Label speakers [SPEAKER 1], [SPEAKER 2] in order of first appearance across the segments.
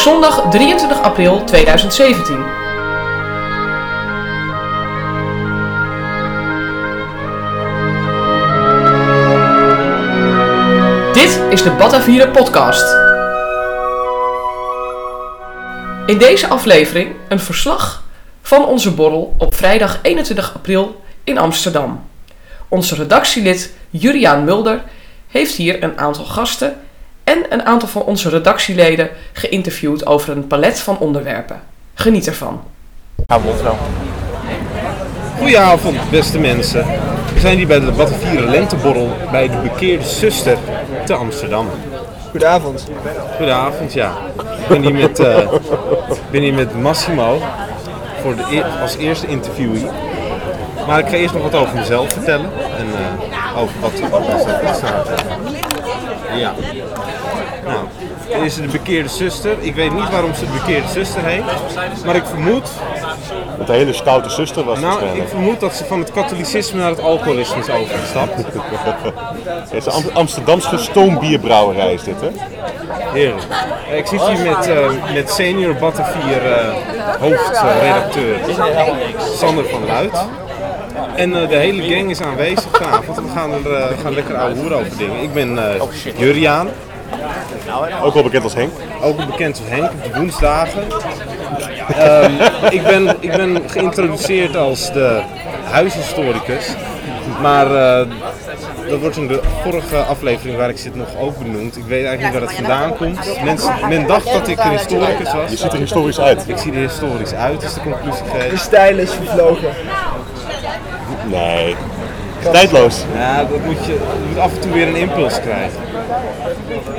[SPEAKER 1] zondag 23 april 2017. Dit is de Batavieren podcast. In deze aflevering een verslag van onze borrel op vrijdag 21 april in Amsterdam. Onze redactielid Juriaan Mulder heeft hier een aantal gasten en een aantal van onze redactieleden geïnterviewd over een palet van onderwerpen. Geniet ervan.
[SPEAKER 2] Goedenavond, beste mensen. We zijn hier bij de Battenvieren Lenteborrel bij de bekeerde zuster te Amsterdam.
[SPEAKER 3] Goedenavond.
[SPEAKER 2] Goedenavond, ja. Ik ben hier met, eh, ik ben hier met Massimo voor de als eerste interviewee. Maar ik ga eerst nog wat over mezelf vertellen en eh, over wat wat mezelf is. Ja. Nou, is de bekeerde zuster. Ik weet niet waarom ze de bekeerde zuster heet, maar ik vermoed
[SPEAKER 4] Want de hele stoute zuster was
[SPEAKER 2] nou, ik vermoed dat ze van het katholicisme naar het alcoholisme is overgestapt.
[SPEAKER 4] Het is een Am- Amsterdamse stoombierbrouwerij is dit, hè?
[SPEAKER 2] Heerlijk. Ik zit hier met, eh, met senior Battenvier eh hoofdredacteur Sander van Luit. En eh, de hele gang is aanwezig vanavond. We gaan, er, gaan lekker ouwe hoeren over dingen. Ik ben eh Juriaan,
[SPEAKER 4] Ook wel bekend als Henk.
[SPEAKER 2] ook bekend als Henk op de woensdagen. Ehm, ik, ben, ik ben geïntroduceerd als de huishistoricus. Maar eh, dat wordt in de vorige aflevering waar ik zit nog ook benoemd. Ik weet eigenlijk niet waar het vandaan komt. Mensen, men dacht dat ik een historicus
[SPEAKER 4] Je
[SPEAKER 2] was.
[SPEAKER 4] ziet er historisch uit.
[SPEAKER 2] Ik zie er historisch uit, is de conclusie
[SPEAKER 3] De
[SPEAKER 2] geweest.
[SPEAKER 3] stijl is vervlogen.
[SPEAKER 4] Nee. Tijdloos.
[SPEAKER 2] Ja, dat moet je, je moet af en toe weer een impuls krijgen.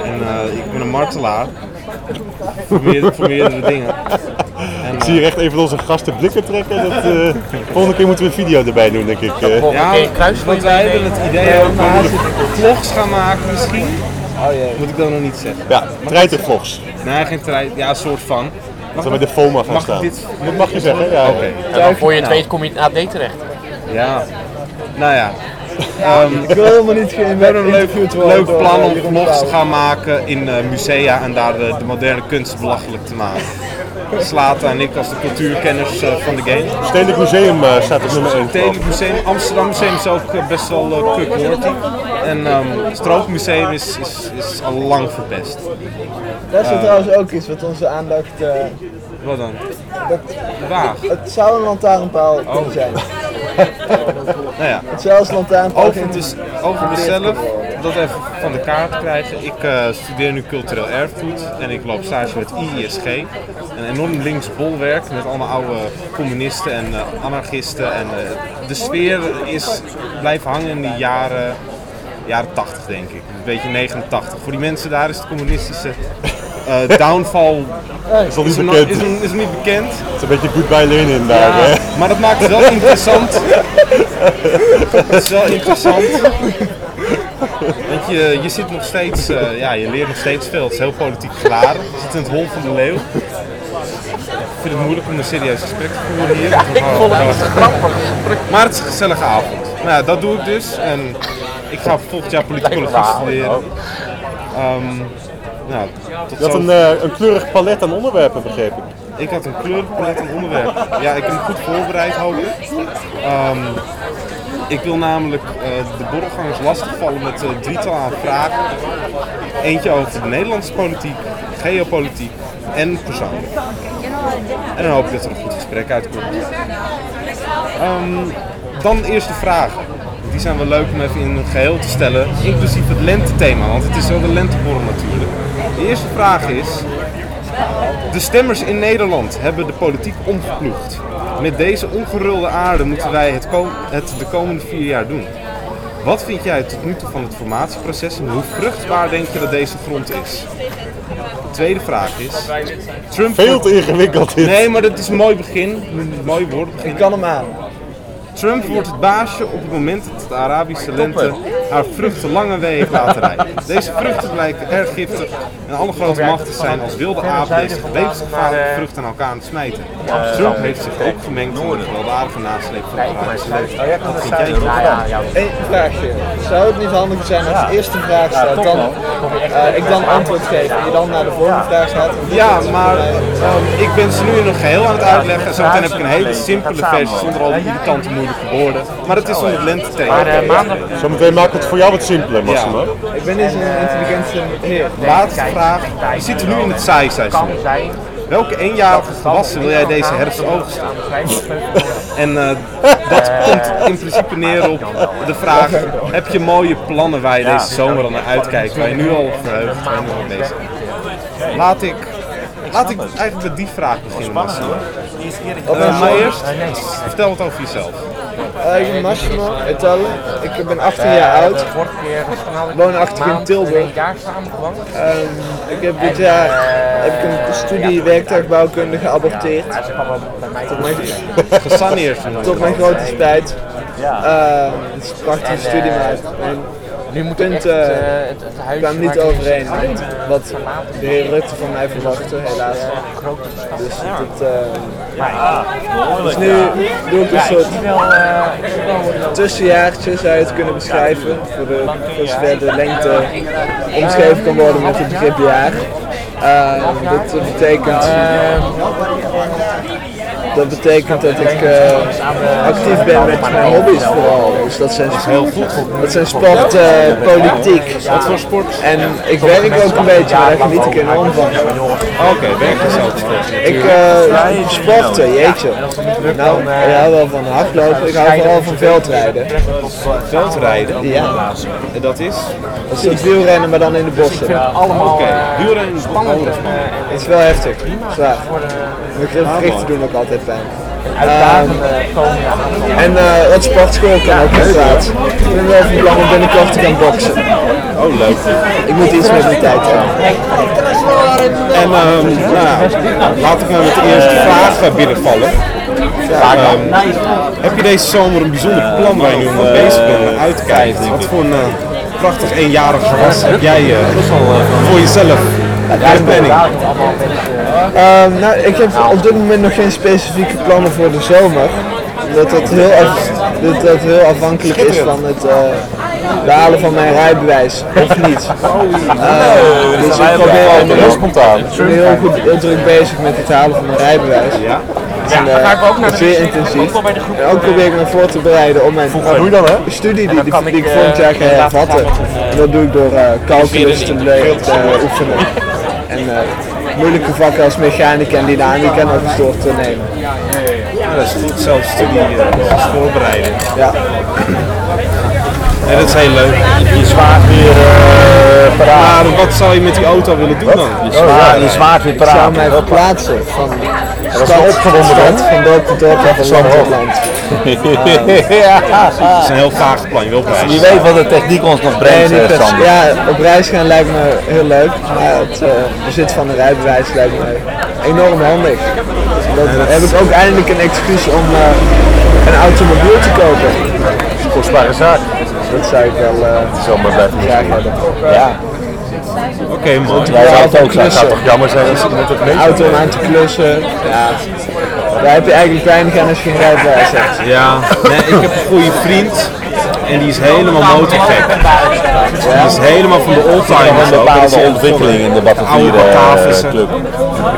[SPEAKER 2] En eh, ik ben een martelaar. Voor, meer, voor meerdere dingen. En,
[SPEAKER 4] Ik zie hier echt even onze gasten blikken trekken. Dat, eh, volgende keer moeten we een video erbij doen, denk ik. eh.
[SPEAKER 2] Ja, want wij hebben het idee ook dat we vlogs gaan maken misschien.
[SPEAKER 3] Oh jee.
[SPEAKER 2] Moet ik dat nog niet zeggen.
[SPEAKER 4] ja, treitenvlogs.
[SPEAKER 2] Nee, geen trein. Ja, een soort van.
[SPEAKER 4] Dat we met de FOMA gaan
[SPEAKER 2] Mag
[SPEAKER 4] staan.
[SPEAKER 2] dit?
[SPEAKER 4] Dat mag je zeggen, ja.
[SPEAKER 2] Oké.
[SPEAKER 5] En dan voor je het weet kom je in het AD terecht.
[SPEAKER 2] Ja. Nou ja. Ehm,
[SPEAKER 3] Ik wil helemaal niet
[SPEAKER 2] we hebben een leuk, leuk plan
[SPEAKER 3] eh,
[SPEAKER 2] om vlogs te gaan maken in eh, musea en daar de, de moderne kunst belachelijk te maken. Slata en ik als de cultuurkenners eh, van de game.
[SPEAKER 4] Stedelijk Museum eh, staat op nummer 1.
[SPEAKER 2] Stedelijk Museum, Amsterdam Museum is ook eh, best wel uh, kuk hoort. En ehm, het Strookmuseum is, is, is al lang verpest.
[SPEAKER 3] Dat is trouwens ook iets wat onze aandacht... eh,
[SPEAKER 2] Wat dan?
[SPEAKER 3] dat,
[SPEAKER 2] Waar?
[SPEAKER 3] het zou een lantaarnpaal
[SPEAKER 2] Oh.
[SPEAKER 3] kunnen zijn.
[SPEAKER 2] Nou ja,
[SPEAKER 3] als lantaarnpaal
[SPEAKER 2] over, dus, over mezelf, dat even van de kaart krijgen. Ik eh, studeer nu cultureel erfgoed en ik loop stage met IISG. Een enorm links bolwerk met allemaal oude communisten en eh, anarchisten. En eh, de sfeer is blijven hangen in de jaren, jaren 80 denk ik. Een beetje 89. Voor die mensen daar is het communistische eh, downfall
[SPEAKER 4] Is niet
[SPEAKER 2] nog,
[SPEAKER 4] bekend.
[SPEAKER 2] is, is niet bekend.
[SPEAKER 4] Het is een beetje goodbye Lenin daar.
[SPEAKER 2] Ja,
[SPEAKER 4] hè?
[SPEAKER 2] maar dat maakt het wel interessant. Het is wel interessant. Want je, je zit nog steeds, eh, ja, je leert nog steeds veel. Het is heel politiek geladen. Je zit in het hol van de leeuw. Ik vind het moeilijk om een serieus gesprek te voeren hier.
[SPEAKER 5] Ik vond het echt grappig.
[SPEAKER 2] Maar het is een gezellige avond. Nou ja, dat doe ik dus. En ik ga volgend jaar politicologie studeren. Ehm, nou,
[SPEAKER 4] Je had een, eh, een kleurig palet aan onderwerpen, begreep ik.
[SPEAKER 2] Ik had een kleurenpalet aan onderwerp. Ja, ik heb me goed voorbereid, ik. Ehm, ik wil namelijk eh, de borrelgangers lastigvallen met een drietal aan vragen. Eentje over de Nederlandse politiek, geopolitiek en persoonlijk. En dan hoop ik dat er een goed gesprek uitkomt. Ehm, dan eerst de vragen. Die zijn wel leuk om even in een geheel te stellen, inclusief het lentethema, want het is wel de lenteborrel natuurlijk. De eerste vraag is, de stemmers in Nederland hebben de politiek omgeploegd. Met deze ongerulde aarde moeten wij het, het de komende vier jaar doen. Wat vind jij tot nu toe van het formatieproces en hoe vruchtbaar denk je dat deze grond is? De tweede vraag is: Trump.
[SPEAKER 4] Veel te ingewikkeld dit.
[SPEAKER 2] Nee, maar dat is een mooi begin. Een mooi woordbegin.
[SPEAKER 3] Ik kan hem aan.
[SPEAKER 2] Trump wordt het baasje op het moment dat de Arabische lente haar vruchten lange heeft laten rijden. Deze vruchten blijken erg giftig en alle grote machten zijn als wilde apen deze levensgevaarlijke vruchten aan elkaar aan het smijten. Trump heeft zich ook gemengd in de gewelddadige nasleep van de Arabische lente. Wat vind jij hiervan?
[SPEAKER 3] Eén vraagje. Zou het niet handig zijn als de eerste vraag staat, dan, eh, ik dan antwoord geef en je dan naar de volgende vraag gaat?
[SPEAKER 2] Ja, maar ehm, ik ben ze nu in een geheel aan het uitleggen. Zometeen heb ik een hele simpele versie zonder al die irritante woorden. Maar het is om het lentethema.
[SPEAKER 5] Maar eh, maandag
[SPEAKER 4] Zometeen maakt het voor jou wat simpeler, Massimo.
[SPEAKER 3] Ik ben niet zo'n intelligente heer.
[SPEAKER 2] Laatste vraag. Je zit er nu in het saaiseizoen.
[SPEAKER 5] zijn.
[SPEAKER 2] Welke eenjarige gewassen wil jij deze herfst oogsten? En eh, dat komt in principe neer op de vraag: heb je mooie plannen waar je deze zomer al naar uitkijkt, waar je nu al nu al mee bezig bent? Laat ik, laat ik eigenlijk met die vraag beginnen, Massimo. Eh, maar eerst, vertel wat over jezelf.
[SPEAKER 3] Eh, ik ben Massimo Italo. Ik ben 18 jaar oud.
[SPEAKER 5] Keer
[SPEAKER 3] Woon achter in Tilburg. Ehm, ik heb dit jaar heb ik een studie werktuigbouwkunde geaborteerd. Tot mijn, tot mijn grote spijt. Ehm, het is een prachtige studie, maar mijn
[SPEAKER 5] Nu moet echt eh, het, het huis
[SPEAKER 3] kwamen niet overeen met
[SPEAKER 5] eh,
[SPEAKER 3] wat de heer Rutte van mij verwachtte, helaas. Dus het, ehm, dus nu doe ik een soort
[SPEAKER 5] Wel, eh,
[SPEAKER 3] tussenjaartje, zou je het kunnen beschrijven. Voor, de, voor zover de lengte omschreven kan worden met het begrip jaar. Dat betekent, dat betekent dat ik eh, actief ben met mijn hobby's vooral. Dus dat zijn, dat zijn sport, eh, politiek. Wat voor sport? En ik werk ook een beetje, maar daar geniet ik enorm van.
[SPEAKER 2] Oké, werk je zelf.
[SPEAKER 3] Ik eh sporten, jeetje. Nou, ik hou wel van hardlopen, ik hou vooral van veldrijden.
[SPEAKER 2] Veldrijden.
[SPEAKER 3] Ja,
[SPEAKER 2] En dat is?
[SPEAKER 3] dat is wielrennen, maar dan in de bossen.
[SPEAKER 5] allemaal
[SPEAKER 2] Oké, wielrennen is spannend.
[SPEAKER 3] Het is wel heftig, zwaar. Mijn gewrichten doen ook altijd
[SPEAKER 5] komende aantal.
[SPEAKER 3] En eh wat sportschool kan ook kwaad. Ik ben wel van plan om binnenkort te gaan boksen.
[SPEAKER 2] Oh, leuk.
[SPEAKER 3] Ik moet iets met die tijd hebben.
[SPEAKER 2] En ehm, nou, laat ik maar met de eerste vraag eh, binnenvallen. Ehm, heb je deze zomer een bijzonder plan waar je nu mee bezig bent en uitkijkt? Wat voor een eh, prachtig eenjarig gewas heb jij eh, voor jezelf?
[SPEAKER 3] Ehm, nou, ik heb op dit moment nog geen specifieke plannen voor de zomer. Omdat dat heel, af, dat dat heel afhankelijk is van het eh, behalen van mijn rijbewijs, of niet. Eh, dus ik probeer
[SPEAKER 4] Heel spontaan.
[SPEAKER 3] ik ben heel, goed, heel druk bezig met het halen van mijn rijbewijs.
[SPEAKER 2] Ja?
[SPEAKER 3] En, eh,
[SPEAKER 5] ga ik ook naar de
[SPEAKER 3] is zeer intensief.
[SPEAKER 5] Ook wel bij de groep.
[SPEAKER 3] En ook probeer ik me voor te bereiden om mijn
[SPEAKER 4] doe dan, hè?
[SPEAKER 3] studie die, die,
[SPEAKER 5] ik,
[SPEAKER 3] ik volgend jaar ga
[SPEAKER 5] eh,
[SPEAKER 3] hervatten. En dat doe ik door eh, calculus te leren te oefenen. En eh, moeilijke vakken als mechanica en dynamica nog eens door te nemen.
[SPEAKER 2] Ja, dat is goed. Zelf studie eh, als voorbereiden.
[SPEAKER 3] Ja.
[SPEAKER 2] En dat is heel leuk.
[SPEAKER 6] Je zwaard weer eh paraat.
[SPEAKER 2] Maar wat zou je met die auto willen doen dan?
[SPEAKER 6] Je zwaard, je zwaard weer
[SPEAKER 3] Ik zou mij verplaatsen van
[SPEAKER 6] was
[SPEAKER 3] stad,
[SPEAKER 6] wel opgewonden, hè?
[SPEAKER 3] van dorp tot dorp naar van land tot land.
[SPEAKER 6] ja,
[SPEAKER 2] Dat is een heel vaag plan. Je wil reis.
[SPEAKER 6] weet wat de techniek ons nog brengt, eh. Sander.
[SPEAKER 3] ja, op reis gaan lijkt me heel leuk, maar het eh, bezit van een rijbewijs lijkt me enorm handig. Dat heb ik ook eindelijk een excuus om eh, een automobiel te kopen.
[SPEAKER 6] Kostbare zaak.
[SPEAKER 3] Dat zou ik wel eh,
[SPEAKER 6] Zomaar blijven.
[SPEAKER 3] graag hebben.
[SPEAKER 6] Ja,
[SPEAKER 2] Oké, mooi.
[SPEAKER 6] jij zou het ook. Het zou toch jammer zijn als je met het mee
[SPEAKER 3] auto om aan te klussen, ja. Daar heb je eigenlijk weinig aan als je geen rijbewijs hebt.
[SPEAKER 2] Ja, nee, ik heb een goede vriend en die is helemaal motorgek. Die is helemaal van de oldtimers
[SPEAKER 6] een.
[SPEAKER 2] Dat is
[SPEAKER 6] bepaalde ontwikkeling in de
[SPEAKER 2] oude
[SPEAKER 6] Battenvier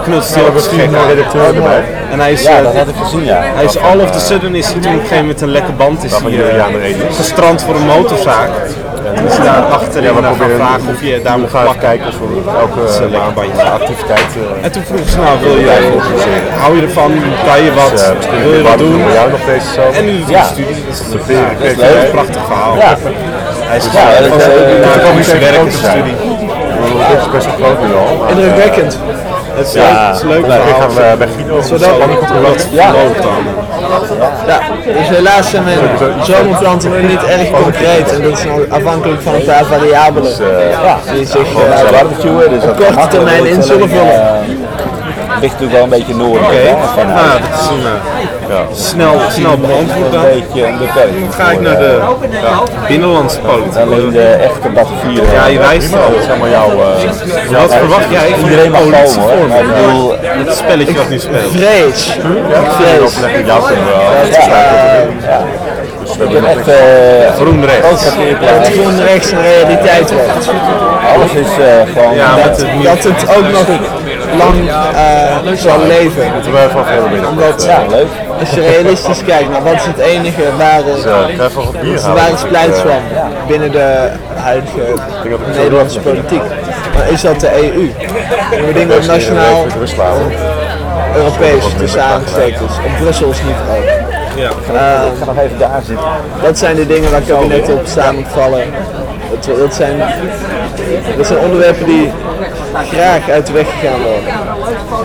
[SPEAKER 2] Knutselt gek aan.
[SPEAKER 6] redacteur erbij.
[SPEAKER 2] En hij is,
[SPEAKER 6] Ja,
[SPEAKER 2] eh,
[SPEAKER 6] dat had ik gezien, ja.
[SPEAKER 2] hij is all of the sudden is hij toen op een gegeven moment een lekke band is hij, eh,
[SPEAKER 6] de
[SPEAKER 2] gestrand voor een motorzaak. En is daar achter
[SPEAKER 6] Ja,
[SPEAKER 2] en
[SPEAKER 6] we
[SPEAKER 2] gaan vragen of je daar moet
[SPEAKER 6] gaan kijken we elke
[SPEAKER 2] een
[SPEAKER 6] een activiteit eh,
[SPEAKER 2] En toen vroeg ze nou, wil je, hou je ervan, kan je wat,
[SPEAKER 6] eh,
[SPEAKER 2] wil je wat doen?
[SPEAKER 6] jou nog deze zomer.
[SPEAKER 2] En nu doet hij
[SPEAKER 6] Ja.
[SPEAKER 2] een studie. Dat is,
[SPEAKER 6] Dat
[SPEAKER 2] ja,
[SPEAKER 6] is
[SPEAKER 2] dat is een prachtig verhaal.
[SPEAKER 6] Ja,
[SPEAKER 2] Hij is
[SPEAKER 6] Ja, dat is, eh, dat is
[SPEAKER 2] werk
[SPEAKER 6] ook
[SPEAKER 2] in
[SPEAKER 6] zijn.
[SPEAKER 2] studie.
[SPEAKER 6] dit is best wel groot nu al. maar,
[SPEAKER 3] Indrukwekkend.
[SPEAKER 2] Het is
[SPEAKER 6] Ja,
[SPEAKER 2] leuk, het is leuk
[SPEAKER 6] nou, ik ga eh, bij Guido.
[SPEAKER 3] Zodat-
[SPEAKER 2] Wat
[SPEAKER 6] Ja.
[SPEAKER 2] loopt dan?
[SPEAKER 3] Ja, dus helaas zijn mijn zomerplanten nog niet erg concreet en dat is afhankelijk van een paar variabelen
[SPEAKER 6] eh, ja,
[SPEAKER 3] die zich
[SPEAKER 6] gewoon
[SPEAKER 3] eh,
[SPEAKER 6] een barbecue, dus
[SPEAKER 3] op korte termijn in zullen vullen.
[SPEAKER 6] Ligt natuurlijk wel een beetje noordelijk.
[SPEAKER 2] Oké,
[SPEAKER 6] hè, van
[SPEAKER 2] nou,
[SPEAKER 6] huis.
[SPEAKER 2] dat is een eh,
[SPEAKER 6] Ja.
[SPEAKER 2] snel, snel beantwoord
[SPEAKER 6] Een
[SPEAKER 2] dan.
[SPEAKER 6] beetje een beperking.
[SPEAKER 2] Dan ga ik naar de binnenlandse politiek.
[SPEAKER 6] Alleen de echte batterijen.
[SPEAKER 2] Ja, je wijst al.
[SPEAKER 6] is allemaal jouw... eh,
[SPEAKER 2] Wat verwacht jij van
[SPEAKER 6] Iedereen
[SPEAKER 2] de
[SPEAKER 6] mag komen hoor. Maar ik bedoel,
[SPEAKER 2] Het spelletje wat nu speelt.
[SPEAKER 3] Vrees. Vrees.
[SPEAKER 6] kunnen we wel. Ja. Dus we hebben echt eh
[SPEAKER 2] Groen rechts.
[SPEAKER 3] Groen rechts een realiteit.
[SPEAKER 6] Alles is eh, gewoon...
[SPEAKER 2] Ja, met
[SPEAKER 3] Dat, dat het ook nog lang eh, zal leven.
[SPEAKER 6] moeten we van binnen.
[SPEAKER 3] Omdat,
[SPEAKER 6] Ja, leuk.
[SPEAKER 3] als je realistisch kijkt naar wat is het enige ware,
[SPEAKER 6] Dus, eh, halen.
[SPEAKER 3] waar is pleitswam binnen de huidige Nederlandse politiek, dan is dat de EU. En we denken dat nationaal. Europees, tussen aangestekens, op Brussels niveau.
[SPEAKER 2] Ja.
[SPEAKER 6] Ik ga nog even daar zitten.
[SPEAKER 3] Dat zijn de dingen waar kabinetten op staan op vallen. Dat, dat, zijn, dat zijn onderwerpen die graag uit de weg gegaan worden.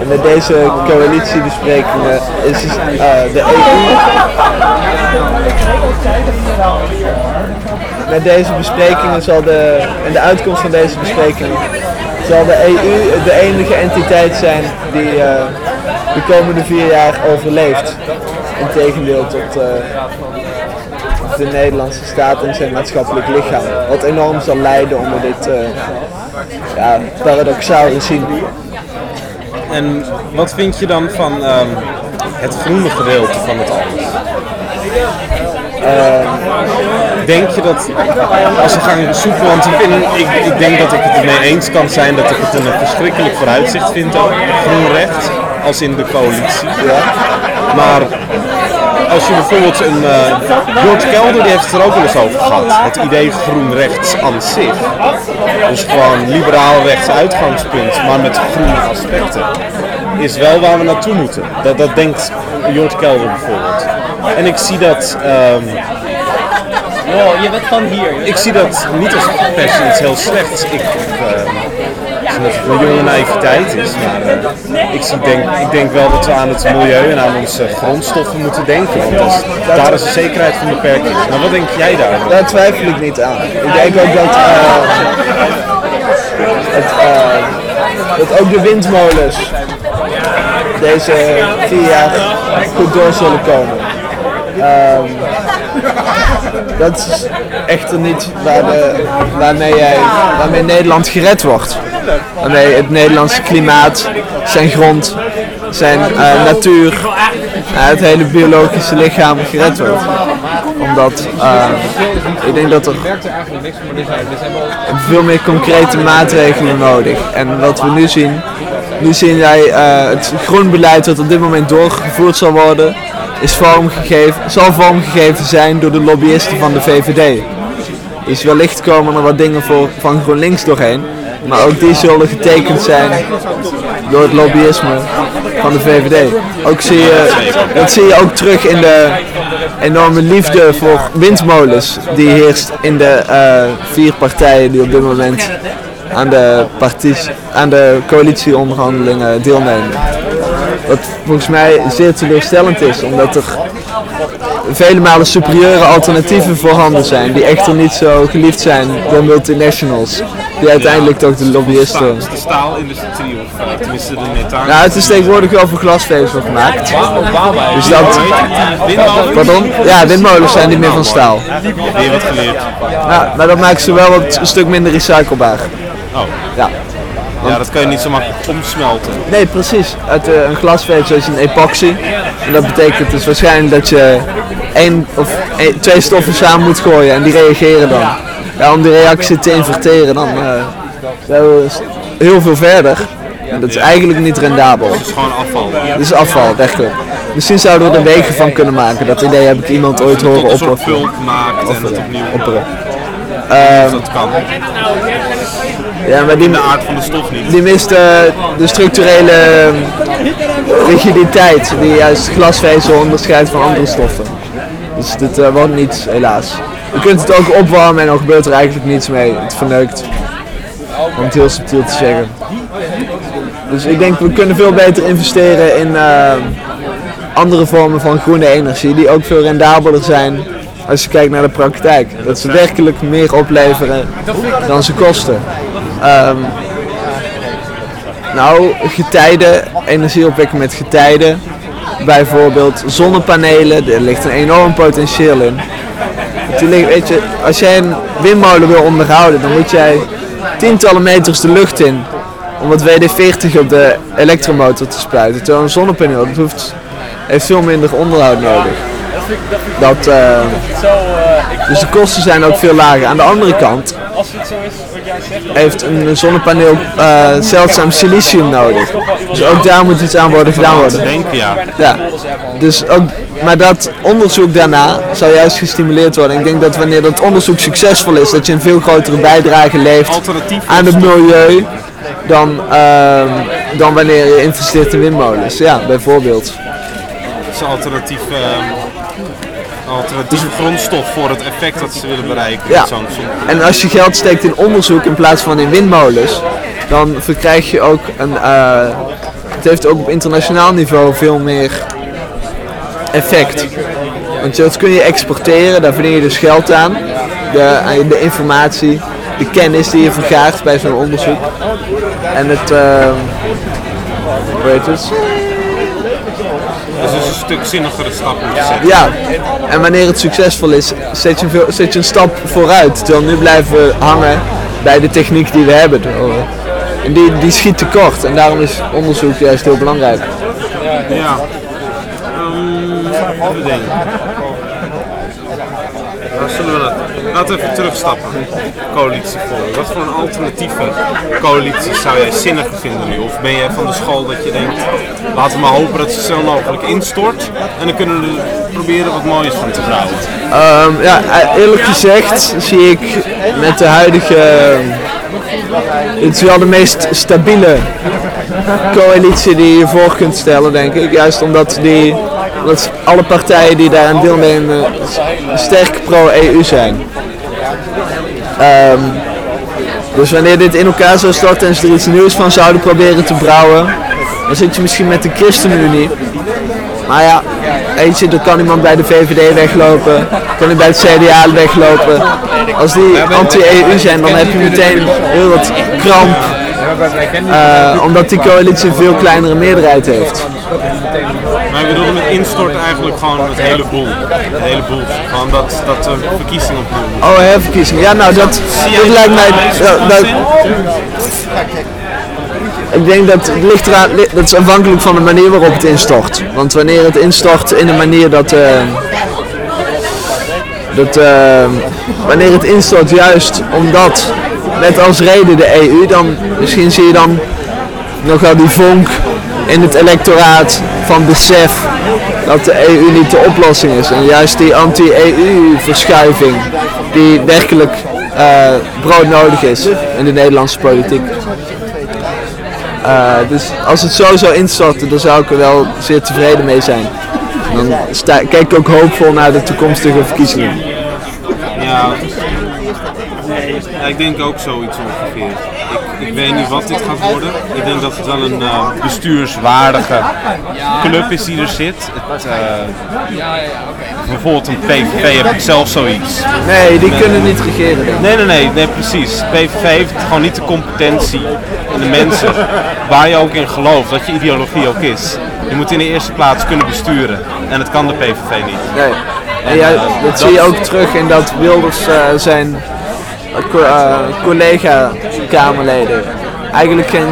[SPEAKER 3] En met deze coalitiebesprekingen is eh, de EU. Met deze besprekingen zal de. En de uitkomst van deze besprekingen zal de EU de enige entiteit zijn die eh, de komende vier jaar overleeft. In tegendeel tot eh, de Nederlandse staat en zijn maatschappelijk lichaam. Wat enorm zal lijden onder dit eh, ja, paradoxaal regime.
[SPEAKER 2] En wat vind je dan van ehm, het groene gedeelte van het alles? denk je dat als we gaan zoeken, want ik, ik, ik denk dat ik het ermee eens kan zijn dat ik het een verschrikkelijk vooruitzicht vind groen recht, als in de coalitie. Maar als je bijvoorbeeld een. George Kelder die heeft het er ook wel eens over gehad. Het idee groen rechts aan zich. Dus gewoon liberaal rechts uitgangspunt, maar met groene aspecten. Is wel waar we naartoe moeten. Dat, dat denkt George Kelder bijvoorbeeld. En ik zie dat. ehm,
[SPEAKER 5] je bent van hier.
[SPEAKER 2] ik zie dat niet als per se iets heel slechts. Ik, eh, dat een jonge naïviteit is, maar eh, ik, denk, ik denk wel dat we aan het milieu en aan onze grondstoffen moeten denken. Want dat daar is de zekerheid van beperking. Maar wat denk jij daarover?
[SPEAKER 3] Daar twijfel ik niet aan. Ik denk ook dat, eh, het, eh, dat ook de windmolens deze vier jaar goed door zullen komen. Ehm, dat is echter niet waar waarmee, jij, waarmee Nederland gered wordt. Waarmee het Nederlandse klimaat, zijn grond, zijn eh, natuur, eh, het hele biologische lichaam gered wordt. Omdat eh, ik denk dat er veel meer concrete maatregelen nodig. En wat we nu zien, nu zien wij het groenbeleid wat op dit moment doorgevoerd zal worden, is vormgegeven, zal vormgegeven zijn door de lobbyisten van de VVD. Dus wellicht komen er wat dingen voor, van GroenLinks doorheen, maar ook die zullen getekend zijn door het lobbyisme van de VVD. Ook zie je, dat zie je ook terug in de enorme liefde voor windmolens die heerst in de eh, vier partijen die op dit moment aan de, parties, aan de coalitieonderhandelingen deelnemen. Wat volgens mij zeer teleurstellend is, omdat er vele malen superieure alternatieven voorhanden zijn, die echter niet zo geliefd zijn door multinationals, die uiteindelijk toch de lobbyisten...
[SPEAKER 2] De staalindustrie of eh, tenminste de methaan.
[SPEAKER 3] Nou, het is tegenwoordig wel voor glasvezel gemaakt. Dus dat... Pardon? Ja, windmolens zijn niet meer van staal.
[SPEAKER 2] Weer wat geleerd.
[SPEAKER 3] Ja, maar dat maakt ze wel wat, een stuk minder recyclebaar.
[SPEAKER 2] Oh.
[SPEAKER 3] Ja.
[SPEAKER 2] Ja, dat kan je niet zo makkelijk omsmelten.
[SPEAKER 3] Nee, precies. Uit eh, een glasvezel is een epoxy. En dat betekent dus waarschijnlijk dat je één of één- twee stoffen samen moet gooien en die reageren dan. Ja, om die reactie te inverteren dan eh, zijn we heel veel verder. En dat is eigenlijk niet rendabel.
[SPEAKER 2] Het is gewoon afval.
[SPEAKER 3] Het is afval, werkelijk. Misschien zouden we er wegen van kunnen maken. Dat idee heb ik iemand ooit horen
[SPEAKER 2] Tot een soort
[SPEAKER 3] opofferen.
[SPEAKER 2] pulp maakt en dat opnieuw
[SPEAKER 3] Opperen.
[SPEAKER 2] Dus dat kan.
[SPEAKER 3] Ja, maar die,
[SPEAKER 2] In de aard van de stof niet.
[SPEAKER 3] die mist eh, de structurele eh, rigiditeit die juist glasvezel onderscheidt van andere stoffen. Dus dit eh, wordt niets, helaas. Je kunt het ook opwarmen en dan gebeurt er eigenlijk niets mee. Het verneukt. Om het heel subtiel te zeggen. Dus ik denk we kunnen veel beter investeren in eh, andere vormen van groene energie die ook veel rendabeler zijn als je kijkt naar de praktijk. Dat ze werkelijk meer opleveren dan ze kosten. Ehm, Nou, getijden, energie opwekken met getijden. Bijvoorbeeld zonnepanelen, daar ligt een enorm potentieel in. Weet je, als jij een windmolen wil onderhouden, dan moet jij tientallen meters de lucht in om het WD-40 op de elektromotor te spuiten. Terwijl een zonnepaneel, dat heeft veel minder onderhoud nodig. Dat, eh,
[SPEAKER 5] eh, ik,
[SPEAKER 3] dus de kosten zijn ook veel lager. Aan de andere kant
[SPEAKER 5] als het zo is wat jij zegt,
[SPEAKER 3] heeft een zonnepaneel eh, zeldzaam silicium nodig. Dus ook daar moet iets aan worden gedaan worden.
[SPEAKER 2] Denken ja.
[SPEAKER 3] Ja. Dus ook, maar dat onderzoek daarna zou juist gestimuleerd worden. Ik denk dat wanneer dat onderzoek succesvol is, dat je een veel grotere bijdrage levert
[SPEAKER 2] Alternatief
[SPEAKER 3] aan het milieu dan, ehm, dan wanneer je investeert in windmolens. Ja, bijvoorbeeld.
[SPEAKER 2] is alternatief, ehm, alternatieve grondstof voor het effect dat ze willen bereiken.
[SPEAKER 3] Ja. En als je geld steekt in onderzoek in plaats van in windmolens, dan verkrijg je ook een. eh, het heeft ook op internationaal niveau veel meer effect. Want dat kun je exporteren, daar verdien je dus geld aan. De, aan de informatie, de kennis die je vergaart bij zo'n onderzoek. En het. eh, hoe heet het?
[SPEAKER 2] Een stuk zinnigere stap moet je zeggen.
[SPEAKER 3] Ja, en wanneer het succesvol is, zet je, een veel, zet je een stap vooruit. Terwijl nu blijven we hangen bij de techniek die we hebben. En die, die schiet tekort en daarom is onderzoek juist heel belangrijk.
[SPEAKER 2] Ja. Ehm, even denken. Waar zullen we dat? Laten we even terugstappen. Coalitievorming. Wat voor een alternatieve coalitie zou jij zinniger vinden nu? Of ben jij van de school dat je denkt, laten we maar hopen dat ze zo mogelijk instort. En dan kunnen we er proberen wat moois van te bouwen.
[SPEAKER 3] Ehm, ja, eerlijk gezegd zie ik met de huidige. Het is wel de meest stabiele coalitie die je voor kunt stellen, denk ik. Juist omdat, die, omdat alle partijen die daaraan deelnemen sterk pro-EU zijn. Ehm, dus wanneer dit in elkaar zou storten en ze er iets nieuws van zouden proberen te brouwen, dan zit je misschien met de ChristenUnie. Maar ja, weet je, er kan iemand bij de VVD weglopen, kan hij bij het CDA weglopen. Als die anti-EU zijn, dan heb je meteen heel wat kramp. eh, omdat die coalitie een veel kleinere meerderheid heeft.
[SPEAKER 2] Maar ik bedoel met instort eigenlijk gewoon het hele boel. Het hele boel. Gewoon dat, dat de verkiezingen opnieuw
[SPEAKER 3] Oh, herverkiezingen. Ja, nou, dat, dat lijkt mij. dat, ik denk dat het ligt eraan, dat is afhankelijk van de manier waarop het instort. Want wanneer het instort in een manier dat. eh, dat eh, wanneer het instort juist omdat, met als reden de EU, dan misschien zie je dan nog wel die vonk in het electoraat van besef dat de EU niet de oplossing is. En juist die anti-EU verschuiving die werkelijk eh, broodnodig is in de Nederlandse politiek. Eh, dus als het zo zou instorten, dan zou ik er wel zeer tevreden mee zijn. Dan kijk ik ook hoopvol naar de toekomstige verkiezingen.
[SPEAKER 2] Ja. ja, ik denk ook zoiets ongeveer. Ik, weet niet wat dit gaat worden. Ik denk dat het wel een eh, bestuurswaardige club is die er zit. Het, eh, bijvoorbeeld een PVV heb ik zelf zoiets.
[SPEAKER 3] Nee, die kunnen niet regeren.
[SPEAKER 2] Nee, nee, nee, nee, precies. PVV heeft gewoon niet de competentie en de mensen waar je ook in gelooft, wat je ideologie ook is. Je moet in de eerste plaats kunnen besturen en dat kan de PVV niet.
[SPEAKER 3] Nee. En ja, dat zie je ook terug in dat Wilders eh, zijn eh, eh, collega-Kamerleden eigenlijk geen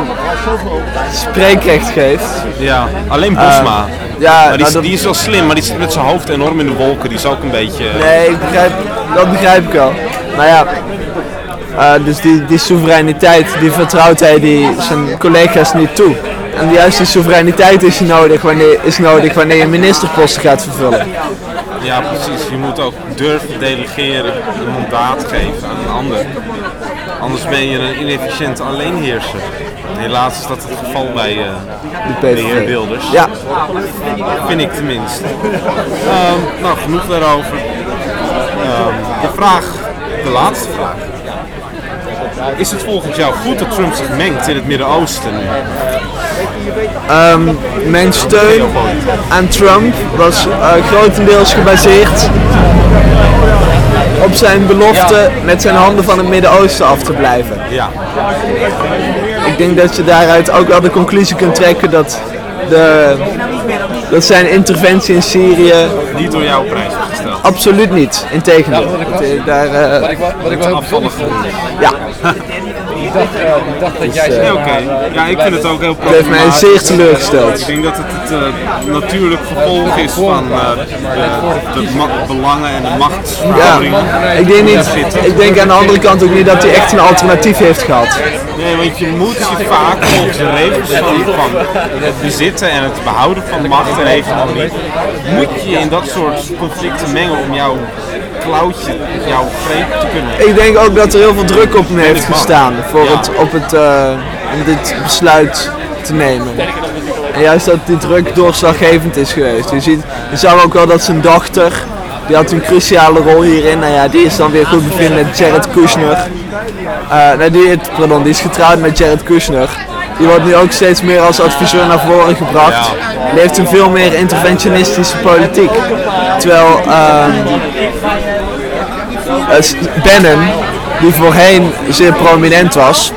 [SPEAKER 3] spreekrecht geeft.
[SPEAKER 2] Ja, alleen Bosma.
[SPEAKER 3] ja,
[SPEAKER 2] maar die,
[SPEAKER 3] nou,
[SPEAKER 2] die is wel slim, maar die zit met zijn hoofd enorm in de wolken. Die is ook een beetje...
[SPEAKER 3] Nee, ik begrijp, dat begrijp ik wel. Maar ja, eh, dus die, die soevereiniteit, die vertrouwt hij die, zijn collega's niet toe. En juist die soevereiniteit is nodig wanneer, is nodig wanneer je ministerposten gaat vervullen.
[SPEAKER 2] Ja, precies. Je moet ook durven delegeren, een mandaat geven aan een ander. Anders ben je een inefficiënte alleenheerser. Helaas is dat het geval bij eh,
[SPEAKER 3] De
[SPEAKER 2] de heer. Wilders.
[SPEAKER 3] Ja,
[SPEAKER 2] Vind ik tenminste. Ehm, nou, genoeg daarover. Ehm, de vraag, de laatste vraag. Is het volgens jou goed dat Trump zich mengt in het Midden-Oosten
[SPEAKER 3] ehm, mijn steun aan Trump was eh, grotendeels gebaseerd op zijn belofte met zijn handen van het Midden-Oosten af te blijven.
[SPEAKER 2] Ja.
[SPEAKER 3] Ik denk dat je daaruit ook wel de conclusie kunt trekken dat, de, dat zijn interventie in Syrië
[SPEAKER 2] Niet door jou op prijs gesteld.
[SPEAKER 3] absoluut niet. Integendeel. Daar,
[SPEAKER 5] Wat ik, wat ik wel bijzonder vond,
[SPEAKER 3] ja,
[SPEAKER 5] ik dacht, eh, ik dacht dat jij
[SPEAKER 2] Nee, oké. Ja, ik vind het ook heel
[SPEAKER 3] het heeft mij zeer teleurgesteld.
[SPEAKER 2] Ik denk dat het het eh, natuurlijk gevolg is van eh, de, belangen en de
[SPEAKER 3] Ja,
[SPEAKER 2] machtsverhouding.
[SPEAKER 3] ik denk, niet, ik denk aan de andere kant ook niet dat hij echt een alternatief heeft gehad.
[SPEAKER 2] Nee, want je moet je vaak volgens de regels van, het bezitten en het behouden van macht en hegemonie, moet je in dat soort conflicten mengen om jouw klauwtje, jouw greep te kunnen.
[SPEAKER 3] Ik denk ook dat er heel veel druk op hem heeft gestaan voor het, op het, eh, om dit besluit te nemen. En juist dat die druk doorslaggevend is geweest. Je, ziet, je zag ook wel dat zijn dochter, die had een cruciale rol hierin. Nou ja, die is dan weer goed bevinden met Jared Kushner. Eh, nee, die, pardon, die is getrouwd met Jared Kushner. Die wordt nu ook steeds meer als adviseur naar voren gebracht. Die heeft een veel meer interventionistische politiek. Terwijl ehm, eh, Bannon, die voorheen zeer prominent was,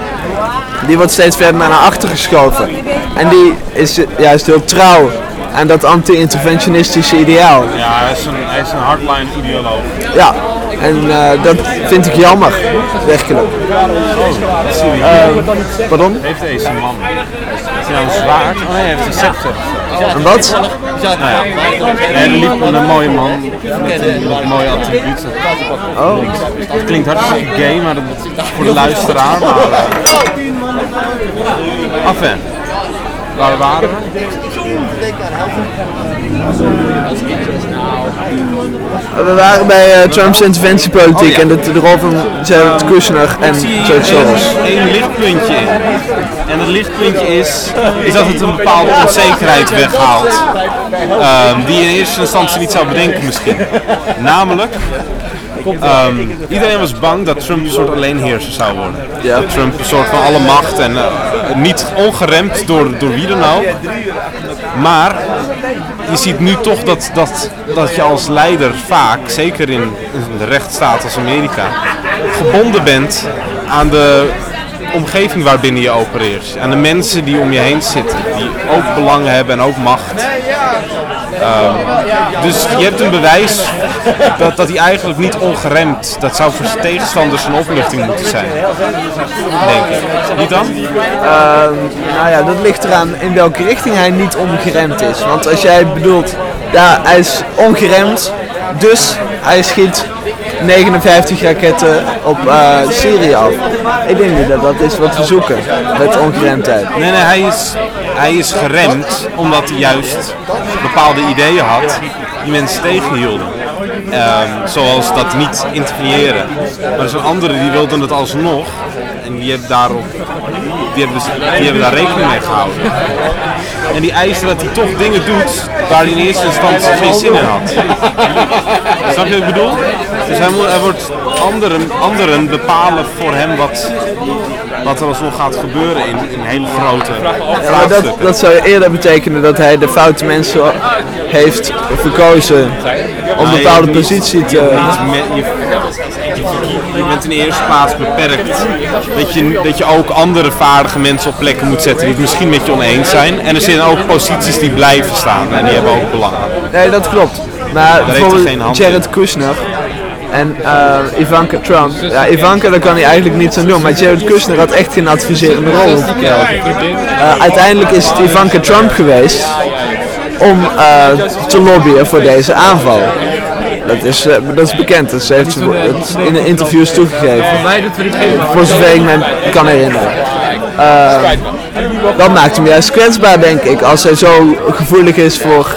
[SPEAKER 3] die wordt steeds verder naar achter geschoven. En die is eh, juist heel trouw aan dat anti-interventionistische ideaal.
[SPEAKER 2] Ja, hij is een, hij is een hardline ideoloog.
[SPEAKER 3] Ja, en eh, dat vind ik jammer, werkelijk. Pardon?
[SPEAKER 2] Heeft deze man? Hij nou een zwaard? Oh nee, hij heeft een scepter.
[SPEAKER 3] En wat?
[SPEAKER 2] Nou ja, en er liep een mooie man met, met mooie attributen.
[SPEAKER 3] Oh,
[SPEAKER 2] Het klinkt hartstikke gay, maar dat is voor de luisteraar. Maar, uh, enfin, waar waren we?
[SPEAKER 3] We waren bij eh, Trumps interventiepolitiek
[SPEAKER 2] Oh, ja.
[SPEAKER 3] en de, de rol van Jared Kushner en George Soros.
[SPEAKER 2] één lichtpuntje in. En het lichtpuntje is, is dat het een bepaalde onzekerheid weghaalt. ehm, die je in eerste instantie niet zou bedenken misschien. Namelijk, ehm, iedereen was bang dat Trump een soort alleenheerser zou worden.
[SPEAKER 3] Ja.
[SPEAKER 2] Dat Trump een soort van alle macht en eh, niet ongeremd door, door wie dan ook. Maar je ziet nu toch dat, dat, dat je als leider vaak, zeker in een rechtsstaat als Amerika, gebonden bent aan de omgeving waarbinnen je opereert. Aan de mensen die om je heen zitten, die ook belangen hebben en ook macht. Ehm, dus je hebt een bewijs dat, dat hij eigenlijk niet ongeremd, dat zou voor zijn tegenstanders een opluchting moeten zijn. Denk ik. Niet dan?
[SPEAKER 3] Ehm, nou ja, dat ligt eraan in welke richting hij niet ongeremd is. Want als jij bedoelt, ja, hij is ongeremd, dus hij schiet 59 raketten op eh, Syrië af. Ik denk niet dat dat is wat we zoeken met ongeremdheid.
[SPEAKER 2] Nee, nee, hij is, hij is geremd omdat hij juist bepaalde ideeën had die mensen tegenhielden. Ehm, zoals dat niet interveneren. Maar er zijn anderen die wilden het alsnog en die hebben, daarop, die hebben, die hebben daar rekening mee gehouden. En die eisen dat hij toch dingen doet waar hij in eerste instantie geen zin in had. Snap je wat ik bedoel? Dus hij, moet, hij wordt anderen, anderen bepalen voor hem wat, wat er alsnog gaat gebeuren in, in hele grote
[SPEAKER 3] Ja, maar dat, dat zou eerder betekenen dat hij de foute mensen heeft verkozen om een bepaalde positie te...
[SPEAKER 2] Bent in de eerste plaats beperkt dat je, dat je ook andere vaardige mensen op plekken moet zetten die het misschien met je oneens zijn. En er zijn ook posities die blijven staan en die hebben ook belang.
[SPEAKER 3] Nee, dat klopt. Maar bijvoorbeeld Jared Kushner en eh, Ivanka Trump. Ja, Ivanka, daar kan hij eigenlijk niets aan doen. Maar Jared Kushner had echt geen adviserende rol. Eh, uiteindelijk is het Ivanka Trump geweest om eh, te lobbyen voor deze aanval. Dat is, eh, dat is bekend. Dat ze heeft ze het in de interviews toegegeven. Voor zover ik me kan herinneren. Eh, dat maakt hem juist kwetsbaar, denk ik. Als hij zo gevoelig is voor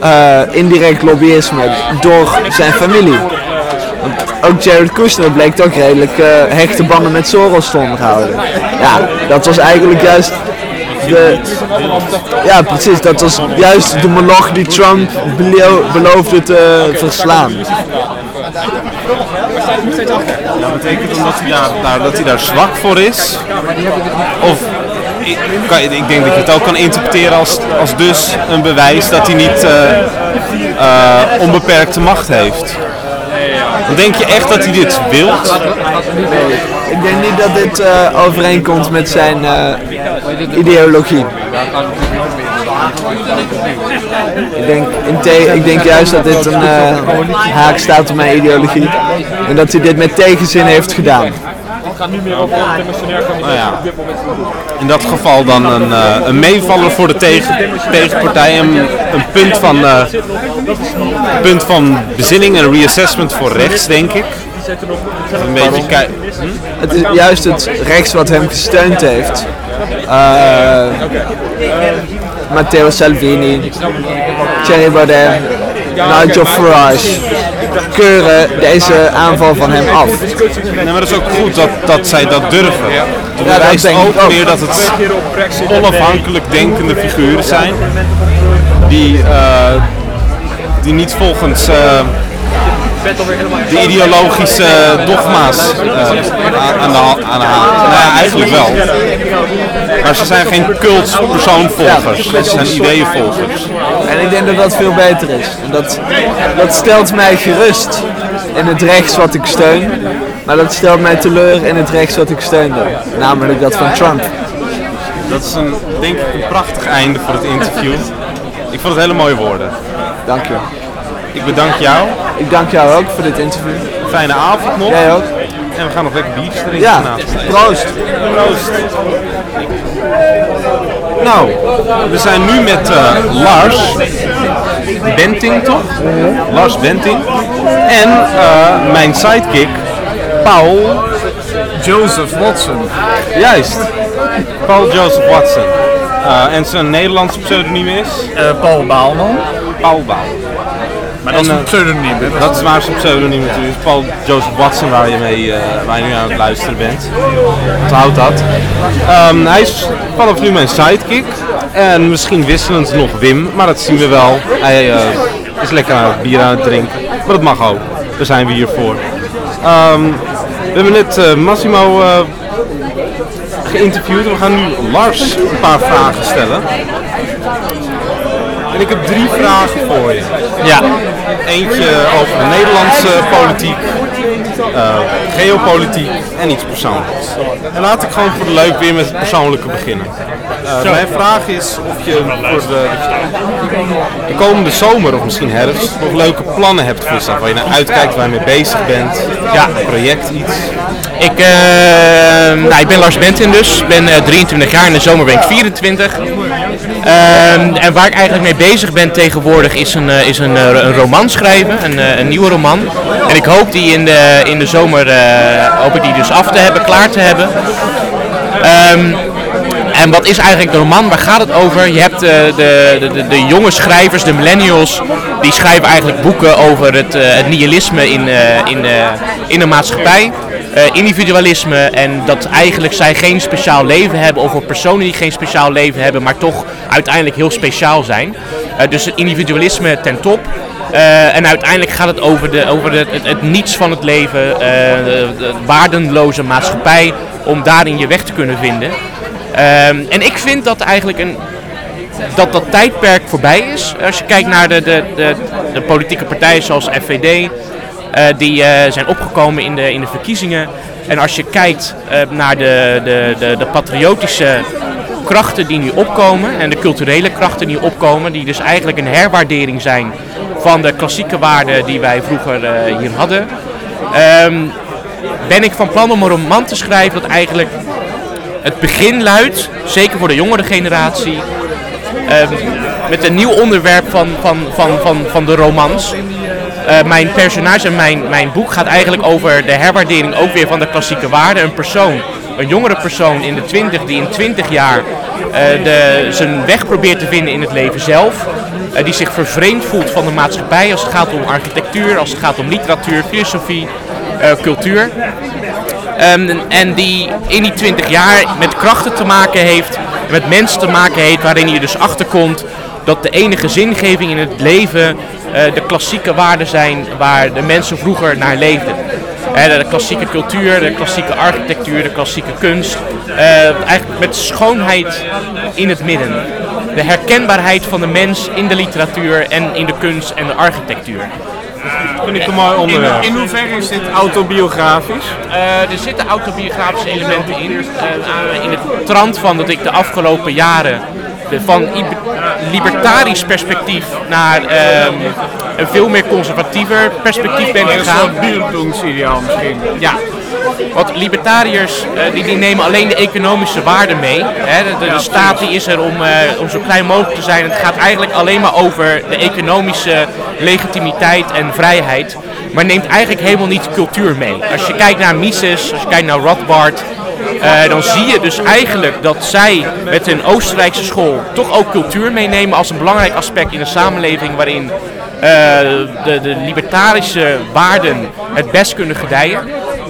[SPEAKER 3] eh, indirect lobbyisme door zijn familie. Want ook Jared Kushner bleek toch redelijk eh, hechte banden met Soros te onderhouden. Ja, dat was eigenlijk juist ja, precies. Dat was juist de moloch die Trump belo- beloofde te verslaan.
[SPEAKER 2] Dat betekent omdat hij daar, daar, dat hij daar zwak voor is. Of ik, ik denk dat je het ook kan interpreteren als, als dus een bewijs dat hij niet eh, eh, onbeperkte macht heeft. Denk je echt dat hij dit wil?
[SPEAKER 3] Ik denk niet dat dit eh, overeenkomt met zijn eh, ideologie. Ik denk, in te- ik denk juist dat dit een eh, haak staat op mijn ideologie. En dat hij dit met tegenzin heeft gedaan.
[SPEAKER 2] Nou ja. In dat geval dan een, eh, een meevaller voor de tegen, tegenpartij. Een, een punt, van, eh, punt van bezinning en reassessment voor rechts, denk ik. Een beetje kei-
[SPEAKER 3] Het is juist het rechts wat hem gesteund heeft. Eh, Matteo Salvini, Thierry Baudet, Nigel Farage keuren deze aanval van hem af.
[SPEAKER 2] Nee, maar dat is ook goed dat, dat zij dat durven. Het
[SPEAKER 3] dat
[SPEAKER 2] bewijst ook
[SPEAKER 3] ook.
[SPEAKER 2] weer dat het onafhankelijk denkende figuren zijn. Die, eh, die niet volgens eh, de ideologische dogma's eh, aan, aan de hand Nou ja, eigenlijk wel. Maar ze zijn geen cultpersoonvolgers. Ze zijn ideeënvolgers.
[SPEAKER 3] En ik denk dat dat veel beter is. En dat, dat stelt mij gerust in het rechts wat ik steun. Maar dat stelt mij teleur in het rechts wat ik steunde. Namelijk dat van Trump.
[SPEAKER 2] Dat is een, denk ik een prachtig einde voor het interview. Ik vond het hele mooie woorden.
[SPEAKER 3] Dank je.
[SPEAKER 2] Ik bedank jou.
[SPEAKER 3] Ik dank jou ook voor dit interview.
[SPEAKER 2] Fijne avond nog.
[SPEAKER 3] Jij ook?
[SPEAKER 2] En we gaan nog lekker biertjes drinken
[SPEAKER 3] Ja,
[SPEAKER 2] vanavond.
[SPEAKER 3] proost.
[SPEAKER 2] Proost. Nou, we zijn nu met eh, Lars Benting, toch? Lars Benting. En eh, mijn sidekick, Paul
[SPEAKER 5] Joseph Watson.
[SPEAKER 2] Juist. Paul Joseph Watson. Eh, en zijn Nederlandse pseudoniem is?
[SPEAKER 5] Eh, Paul Baalman.
[SPEAKER 2] Paul Baal.
[SPEAKER 5] Maar dat is
[SPEAKER 2] En,
[SPEAKER 5] een
[SPEAKER 2] eh,
[SPEAKER 5] pseudoniem, hè?
[SPEAKER 2] Dat is waar zijn pseudoniem natuurlijk is. Paul Joseph Watson, waar je, mee, eh, waar je nu aan het luisteren bent. Onthoud dat. Ehm, hij is vanaf nu mijn sidekick. En misschien wisselend nog Wim, maar dat zien we wel. Hij eh, is lekker aan het bier aan het drinken. Maar dat mag ook. Daar zijn we hier voor. Ehm, we hebben net Massimo eh, geïnterviewd. We gaan nu Lars een paar vragen stellen. En ik heb drie vragen voor je.
[SPEAKER 5] Ja.
[SPEAKER 2] Eentje over de Nederlandse politiek, eh, geopolitiek en iets persoonlijks. En laat ik gewoon voor de leuk weer met het persoonlijke beginnen. Eh, mijn vraag is of je voor de, de komende zomer of misschien herfst nog leuke plannen hebt voor jezelf. Waar je naar uitkijkt, waar je mee bezig bent. Ja. Een project, iets.
[SPEAKER 7] Ik, eh, nou, ik ben Lars Bentin dus, ik ben eh, 23 jaar, in de zomer ben ik 24. Ehm, en waar ik eigenlijk mee bezig ben tegenwoordig is een, is een, een roman schrijven, een, een nieuwe roman. En ik hoop die in de, in de zomer eh, hoop ik die dus af te hebben, klaar te hebben. Ehm, en wat is eigenlijk de roman? Waar gaat het over? Je hebt eh, de, de, de, jonge schrijvers, de millennials, die schrijven eigenlijk boeken over het, eh, het nihilisme in, in, in de maatschappij. Individualisme en dat eigenlijk zij geen speciaal leven hebben of personen die geen speciaal leven hebben, maar toch uiteindelijk heel speciaal zijn. Dus het individualisme ten top. Eh, en uiteindelijk gaat het over, de, over het, het niets van het leven, eh, de, de waardenloze maatschappij, om daarin je weg te kunnen vinden. Ehm, en ik vind dat eigenlijk een, dat dat tijdperk voorbij is. Als je kijkt naar de, de, de, de politieke partijen zoals FVD, eh, die zijn opgekomen in de, in de verkiezingen. En als je kijkt naar de, de, de, de patriotische krachten die nu opkomen en de culturele krachten die opkomen, die dus eigenlijk een herwaardering zijn van de klassieke waarden die wij vroeger eh, hier hadden. Ehm, ben ik van plan om een roman te schrijven dat eigenlijk het begin luidt, zeker voor de jongere generatie, ehm, met een nieuw onderwerp van, van, van, van, van de romans. Eh, mijn personage en mijn, mijn boek gaat eigenlijk over de herwaardering ook weer van de klassieke waarden. Een persoon, een jongere persoon in de 20 die in 20 jaar eh, de, zijn weg probeert te vinden in het leven zelf. Eh, die zich vervreemd voelt van de maatschappij als het gaat om architectuur, als het gaat om literatuur, filosofie, eh, cultuur. Ehm, en die in die 20 jaar met krachten te maken heeft, met mensen te maken heeft, waarin je dus achterkomt dat de enige zingeving in het leven de klassieke waarden zijn waar de mensen vroeger naar leefden. Eh, de klassieke cultuur, de klassieke architectuur, de klassieke kunst. eh, eigenlijk met schoonheid in het midden. De herkenbaarheid van de mens in de literatuur en in de kunst en de architectuur.
[SPEAKER 2] vind ik een mooi onderwerp.
[SPEAKER 5] In hoeverre is dit autobiografisch?
[SPEAKER 7] Eh, er zitten autobiografische elementen in. Eh, in het trant van dat ik de afgelopen jaren de, van libertarisch perspectief naar ehm, een veel meer conservatiever perspectief ben
[SPEAKER 5] Een
[SPEAKER 7] gegaan.
[SPEAKER 5] soort Bildungsideaal misschien.
[SPEAKER 7] Ja. Want libertariërs eh, die, die nemen alleen de economische waarde mee. Hè. De, de, de staat die is er om, eh, om zo klein mogelijk te zijn. Het gaat eigenlijk alleen maar over de economische legitimiteit en vrijheid. Maar neemt eigenlijk helemaal niet cultuur mee. Als je kijkt naar Mises, als je kijkt naar Rothbard. eh, dan zie je dus eigenlijk dat zij met hun Oostenrijkse school toch ook cultuur meenemen als een belangrijk aspect in een samenleving waarin de, de libertarische waarden het best kunnen gedijen.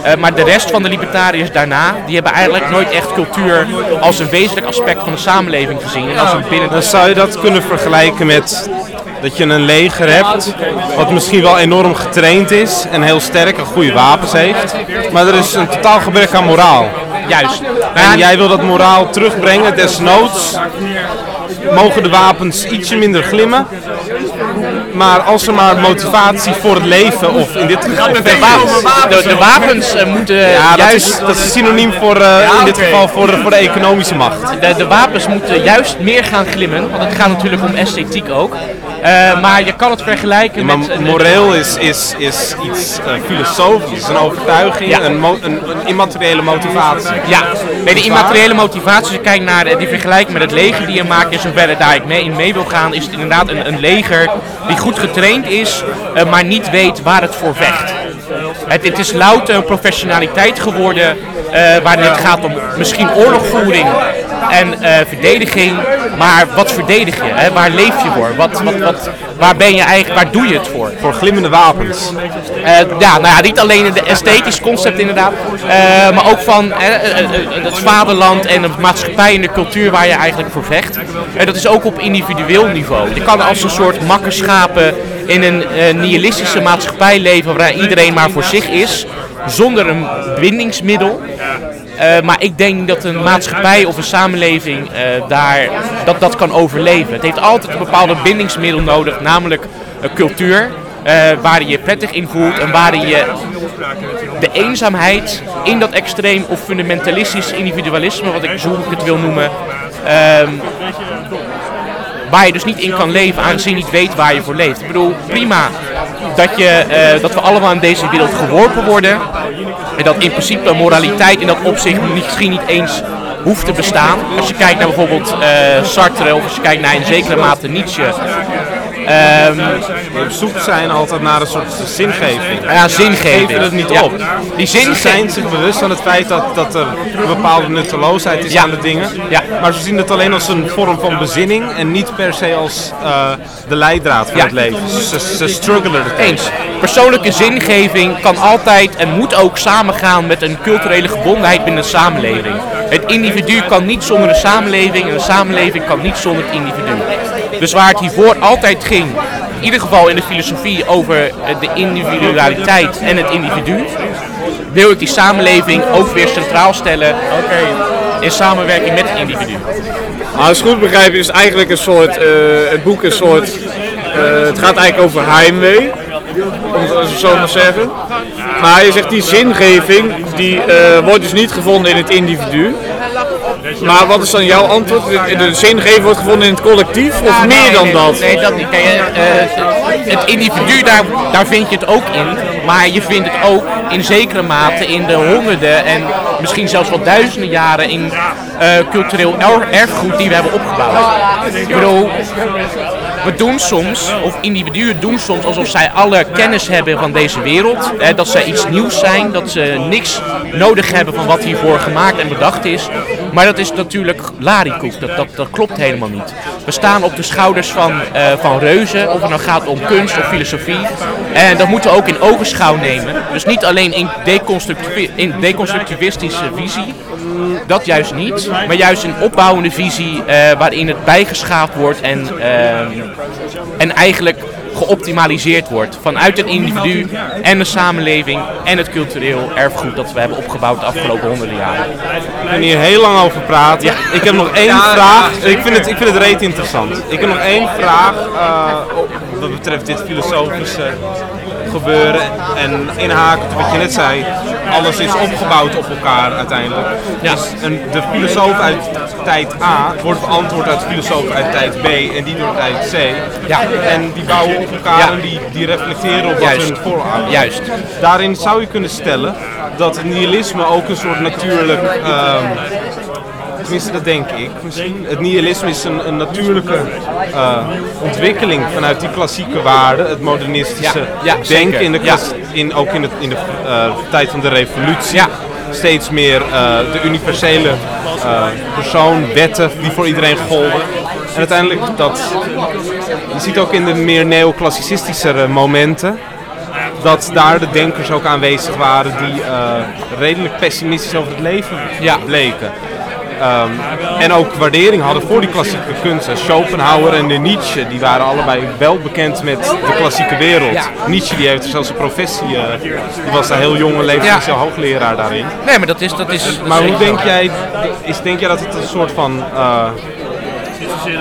[SPEAKER 7] Eh, maar de rest van de libertariërs daarna, die hebben eigenlijk nooit echt cultuur als een wezenlijk aspect van de samenleving gezien. En als een binnen...
[SPEAKER 2] Dan zou je dat kunnen vergelijken met dat je een leger hebt, wat misschien wel enorm getraind is en heel sterk en goede wapens heeft. Maar er is een totaal gebrek aan moraal.
[SPEAKER 7] Juist.
[SPEAKER 2] En jij wil dat moraal terugbrengen, desnoods mogen de wapens ietsje minder glimmen. Maar als er maar motivatie voor het leven, of in dit geval
[SPEAKER 7] de, wapens, de, de wapens eh, moeten
[SPEAKER 2] Ja, dat
[SPEAKER 7] juist...
[SPEAKER 2] is, dat is synoniem voor, eh, in dit geval voor, de- voor de economische macht.
[SPEAKER 7] De, de wapens moeten juist meer gaan glimmen, want het gaat natuurlijk om esthetiek ook. Eh, maar je kan het vergelijken
[SPEAKER 2] Maar
[SPEAKER 7] met...
[SPEAKER 2] moreel is, is, is iets filosofisch, een overtuiging,
[SPEAKER 7] Ja.
[SPEAKER 2] een, mo- een, een immateriële motivatie.
[SPEAKER 7] Ja, nee, de immateriële motivatie, als je kijkt naar die vergelijking met het leger die je maakt, in zoverre daar ik mee in mee wil gaan, is het inderdaad een, een leger die goed getraind is, eh, maar niet weet waar het voor vecht. Het, het is louter professionaliteit geworden, eh waarin het gaat om misschien oorlogvoering en eh, verdediging, maar wat verdedig je? Hè? Waar leef je voor? Wat, wat, wat, waar ben je eigenlijk, waar doe je het voor?
[SPEAKER 2] Voor glimmende wapens.
[SPEAKER 7] Eh, ja, nou ja, niet alleen de esthetisch concept inderdaad, eh, maar ook van het vaderland en de maatschappij en de cultuur waar je eigenlijk voor vecht. En dat is ook op individueel niveau. Je kan als een soort makkerschapen in een nihilistische maatschappij leven waar iedereen maar voor zich is, zonder een bindingsmiddel. Eh, maar ik denk dat een maatschappij of een samenleving eh, daar, dat, dat kan overleven. Het heeft altijd een bepaalde bindingsmiddel nodig, namelijk cultuur. eh, waar je prettig in voelt en waar je de eenzaamheid in dat extreem of fundamentalistisch individualisme, wat ik zo ik het wil noemen, ehm, waar je dus niet in kan leven aangezien je niet weet waar je voor leeft. Ik bedoel, prima dat, je, dat we allemaal in deze wereld geworpen worden. En dat in principe moraliteit in dat opzicht misschien niet eens hoeft te bestaan. Als je kijkt naar bijvoorbeeld eh, Sartre of als je kijkt naar in zekere mate Nietzsche. Ehm,
[SPEAKER 2] Die op zoek zijn altijd naar een soort zingeving.
[SPEAKER 7] ja, zingeving.
[SPEAKER 2] Geven het niet
[SPEAKER 7] Ja.
[SPEAKER 2] op.
[SPEAKER 7] Die zingeving.
[SPEAKER 2] zijn zich bewust van het feit dat, dat er een bepaalde nutteloosheid is
[SPEAKER 7] Ja.
[SPEAKER 2] aan de dingen.
[SPEAKER 7] Ja.
[SPEAKER 2] Maar ze zien het alleen als een vorm van bezinning en niet per se als eh, de leidraad van het leven. Ze, ze struggelen er.
[SPEAKER 7] Eens. Persoonlijke zingeving kan altijd en moet ook samengaan met een culturele gebondenheid binnen de samenleving. Het individu kan niet zonder de samenleving en de samenleving kan niet zonder het individu. Dus waar het hiervoor altijd ging, in ieder geval in de filosofie over eh, de individualiteit en het individu, wil ik die samenleving ook weer centraal stellen in samenwerking met het individu.
[SPEAKER 5] Maar als ik goed begrijp is het eigenlijk een soort, eh, het boek een soort, eh, het gaat eigenlijk over heimwee, om het zo maar zeggen. Maar je zegt die zingeving, die eh, wordt dus niet gevonden in het individu. Maar wat is dan jouw antwoord? De, de zingeving wordt gevonden in het collectief of
[SPEAKER 7] Ja,
[SPEAKER 5] meer
[SPEAKER 7] nee,
[SPEAKER 5] dan
[SPEAKER 7] nee,
[SPEAKER 5] dat?
[SPEAKER 7] Nee, dat niet. Kijk, eh, het individu, daar, daar vind je het ook in. Maar je vindt het ook in zekere mate in de honderden en misschien zelfs wel duizenden jaren in eh, cultureel er- erfgoed die we hebben opgebouwd. Ik bedoel, we doen soms, of individuen doen soms alsof zij alle kennis hebben van deze wereld. Hè, dat zij iets nieuws zijn, dat ze niks nodig hebben van wat hiervoor gemaakt en bedacht is. Maar dat is natuurlijk larikoek, dat, dat, dat klopt helemaal niet. We staan op de schouders van, eh, van reuzen, of het nou gaat om kunst of filosofie. En dat moeten we ook in ogenschouw nemen. Dus niet alleen in, deconstructivi- in deconstructivistische visie, dat juist niet, maar juist een opbouwende visie eh, waarin het bijgeschaafd wordt en, ehm, en eigenlijk geoptimaliseerd wordt vanuit het individu en de samenleving en het cultureel erfgoed dat we hebben opgebouwd de afgelopen honderden jaren.
[SPEAKER 2] We kunnen hier heel lang over praten. Ik heb nog één vraag. Ik vind, het, ik vind het reet interessant. Ik heb nog één vraag eh, wat betreft dit filosofische gebeuren. En inhakend op wat je net zei, alles is opgebouwd op elkaar uiteindelijk.
[SPEAKER 7] Ja.
[SPEAKER 2] Dus een, de filosoof uit tijd A wordt beantwoord uit de filosoof uit tijd B en die door tijd C.
[SPEAKER 7] Ja.
[SPEAKER 2] En die bouwen op elkaar
[SPEAKER 7] Ja.
[SPEAKER 2] en die, die reflecteren op wat
[SPEAKER 7] Juist.
[SPEAKER 2] hun voorouders.
[SPEAKER 7] Juist.
[SPEAKER 2] Daarin zou je kunnen stellen dat nihilisme ook een soort natuurlijk. ehm, tenminste, dat denk ik. Misschien. Het nihilisme is een, een natuurlijke eh, ontwikkeling vanuit die klassieke waarden. Het modernistische
[SPEAKER 7] Ja, ja,
[SPEAKER 2] denken in de, klas- in, ook in de, in de eh, tijd van de revolutie.
[SPEAKER 7] Ja.
[SPEAKER 2] Steeds meer eh, de universele persoon, wetten die voor iedereen golden. En uiteindelijk dat. Je ziet ook in de meer neoclassicistischere momenten dat daar de denkers ook aanwezig waren die redelijk pessimistisch over het leven
[SPEAKER 7] Ja.
[SPEAKER 2] bleken. Ehm, en ook waardering hadden voor die klassieke kunsten. Schopenhauer en de Nietzsche, die waren allebei wel bekend met de klassieke wereld.
[SPEAKER 7] Ja.
[SPEAKER 2] Nietzsche die heeft zelfs een professie, eh, die was daar heel jonge leeftijd,
[SPEAKER 7] Ja.
[SPEAKER 2] hoogleraar daarin.
[SPEAKER 7] Nee, maar dat is... Dat is dat
[SPEAKER 2] Maar
[SPEAKER 7] is
[SPEAKER 2] hoe denk jij, is, denk jij dat het een soort van... eh,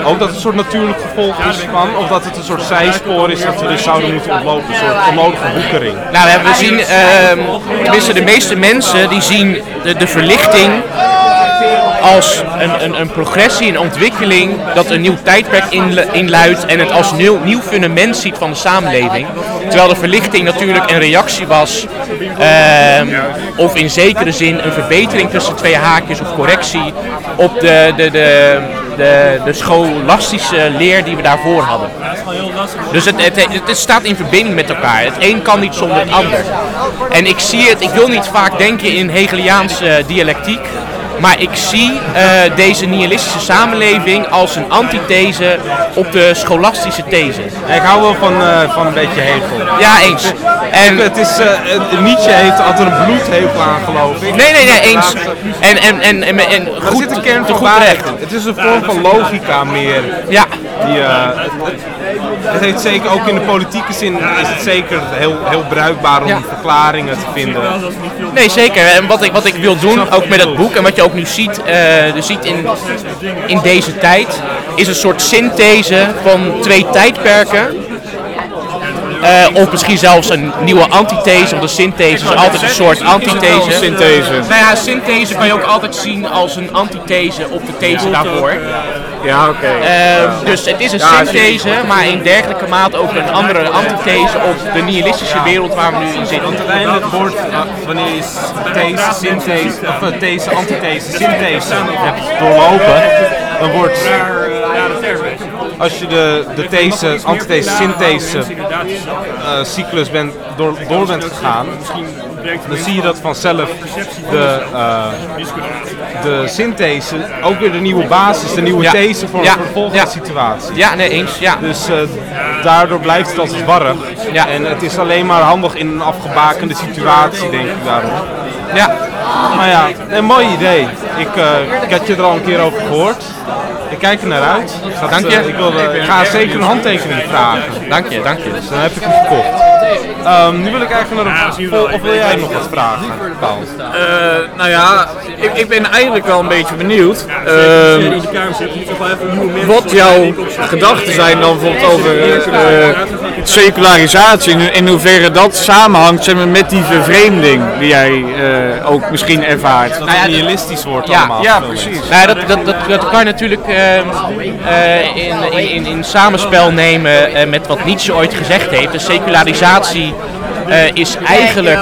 [SPEAKER 2] ook dat het een soort natuurlijk gevolg is van, of dat het een soort zijspoor is dat we dus zouden moeten ontlopen, een soort onnodige hoekering?
[SPEAKER 7] Nou, we hebben- we zien, ehm tenminste de meeste mensen die zien de, de verlichting als een, een, een progressie, een ontwikkeling dat een nieuw tijdperk inlu- inluidt en het als nieuw, nieuw fundament ziet van de samenleving. Terwijl de verlichting natuurlijk een reactie was, ehm, of in zekere zin een verbetering tussen twee haakjes of correctie op de, de, de, de, de scholastische leer die we daarvoor hadden. Dus het, het, het staat in verbinding met elkaar. Het een kan niet zonder het ander. En ik zie het, ik wil niet vaak denken in Hegeliaanse dialectiek. Maar ik zie eh, deze nihilistische samenleving als een antithese op de scholastische these.
[SPEAKER 2] Ik hou wel van, eh, van een beetje Hegel.
[SPEAKER 7] Ja, eens. En,
[SPEAKER 2] Het is, eh, Nietzsche heeft altijd een bloedhekel aan, geloof ik.
[SPEAKER 7] nee, nee, nee, eens. En, en, en, en, en
[SPEAKER 2] Er
[SPEAKER 7] goed,
[SPEAKER 2] zit een kern van
[SPEAKER 7] goed.
[SPEAKER 2] Het is een vorm van logica meer.
[SPEAKER 7] Ja,
[SPEAKER 2] Die, het, heeft zeker ook in de politieke zin is het zeker heel, heel bruikbaar om
[SPEAKER 7] Ja.
[SPEAKER 2] verklaringen te vinden.
[SPEAKER 7] Nee, zeker. En wat ik, wat ik wil doen, ook met het boek, en wat je ook nu ziet, eh, dus ziet in, in deze tijd, is een soort synthese van twee tijdperken. Eh, of misschien zelfs een nieuwe antithese, want de synthese is altijd een soort antithese.
[SPEAKER 5] Synthese.
[SPEAKER 7] Nou ja, synthese kan je ook altijd zien als een antithese op de these daarvoor.
[SPEAKER 5] Ja, oké.
[SPEAKER 7] Eh, dus het is een synthese, maar in dergelijke mate ook een andere antithese op de nihilistische wereld waar we nu in zitten.
[SPEAKER 2] Want uiteindelijk wordt, eh, wanneer je these, synthese, of eh, these, antithese, synthese hebt doorlopen, dan wordt, als je de, de these, antithese, synthese eh, cyclus bent, door, door bent gegaan, dan zie je dat vanzelf de, eh, de synthese ook weer de nieuwe basis, de nieuwe
[SPEAKER 7] Ja.
[SPEAKER 2] these voor,
[SPEAKER 7] Ja.
[SPEAKER 2] voor de volgende
[SPEAKER 7] Ja.
[SPEAKER 2] situatie.
[SPEAKER 7] Ja, nee, eens. Ja.
[SPEAKER 2] Dus eh, daardoor blijft het als warrig.
[SPEAKER 7] Ja.
[SPEAKER 2] En het is alleen maar handig in een afgebakende situatie, denk ik daarom.
[SPEAKER 7] ja.
[SPEAKER 2] Maar ja, een mooi idee. Ik, eh, ik had je er al een keer over gehoord. Ik kijk er naar uit. Dat,
[SPEAKER 7] Dank je.
[SPEAKER 2] ik, wil, ik ga zeker een handtekening vragen.
[SPEAKER 7] Dank je, dank je.
[SPEAKER 2] Dus dan heb ik hem gekocht. Ehm, nu wil ik eigenlijk naar een vol, of wil jij nog wat vragen, Paul?
[SPEAKER 5] Eh, nou ja, ik, ik ben eigenlijk wel een beetje benieuwd. ehm, wat jouw gedachten zijn dan bijvoorbeeld over eh, secularisatie. In, in hoeverre dat samenhangt zeg maar, met die vervreemding die jij eh, ook misschien ervaart.
[SPEAKER 2] Dat het nihilistisch wordt
[SPEAKER 7] ja,
[SPEAKER 2] allemaal.
[SPEAKER 5] Ja, precies.
[SPEAKER 7] Nou, dat, dat, dat, dat kan je natuurlijk ehm, eh, in, in, in, in samenspel nemen eh, met wat Nietzsche ooit gezegd heeft. De secularisatie eh, is eigenlijk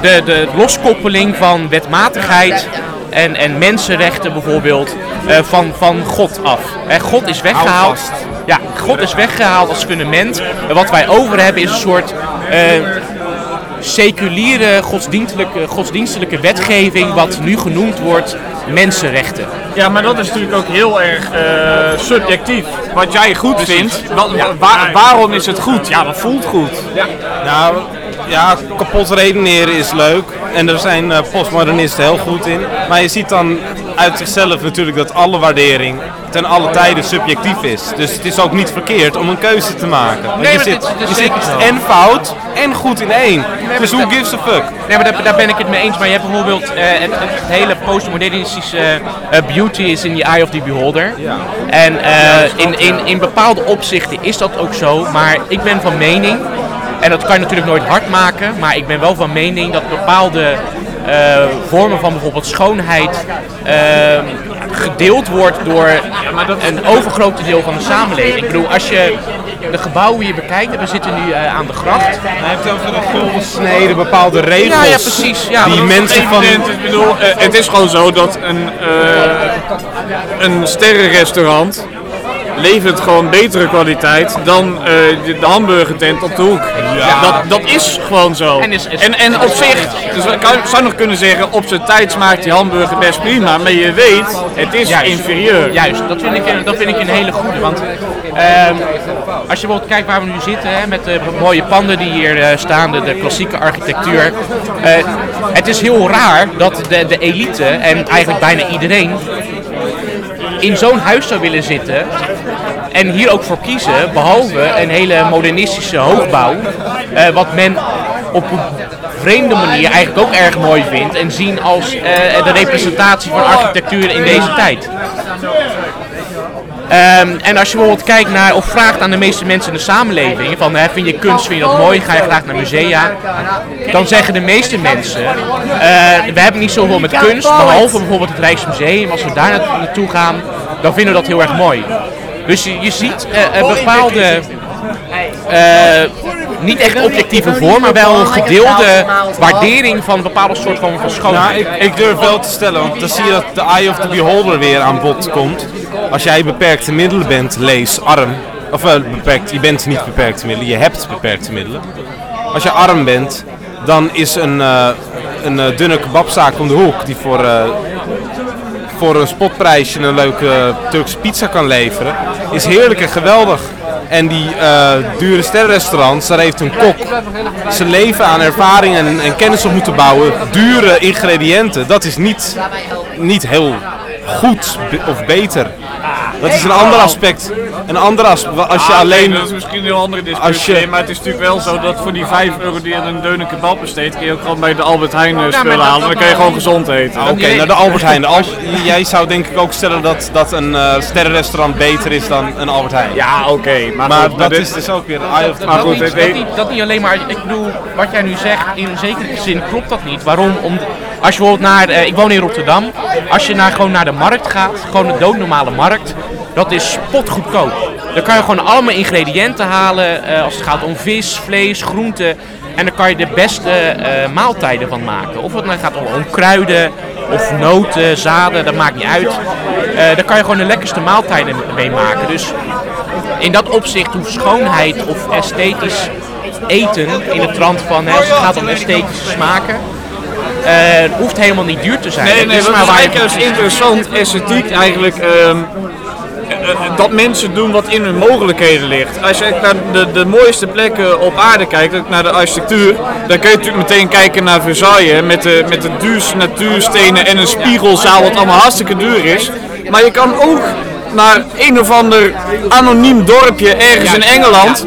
[SPEAKER 7] de, de loskoppeling van wetmatigheid en, en mensenrechten bijvoorbeeld eh, van, van God af. God is weggehaald. Ja, God is weggehaald als fundament. En wat wij over hebben is een soort eh, seculiere godsdienstelijke, godsdienstelijke wetgeving wat nu genoemd wordt mensenrechten.
[SPEAKER 5] Ja, maar dat is natuurlijk ook heel erg eh, subjectief. Wat jij goed vindt, wat, wa- waarom is het goed? Ja, dat voelt goed.
[SPEAKER 2] Nou, ja, kapot redeneren is leuk. En daar zijn eh, postmodernisten heel goed in. Maar je ziet dan uit zichzelf natuurlijk dat alle waardering ten alle tijden subjectief is. Dus het is ook niet verkeerd om een keuze te maken. Want
[SPEAKER 7] Nee,
[SPEAKER 2] je zit, je
[SPEAKER 7] is
[SPEAKER 2] zit en fout en goed in één. dus
[SPEAKER 7] maar
[SPEAKER 2] who
[SPEAKER 7] dat-
[SPEAKER 2] gives a fuck?
[SPEAKER 7] Nee, maar daar, daar ben ik het mee eens. Maar je hebt bijvoorbeeld eh, het, het hele postmodernistische eh, beauty is in the eye of the beholder. En eh, in, in, in bepaalde opzichten is dat ook zo. Maar ik ben van mening En dat kan je natuurlijk nooit hard maken, maar ik ben wel van mening dat bepaalde vormen van bijvoorbeeld schoonheid eh, gedeeld wordt door een overgrote deel van de samenleving. Ik bedoel, als je de gebouwen hier bekijkt, en we zitten nu eh, aan de gracht.
[SPEAKER 2] Hij heeft over de gulden sneden, bepaalde regels.
[SPEAKER 7] Ja, ja, precies. Ja,
[SPEAKER 2] die mensen van...
[SPEAKER 5] Ik bedoel, eh, het is gewoon zo dat een, eh, een sterrenrestaurant levert gewoon betere kwaliteit dan eh, de, de hamburgertent op de hoek. Dat, dat is gewoon zo.
[SPEAKER 7] En is- is-
[SPEAKER 5] en, en op zich, dus ik zou nog kunnen zeggen, op zijn tijd smaakt die hamburger best prima, maar je weet, het is
[SPEAKER 7] Juist.
[SPEAKER 5] inferieur.
[SPEAKER 7] Juist, dat vind ik, een- dat vind ik een hele goede. Want ehm, als je bijvoorbeeld kijkt waar we nu zitten, hè, met de mooie panden die hier eh, staan, de, de klassieke architectuur. eh, het is heel raar dat de, de elite en eigenlijk bijna iedereen in zo'n huis zou willen zitten. En hier ook voor kiezen, behalve een hele modernistische hoogbouw. eh, wat men op een vreemde manier eigenlijk ook erg mooi vindt. En zien als eh, de representatie van architectuur in deze tijd. Ehm, en als je bijvoorbeeld kijkt naar of vraagt aan de meeste mensen in de samenleving: van, hè, vind je kunst, vind je dat mooi, ga je graag naar musea? Dan zeggen de meeste mensen: eh, we hebben niet zoveel met kunst, behalve bijvoorbeeld het Rijksmuseum. Als we daar naartoe- gaan, dan vinden we dat heel erg mooi. Dus je, ziet een bepaalde, eh, niet echt objectieve vorm, maar wel een gedeelde waardering van een bepaalde soort van, van
[SPEAKER 2] Nou,
[SPEAKER 7] schoonheid.
[SPEAKER 2] ik, ik durf wel te stellen, want dan zie je dat de eye of the beholder weer aan bod komt. Als jij beperkte middelen bent, lees arm. Of wel beperkt, je bent niet beperkte middelen, je hebt beperkte middelen. Als je arm bent, dan is een, eh, een eh, dunne kebabzaak om de hoek die voor, eh, voor een spotprijsje een leuke Turkse pizza kan leveren, is heerlijk en geweldig. En die eh, dure sterrenrestaurants, daar heeft een kok zijn leven aan ervaring en, en kennis op moeten bouwen. Dure ingrediënten, dat is niet, niet heel goed of beter. Dat is een ander aspect. Een ander aspect. Als je
[SPEAKER 5] Ah,
[SPEAKER 2] alleen.
[SPEAKER 5] nee, dat is misschien een heel andere discussie,
[SPEAKER 2] Als je-
[SPEAKER 5] maar het is natuurlijk wel zo dat voor die 5 euro die je aan een deunen kebab besteedt, kun je ook gewoon bij de Albert Heijn eh, spullen halen. Dan kan je gewoon gezond eten.
[SPEAKER 2] Oké, nou de Albert Heijn. De Al- jij zou denk ik ook stellen dat, dat een eh, sterrenrestaurant beter is dan een Albert Heijn.
[SPEAKER 5] Ja, oké. maar
[SPEAKER 2] Maar
[SPEAKER 5] goed,
[SPEAKER 2] dat
[SPEAKER 5] dit-
[SPEAKER 2] is dus ook weer
[SPEAKER 5] Maar
[SPEAKER 7] dat,
[SPEAKER 5] goed,
[SPEAKER 7] dat,
[SPEAKER 5] weet-
[SPEAKER 7] niet, dat niet alleen maar, ik bedoel, wat jij nu zegt, in zekere zin klopt dat niet. Waarom? Om, als je bijvoorbeeld naar, eh, ik woon in Rotterdam, als je naar, gewoon naar de markt gaat, gewoon de doodnormale markt, dat is spotgoedkoop. Dan kan je gewoon allemaal ingrediënten halen, eh, als het gaat om vis, vlees, groenten. En dan kan je de beste eh, maaltijden van maken. Of het nou gaat om, kruiden, of noten, zaden, dat maakt niet uit. Eh daar kan je gewoon de lekkerste maaltijden mee maken. Dus in dat opzicht hoeft schoonheid of esthetisch eten in de trant van hè, het gaat om esthetische smaken. Eh, hoeft helemaal niet duur te zijn.
[SPEAKER 5] Nee,
[SPEAKER 7] Het
[SPEAKER 5] nee,
[SPEAKER 7] maar
[SPEAKER 5] is
[SPEAKER 7] je
[SPEAKER 5] interessant, esthetiek eigenlijk. ehm, eh, eh, dat mensen doen wat in hun mogelijkheden ligt. Als je echt naar de, de mooiste plekken op aarde kijkt, ook naar de architectuur, dan kun je natuurlijk meteen kijken naar Versailles met de, met de duurste natuurstenen en een spiegelzaal, wat allemaal hartstikke duur is. Maar je kan ook naar een of ander anoniem dorpje ergens in Engeland,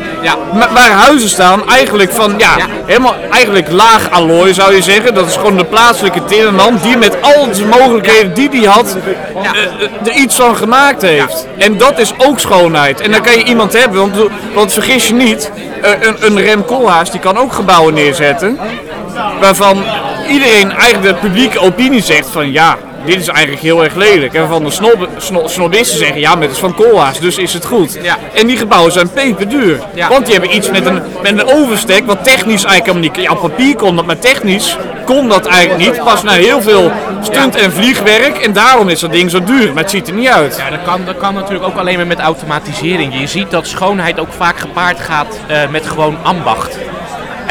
[SPEAKER 5] waar huizen staan, eigenlijk van ja, helemaal eigenlijk laag allooi zou je zeggen. Dat is gewoon de plaatselijke timmerman die met al zijn mogelijkheden die hij had, eh, eh, er iets van gemaakt heeft. En dat is ook schoonheid. En dan kan je iemand hebben, want, want vergis je niet, eh, een, een Rem Koolhaas die kan ook gebouwen neerzetten, waarvan iedereen eigenlijk de publieke opinie zegt van ja, dit is eigenlijk heel erg lelijk. En waarvan de snob, snobisten zeggen ja, maar het is van Koolhaas, dus is het goed.
[SPEAKER 7] Ja.
[SPEAKER 5] En die gebouwen zijn peperduur.
[SPEAKER 7] Ja.
[SPEAKER 5] Want die hebben iets met een, met een overstek wat technisch eigenlijk helemaal niet... Ja, op papier kon dat, maar technisch kon dat eigenlijk niet. Pas na heel veel stunt- en vliegwerk. En daarom is dat ding zo duur. Maar het ziet er niet uit.
[SPEAKER 7] Ja, dat kan, dat kan natuurlijk ook alleen maar met automatisering. Je ziet dat schoonheid ook vaak gepaard gaat eh, met gewoon ambacht.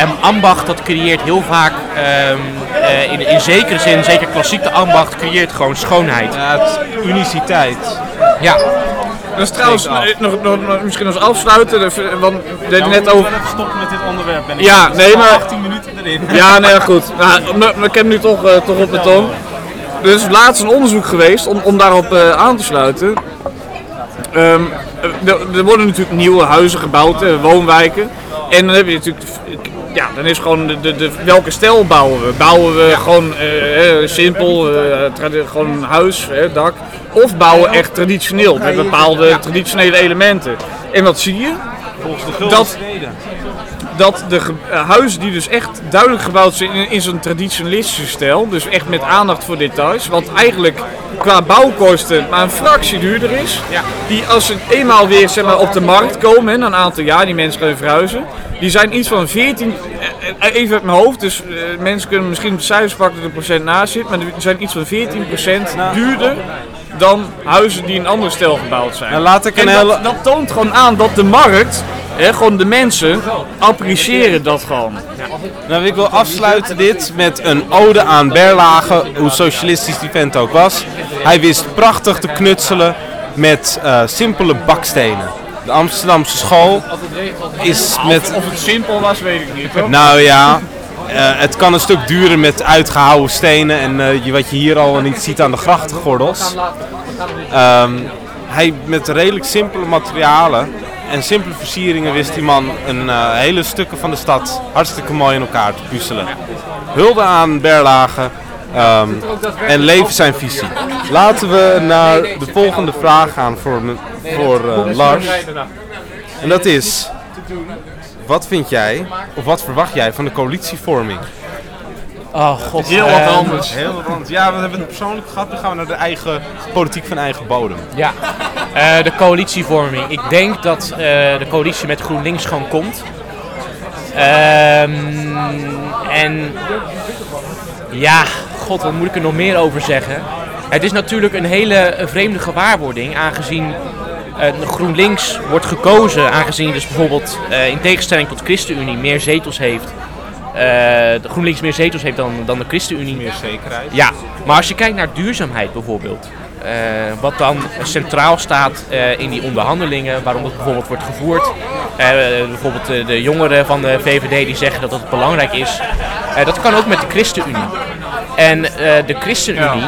[SPEAKER 7] En ambacht dat creëert heel vaak, ehm, eh, in, in zekere zin, zeker klassieke ambacht, creëert gewoon schoonheid.
[SPEAKER 2] Ja, uniciteit.
[SPEAKER 7] Ja,
[SPEAKER 5] Dat is trouwens nog, nog, nog- misschien als afsluiten. eh, Want we hadden net over...
[SPEAKER 2] even stoppen met dit onderwerp. Ben ik
[SPEAKER 5] Ja, nee, maar-
[SPEAKER 2] 18 minuten erin.
[SPEAKER 5] Ja, nee, goed. Nou, maar, maar ik heb nu toch, eh, toch op de tong. Er is laatst een onderzoek geweest om, om daarop eh, aan te sluiten. Ehm, er, er worden natuurlijk nieuwe huizen gebouwd, woonwijken. En dan heb je natuurlijk, ja, dan is gewoon de, de, de- welke stijl bouwen we? Bouwen we gewoon eh, eh, simpel, eh, tradi- gewoon een huis, dak. Of bouwen we echt traditioneel, met bepaalde traditionele elementen. En wat zie je?
[SPEAKER 2] Volgens de gulden
[SPEAKER 5] Dat-
[SPEAKER 2] steden.
[SPEAKER 5] dat de huizen die dus echt duidelijk gebouwd zijn in, in zo'n traditionalistische stijl, dus echt met aandacht voor details, wat eigenlijk qua bouwkosten maar een fractie duurder is, die als ze eenmaal weer zeg maar, op de markt komen, na een aantal jaar, die mensen gaan verhuizen, die zijn iets van 14, eh, eh, even uit mijn hoofd, dus eh, mensen kunnen misschien de cijfers pakken dat er procent naast zit, maar die zijn iets van 14% duurder dan huizen die in een andere stijl gebouwd zijn.
[SPEAKER 2] Nou, laat ik
[SPEAKER 5] En
[SPEAKER 2] een
[SPEAKER 5] dat,
[SPEAKER 2] hele...
[SPEAKER 5] dat toont gewoon aan dat de markt, gewoon de mensen, appreciëren dat gewoon.
[SPEAKER 2] Nou, ik wil afsluiten dit met een ode aan Berlage, hoe socialistisch die vent ook was. Hij wist prachtig te knutselen met eh, simpele bakstenen. De Amsterdamse school is met...
[SPEAKER 5] Of het simpel was, weet ik niet. hoor.
[SPEAKER 2] Nou ja, eh, het kan een stuk duurder met uitgehouwen stenen en eh, je, wat je hier al niet ziet aan de grachtengordels. Ehm, hij met redelijk simpele materialen en simpele versieringen wist die man een eh, hele stukken van de stad hartstikke mooi in elkaar te puzzelen. Hulde aan Berlage ehm, en leven zijn visie. Laten we naar de volgende vraag gaan voor, voor eh, Lars. En dat is, wat vind jij, of wat verwacht jij van de coalitievorming?
[SPEAKER 7] Oh god.
[SPEAKER 5] Heel wat
[SPEAKER 7] Ehm,
[SPEAKER 5] anders.
[SPEAKER 2] Heel want ja, we hebben het persoonlijk gehad, nu gaan we naar de eigen politiek van eigen bodem.
[SPEAKER 7] Ja, Eh, de coalitievorming. Ik denk dat eh, de coalitie met GroenLinks gewoon komt. Ehm, en ja, god, wat moet ik er nog meer over zeggen? Het is natuurlijk een hele eh, vreemde gewaarwording, aangezien eh, GroenLinks wordt gekozen, aangezien dus bijvoorbeeld eh, in tegenstelling tot ChristenUnie meer zetels heeft. Eh, de GroenLinks meer zetels heeft dan, dan de ChristenUnie.
[SPEAKER 2] Meer zekerheid.
[SPEAKER 7] Ja, maar als je kijkt naar duurzaamheid bijvoorbeeld, eh, wat dan centraal staat eh, in die onderhandelingen, waarom het bijvoorbeeld wordt gevoerd. Bijvoorbeeld de jongeren van de VVD die zeggen dat het belangrijk is. Dat kan ook met de ChristenUnie. En de ChristenUnie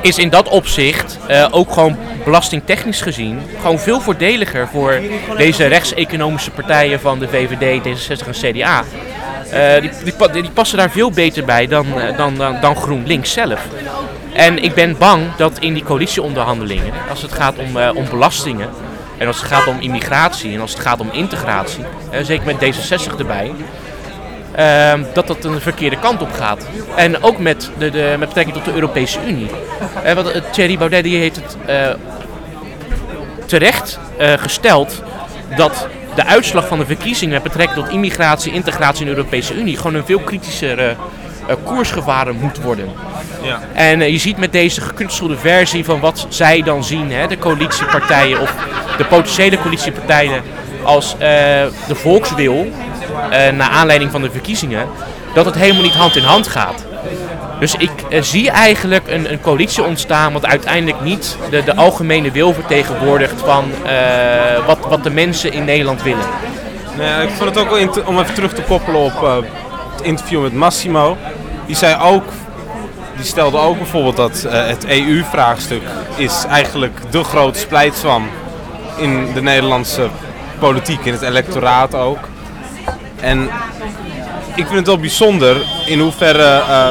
[SPEAKER 7] is in dat opzicht eh, ook gewoon belastingtechnisch gezien gewoon veel voordeliger voor deze rechtseconomische partijen van de VVD, D66 en CDA. Eh, die, die, die passen daar veel beter bij dan, eh, dan, dan, dan GroenLinks zelf. En ik ben bang dat in die coalitieonderhandelingen, als het gaat om, om belastingen en als het gaat om immigratie en als het gaat om integratie, zeker met D66 erbij, ehm, dat dat een verkeerde kant op gaat. En ook met, de, de, met betrekking tot de Europese Unie. Eh, want eh, Thierry Baudet die heeft het eh, terecht gesteld dat de uitslag van de verkiezingen met betrekking tot immigratie, integratie in de Europese Unie gewoon een veel kritischere koers gevaren moet worden.
[SPEAKER 2] Ja.
[SPEAKER 7] En je ziet met deze geknutselde versie van wat zij dan zien, hè, de coalitiepartijen of de potentiële coalitiepartijen, als de volkswil, naar aanleiding van de verkiezingen, dat het helemaal niet hand in hand gaat. Dus ik eh, zie eigenlijk een, een coalitie ontstaan wat uiteindelijk niet de, de algemene wil vertegenwoordigt van eh, wat, wat de mensen in Nederland willen.
[SPEAKER 2] Nee, ik vond het ook wel om even terug te koppelen op eh, het interview met Massimo. Die zei ook, die stelde ook bijvoorbeeld dat eh, het EU-vraagstuk is eigenlijk de grote splijtswam in de Nederlandse politiek, in het electoraat ook. En ik vind het wel bijzonder in hoeverre eh,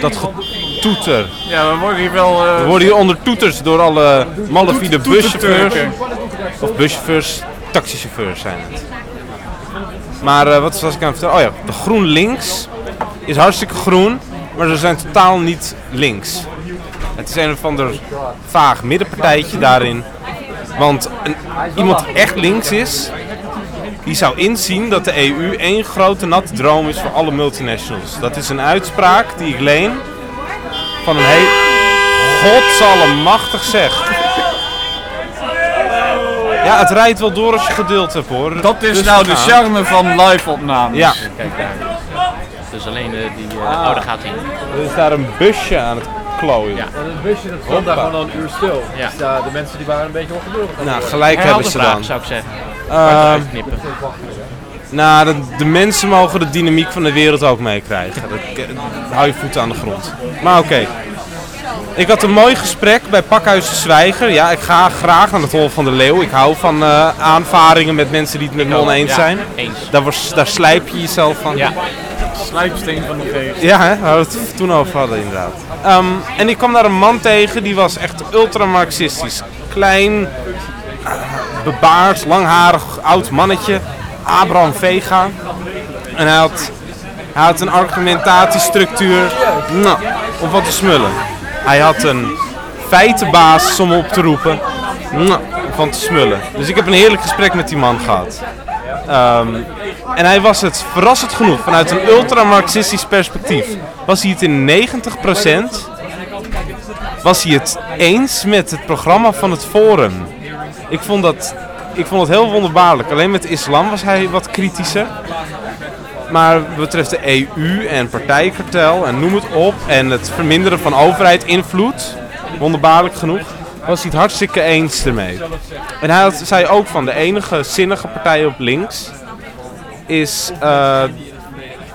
[SPEAKER 2] dat, dat getoeter.
[SPEAKER 5] Ja, we worden hier wel... eh,
[SPEAKER 2] We worden hier ondertoeters door alle malafide buschauffeurs. Of buschauffeurs, taxichauffeurs zijn het. Maar eh, wat was ik aan het vertellen? Oh ja, de GroenLinks is hartstikke groen, maar ze zijn totaal niet links. Het is een of ander vaag middenpartijtje daarin. Want een, iemand die echt links is, die zou inzien dat de EU één grote natte droom is voor alle multinationals. Dat is een uitspraak die ik leen van een heel... Godzallemachtig zeg. Ja, het rijdt wel door als je geduld hebt hoor.
[SPEAKER 5] dat is
[SPEAKER 2] Dus
[SPEAKER 5] nou de charme van live-opnames.
[SPEAKER 2] Ja,
[SPEAKER 7] Kijk daar. Dus alleen eh, die uh, oude gaat in.
[SPEAKER 2] er is daar een busje aan het klooien.
[SPEAKER 7] Ja.
[SPEAKER 8] En het busje dat stond daar gewoon al een uur stil.
[SPEAKER 7] Ja.
[SPEAKER 8] Dus ja, de mensen die waren een beetje ongeduldig.
[SPEAKER 2] Nou, gelijk hebben ze
[SPEAKER 7] vraag,
[SPEAKER 2] dan.
[SPEAKER 7] zou ik zeggen. Uitknippen.
[SPEAKER 2] nou, de, de mensen mogen de dynamiek van de wereld ook meekrijgen. Eh, Hou je voeten aan de grond. Maar oké. Ik had een mooi gesprek bij Pakhuis de Zwijger. Ja, ik ga graag naar het Hol van de Leeuw. Ik hou van eh, aanvaringen met mensen die het met me oneens
[SPEAKER 7] Ja,
[SPEAKER 2] zijn.
[SPEAKER 7] Eens.
[SPEAKER 2] Daar, was, daar slijp je jezelf van.
[SPEAKER 7] Ja.
[SPEAKER 5] Slijpsteen van de geest.
[SPEAKER 2] Ja, hè? waar we het toen over hadden inderdaad. Ehm, en ik kwam daar een man tegen die was echt ultra-marxistisch. Klein, bebaard, langharig, oud mannetje. Abraham Vega. En hij had, hij had een argumentatiestructuur nou, om van te smullen. Hij had een feitenbasis om op te roepen. Nou, van te smullen. Dus ik heb een heerlijk gesprek met die man gehad. Ehm, en hij was het verrassend genoeg, vanuit een ultramarxistisch perspectief, was hij het in 90% was hij het eens met het programma van het Forum. Ik vond dat, ik vond het heel wonderbaarlijk. Alleen met islam was hij wat kritischer. Maar wat betreft de EU en partijkartel en noem het op en het verminderen van overheid invloed, wonderbaarlijk genoeg, was hij het hartstikke eens ermee. En hij zei ook van de enige zinnige partij op links is eh,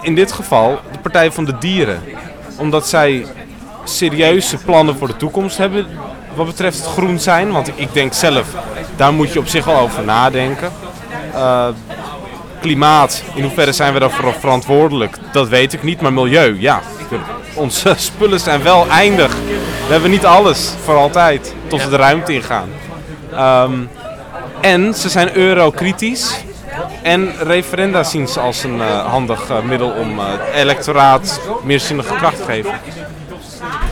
[SPEAKER 2] in dit geval de Partij van de Dieren. Omdat zij serieuze plannen voor de toekomst hebben wat betreft het groen zijn. Want ik denk zelf, daar moet je op zich wel over nadenken. Eh, klimaat, in hoeverre zijn we daarvoor verantwoordelijk? Dat weet ik niet, maar milieu, ja. Onze spullen zijn wel eindig. We hebben niet alles voor altijd, tot we de ruimte ingaan. Ehm, en ze zijn eurokritisch. En referenda zien ze als een eh, handig eh, middel om het electoraat meer zinnige kracht te geven.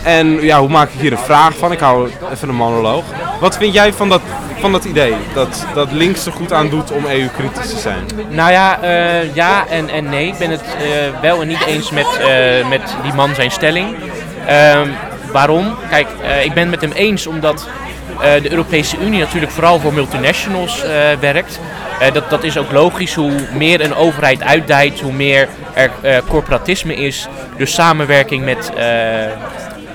[SPEAKER 2] En ja, hoe maak ik hier een vraag van? Ik hou even een monoloog. Wat vind jij van dat, van dat idee? Dat, dat links er goed aan doet om EU-kritisch te zijn?
[SPEAKER 7] Nou ja, eh, ja en, en nee. Ik ben het eh, wel en niet eens met, eh, met die man zijn stelling. Ehm, waarom? Kijk, ik ben het met hem eens omdat de Europese Unie natuurlijk vooral voor multinationals werkt. Dat, dat is ook logisch. Hoe meer een overheid uitdijt, hoe meer er corporatisme is. Dus samenwerking met,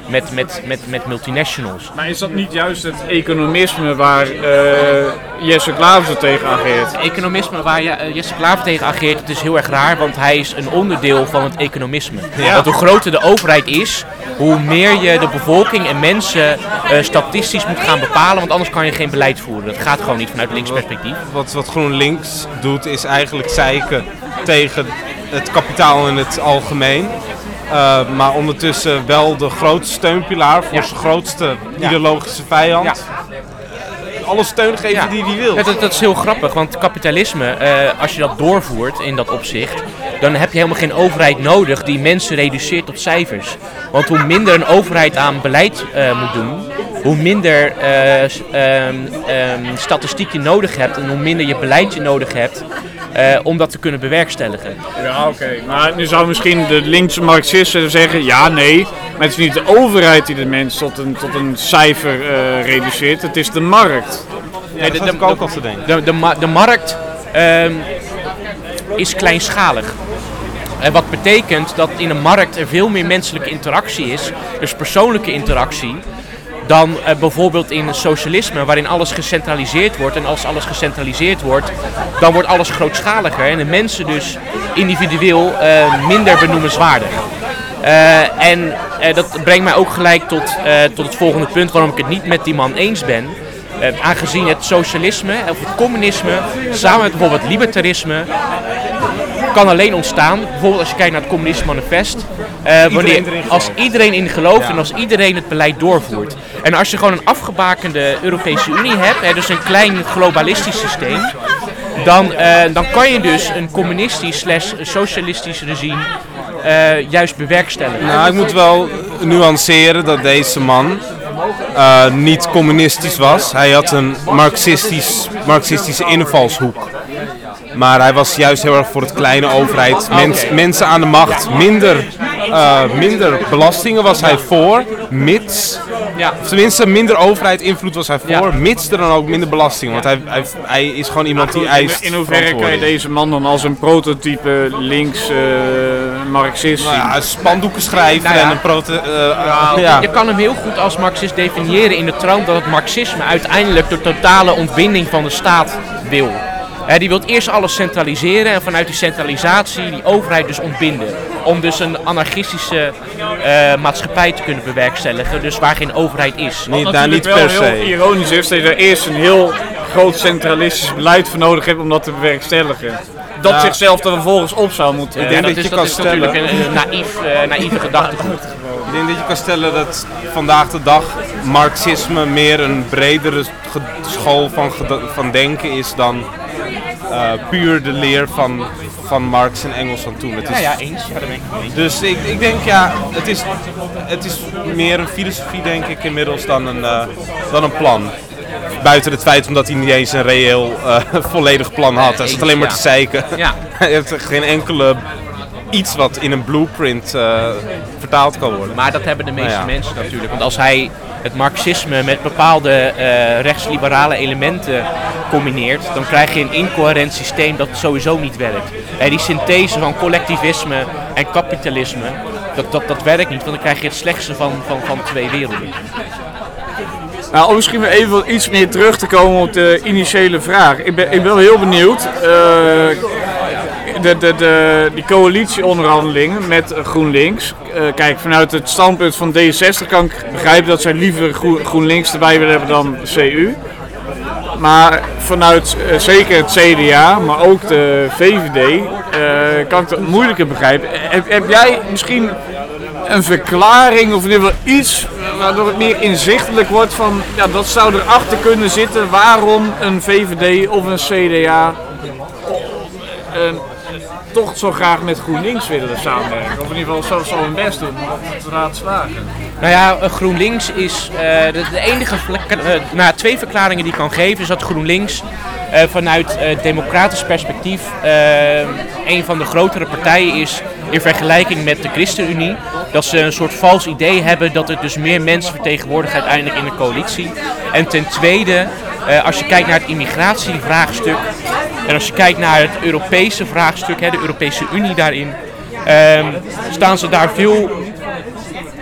[SPEAKER 7] met, met, met, met multinationals.
[SPEAKER 5] Maar is dat niet juist het economisme waar eh, Jesse Klaver tegen ageert?
[SPEAKER 7] economisme waar eh, Jesse Klaver tegen ageert, het is heel erg raar, want hij is een onderdeel van het economisme. Want hoe groter de overheid is, hoe meer je de bevolking en mensen eh, statistisch moet gaan bepalen, want anders kan je geen beleid voeren. Dat gaat gewoon niet vanuit links perspectief.
[SPEAKER 2] Wat, wat GroenLinks doet is eigenlijk zeiken tegen het kapitaal in het algemeen. Uh, maar ondertussen wel de grootste steunpilaar voor zijn grootste ideologische vijand. Alle steun geven
[SPEAKER 7] Ja.
[SPEAKER 2] die hij wil.
[SPEAKER 7] Ja, dat, dat is heel grappig, want kapitalisme, eh, als je dat doorvoert in dat opzicht, dan heb je helemaal geen overheid nodig die mensen reduceert tot cijfers. Want hoe minder een overheid aan beleid eh, moet doen, hoe minder eh, ehm, ehm, statistiek je nodig hebt en hoe minder je beleid je nodig hebt eh, om dat te kunnen bewerkstelligen.
[SPEAKER 5] Ja, oké. Maar nu zou misschien de linkse Marxisten zeggen: ja, nee. Maar het is niet de overheid die de mens tot een, tot een cijfer eh, reduceert, het is de markt.
[SPEAKER 7] Nee,
[SPEAKER 2] dat heb ik ook al te denken.
[SPEAKER 7] De, de, ma- de markt ehm, is kleinschalig. En wat betekent dat in een markt er veel meer menselijke interactie is, dus persoonlijke interactie, dan eh, bijvoorbeeld in socialisme, waarin alles gecentraliseerd wordt. En als alles gecentraliseerd wordt, dan wordt alles grootschaliger en de mensen dus individueel eh, minder benoemenswaardig. Eh, en dat brengt mij ook gelijk tot, tot het volgende punt waarom ik het niet met die man eens ben. Aangezien het socialisme of het communisme samen met bijvoorbeeld libertarisme kan alleen ontstaan, bijvoorbeeld als je kijkt naar het communistische manifest, eh, wanneer, als iedereen in gelooft en als iedereen het beleid doorvoert. En als je gewoon een afgebakende Europese Unie hebt, hè, dus een klein globalistisch systeem, dan, eh, dan kan je dus een communistisch slash socialistisch regime eh, juist bewerkstelligen.
[SPEAKER 2] Nou, ik moet wel nuanceren dat deze man eh, niet communistisch was. Hij had een marxistisch, marxistische invalshoek. Maar hij was juist heel erg voor het kleine overheid. Mens-. Mensen aan de macht, minder, eh, minder belastingen was hij voor, mits.
[SPEAKER 7] Ja.
[SPEAKER 2] Of tenminste, minder overheid invloed was hij voor,
[SPEAKER 7] Ja.
[SPEAKER 2] mits er dan ook minder belasting. Want hij, hij, hij is gewoon iemand die eist.
[SPEAKER 5] In hoeverre kan je deze man dan als een prototype links eh, Marxist zien?
[SPEAKER 2] Nou ja, spandoeken schrijven
[SPEAKER 7] Nou ja.
[SPEAKER 2] en een prote. eh, ja.
[SPEAKER 7] Je kan hem heel goed als marxist definiëren in de trant dat het marxisme uiteindelijk de totale ontbinding van de staat wil. Die wil eerst alles centraliseren en vanuit die centralisatie die overheid dus ontbinden. Om dus een anarchistische eh, maatschappij te kunnen bewerkstelligen, dus waar geen overheid is.
[SPEAKER 2] Niet, daar niet per
[SPEAKER 5] wel heel
[SPEAKER 2] se.
[SPEAKER 5] ironisch is dat je er eerst een heel groot centralistisch beleid voor nodig hebt om dat te bewerkstelligen. Dat zichzelf er vervolgens op zou moeten.
[SPEAKER 2] Ik denk
[SPEAKER 7] dat,
[SPEAKER 2] dat
[SPEAKER 7] is,
[SPEAKER 2] je
[SPEAKER 7] dat
[SPEAKER 2] kan
[SPEAKER 7] is
[SPEAKER 2] stellen-
[SPEAKER 7] natuurlijk een, een naïef, eh, naïeve gedachtegoed.
[SPEAKER 2] Ik denk dat je kan stellen dat vandaag de dag Marxisme meer een bredere school van, van denken is dan eh, puur de leer van, van Marx en Engels van toen. Het is,
[SPEAKER 7] Ja, ja, eens. Ja, daar ben ik mee.
[SPEAKER 2] Dus ik, ik denk ja, het is, het is meer een filosofie denk ik inmiddels dan een, eh, dan een plan. Buiten het feit omdat hij niet eens een reëel eh, volledig plan had. Hij zat alleen maar te zeiken.
[SPEAKER 7] Ja.
[SPEAKER 2] Hij heeft geen enkele iets wat in een blueprint eh, vertaald kan worden.
[SPEAKER 7] Maar dat hebben de meeste
[SPEAKER 2] Nou ja.
[SPEAKER 7] mensen natuurlijk. Want als hij het marxisme met bepaalde eh, rechtsliberale elementen combineert, dan krijg je een incoherent systeem dat sowieso niet werkt. En die synthese van collectivisme en kapitalisme, dat, dat, dat werkt niet, want dan krijg je het slechtste van, van, van twee werelden.
[SPEAKER 5] Nou, om misschien weer even wat iets meer terug te komen op de initiële vraag. Ik ben, ik ben wel heel benieuwd. eh, de, de, de, die coalitieonderhandelingen met GroenLinks. Eh, kijk, vanuit het standpunt van D66 kan ik begrijpen dat zij liever Groen- GroenLinks erbij willen hebben dan CU. Maar vanuit eh, zeker het CDA, maar ook de VVD, eh, kan ik het moeilijker begrijpen. Heb, heb jij misschien een verklaring of in ieder geval iets waardoor het meer inzichtelijk wordt van ja, dat zou erachter kunnen zitten waarom een VVD of een CDA toch zo graag met GroenLinks willen samenwerken. Of in ieder geval zo, zo hun best doen om het te raadslagen.
[SPEAKER 7] Nou ja, eh, GroenLinks is eh, de, enige. eh, nou, twee verklaringen die ik kan geven is dat GroenLinks eh, vanuit democratisch perspectief een van de grotere partijen is in vergelijking met de ChristenUnie. Dat ze een soort vals idee hebben dat er dus meer mensen vertegenwoordigen uiteindelijk in de coalitie. En ten tweede, als je kijkt naar het immigratievraagstuk en als je kijkt naar het Europese vraagstuk, hè, de Europese Unie daarin, ehm, staan ze daar veel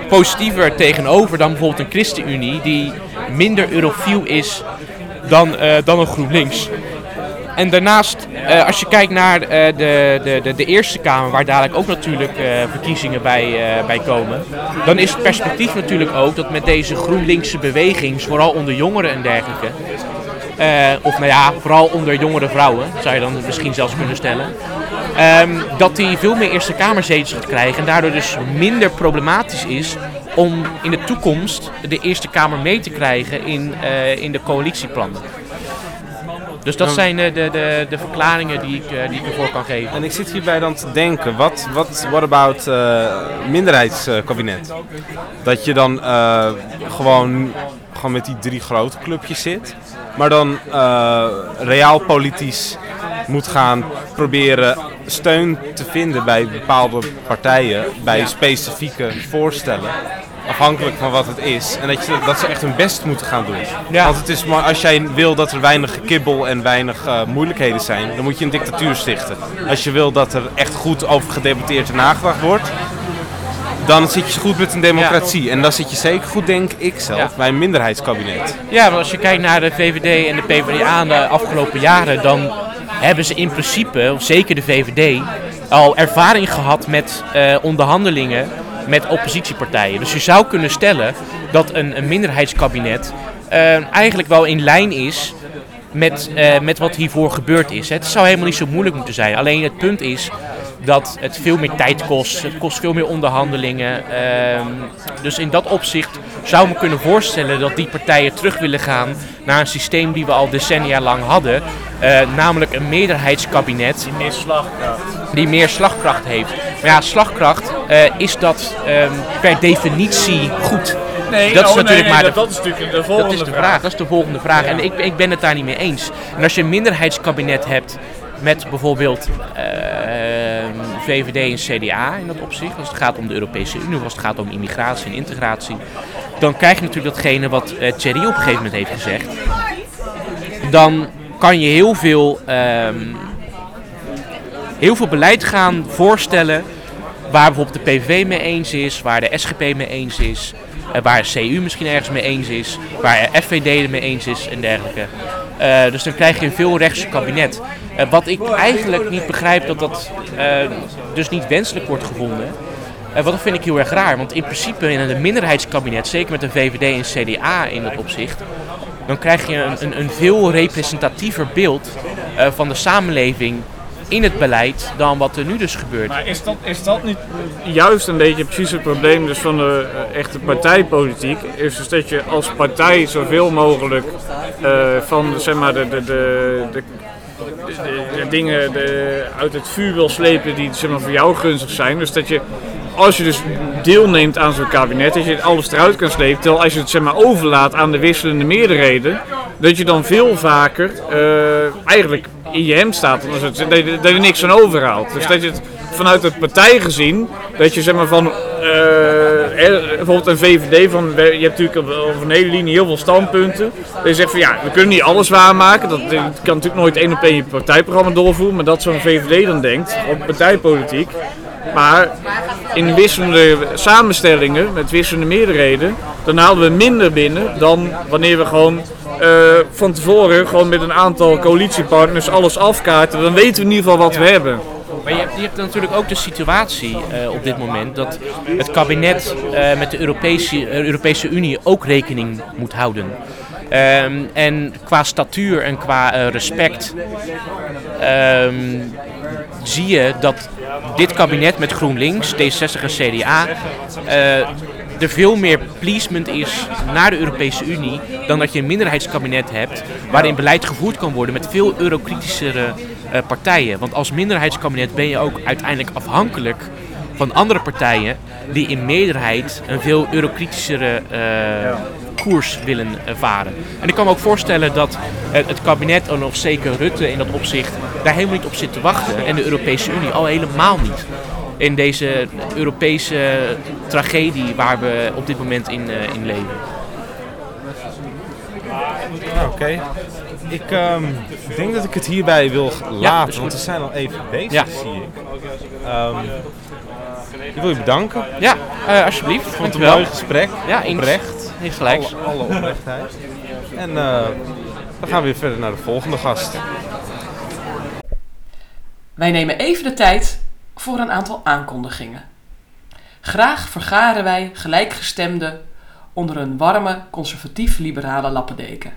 [SPEAKER 7] positiever tegenover dan bijvoorbeeld een ChristenUnie die minder eurofiel is dan, eh, dan een GroenLinks. En daarnaast, eh, als je kijkt naar eh, de, de, de, Eerste Kamer, waar dadelijk ook natuurlijk verkiezingen bij, bij komen, dan is het perspectief natuurlijk ook dat met deze GroenLinkse beweging, vooral onder jongeren en dergelijke, eh, of nou ja, vooral onder jongere vrouwen, zou je dan misschien zelfs kunnen stellen. ehm, dat die veel meer Eerste Kamerzetels gaat krijgen en daardoor dus minder problematisch is om in de toekomst de Eerste Kamer mee te krijgen in, eh, in de coalitieplannen. Dus dat zijn eh, de, de, de verklaringen die ik, die ik ervoor kan geven.
[SPEAKER 2] En ik zit hierbij dan te denken, wat, wat what about eh, minderheidskabinet? Dat je dan gewoon, gewoon met die drie grote clubjes zit, maar dan eh reaal politisch moet gaan proberen steun te vinden bij bepaalde partijen, bij specifieke voorstellen. Afhankelijk van wat het is. En dat, je, dat ze echt hun best moeten gaan doen.
[SPEAKER 7] Ja.
[SPEAKER 2] Want het is maar als jij wil dat er weinig gekibbel en weinig eh, moeilijkheden zijn, dan moet je een dictatuur stichten. Als je wil dat er echt goed over gedebatteerd en nagedacht wordt, dan zit je goed met een democratie. En dan zit je zeker goed, denk ik zelf,
[SPEAKER 7] Ja.
[SPEAKER 2] bij een minderheidskabinet.
[SPEAKER 7] Ja, maar als je kijkt naar de VVD en de PvdA de afgelopen jaren, dan hebben ze in principe, of zeker de VVD, al ervaring gehad met eh, onderhandelingen met oppositiepartijen. Dus je zou kunnen stellen dat een, een minderheidskabinet eh, eigenlijk wel in lijn is met, eh, met wat hiervoor gebeurd is. Het zou helemaal niet zo moeilijk moeten zijn. Alleen het punt is dat het veel meer tijd kost. Het kost veel meer onderhandelingen. Ehm, dus in dat opzicht zou ik me kunnen voorstellen dat die partijen terug willen gaan naar een systeem die we al decennia lang hadden. Eh, namelijk een meerderheidskabinet
[SPEAKER 5] Meer slagkracht.
[SPEAKER 7] die meer slagkracht heeft. Maar ja, slagkracht, eh, is dat ehm, per definitie goed?
[SPEAKER 5] Nee,
[SPEAKER 7] Dat is
[SPEAKER 5] oh,
[SPEAKER 7] natuurlijk
[SPEAKER 5] nee,
[SPEAKER 7] maar de-
[SPEAKER 5] dat, is natuurlijk de volgende
[SPEAKER 7] dat is de vraag. Dat is de volgende vraag. En ik, ik ben het daar niet mee eens. En als je een minderheidskabinet hebt met bijvoorbeeld ehm, VVD en CDA in dat opzicht, als het gaat om de Europese Unie, als het gaat om immigratie en integratie, dan krijg je natuurlijk datgene wat eh Thierry op een gegeven moment heeft gezegd. Dan kan je heel veel, ehm, heel veel beleid gaan voorstellen waar bijvoorbeeld de PVV mee eens is, waar de SGP mee eens is, eh, waar de CU misschien ergens mee eens is, waar FVD er mee eens is en dergelijke. Eh, dus dan krijg je een veel rechtse kabinet. Eh, wat ik eigenlijk niet begrijp dat dat eh, dus niet wenselijk wordt gevonden. Eh, wat dat vind ik heel erg raar, want in principe in een minderheidskabinet, zeker met de VVD en CDA in dat opzicht, dan krijg je een, een, een veel representatiever beeld eh, van de samenleving in het beleid dan wat er nu dus gebeurt.
[SPEAKER 5] Maar is dat, is dat niet juist een beetje precies het probleem dus van de eh, echte partijpolitiek? Is dus dat je als partij zoveel mogelijk eh, van zeg maar, de, de, de, de, dingen de, uit het vuur wil slepen die zeg maar, voor jou gunstig zijn. Dus dat je, als je dus deelneemt aan zo'n kabinet, dat je alles eruit kan slepen. Terwijl als je het zeg maar, overlaat aan de wisselende meerderheden, dat je dan veel vaker eh, eigenlijk in je hemd staat. Dat, dat, je, dat je niks aan overhaalt. Dus dat je het vanuit het partij gezien, dat je zeg maar van eh, bijvoorbeeld een VVD van, je hebt natuurlijk over een hele linie heel veel standpunten. Dat je zegt van ja, we kunnen niet alles waarmaken. Dat, je kan natuurlijk nooit één op één je partijprogramma doorvoeren, maar dat zo'n VVD dan denkt op partijpolitiek. Maar in wisselende samenstellingen, met wisselende meerderheden, dan halen we minder binnen dan wanneer we gewoon eh, van tevoren gewoon met een aantal coalitiepartners alles afkaarten. Dan weten we in ieder geval wat we hebben.
[SPEAKER 7] Maar je hebt, natuurlijk ook de situatie eh, op dit moment dat het kabinet eh, met de Europese, Europese Unie ook rekening moet houden. Ehm, en qua statuur en qua respect ehm, zie je dat dit kabinet met GroenLinks, D66 en CDA er veel meer pleasement is naar de Europese Unie dan dat je een minderheidskabinet hebt waarin beleid gevoerd kan worden met veel eurokritischere eh, partijen. Want als minderheidskabinet ben je ook uiteindelijk afhankelijk van andere partijen die in meerderheid een veel eurokritischere eh, koers willen eh, varen. En ik kan me ook voorstellen dat het, kabinet, en of zeker Rutte in dat opzicht, daar helemaal niet op zit te wachten. En de Europese Unie al helemaal niet. In deze Europese tragedie waar we op dit moment in, eh, in leven.
[SPEAKER 2] Nou, Oké. Ik ehm, denk dat ik het hierbij wil laten, want we zijn al even bezig,
[SPEAKER 7] Ja.
[SPEAKER 2] zie ik. Ehm, ik wil je bedanken.
[SPEAKER 7] Ja, eh, alsjeblieft.
[SPEAKER 2] Ik vond het een mooi gesprek.
[SPEAKER 7] Ja,
[SPEAKER 2] oprecht.
[SPEAKER 7] Heeft gelijk.
[SPEAKER 2] Alle, alle oprechtheid. En eh, dan gaan we weer verder naar de volgende gast.
[SPEAKER 1] Wij nemen even de tijd voor een aantal aankondigingen. Graag vergaren wij gelijkgestemden onder een warme, conservatief-liberale lappendeken.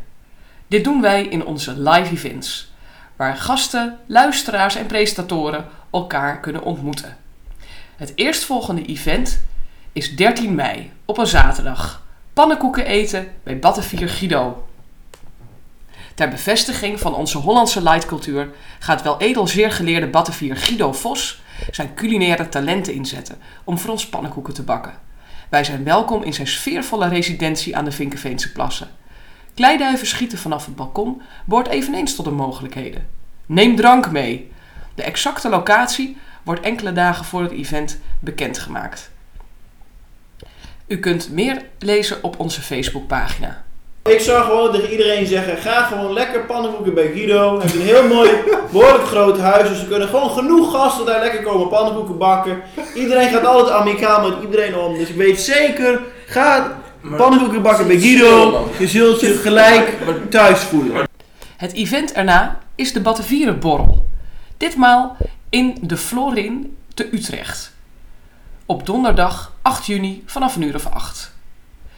[SPEAKER 1] Dit doen wij in onze live events, waar gasten, luisteraars en presentatoren elkaar kunnen ontmoeten. Het eerstvolgende event is 13 mei op een zaterdag. Pannenkoeken eten bij Battenvier Guido. Ter bevestiging van onze Hollandse lightcultuur gaat wel edel zeer geleerde Battenvier Guido Vos zijn culinaire talenten inzetten om voor ons pannenkoeken te bakken. Wij zijn welkom in zijn sfeervolle residentie aan de Vinkenveense plassen. Kleiduiven schieten vanaf het balkon behoort eveneens tot de mogelijkheden. Neem drank mee. De exacte locatie wordt enkele dagen voor het event bekendgemaakt. U kunt meer lezen op onze Facebookpagina.
[SPEAKER 9] Ik zou gewoon tegen iedereen zeggen, ga gewoon lekker pannenkoeken bij Guido. Hij heeft een heel mooi, behoorlijk groot huis, dus er kunnen gewoon genoeg gasten daar lekker komen pannenkoeken bakken. Iedereen gaat altijd amicaal met iedereen om, dus ik weet zeker, ga pannenkoeken bakken bij Guido. Je zult je gelijk thuis voelen.
[SPEAKER 1] Het event erna is de Battenvierenborrel. Ditmaal in de Florin te Utrecht. Op donderdag 8 juni vanaf een uur of 8.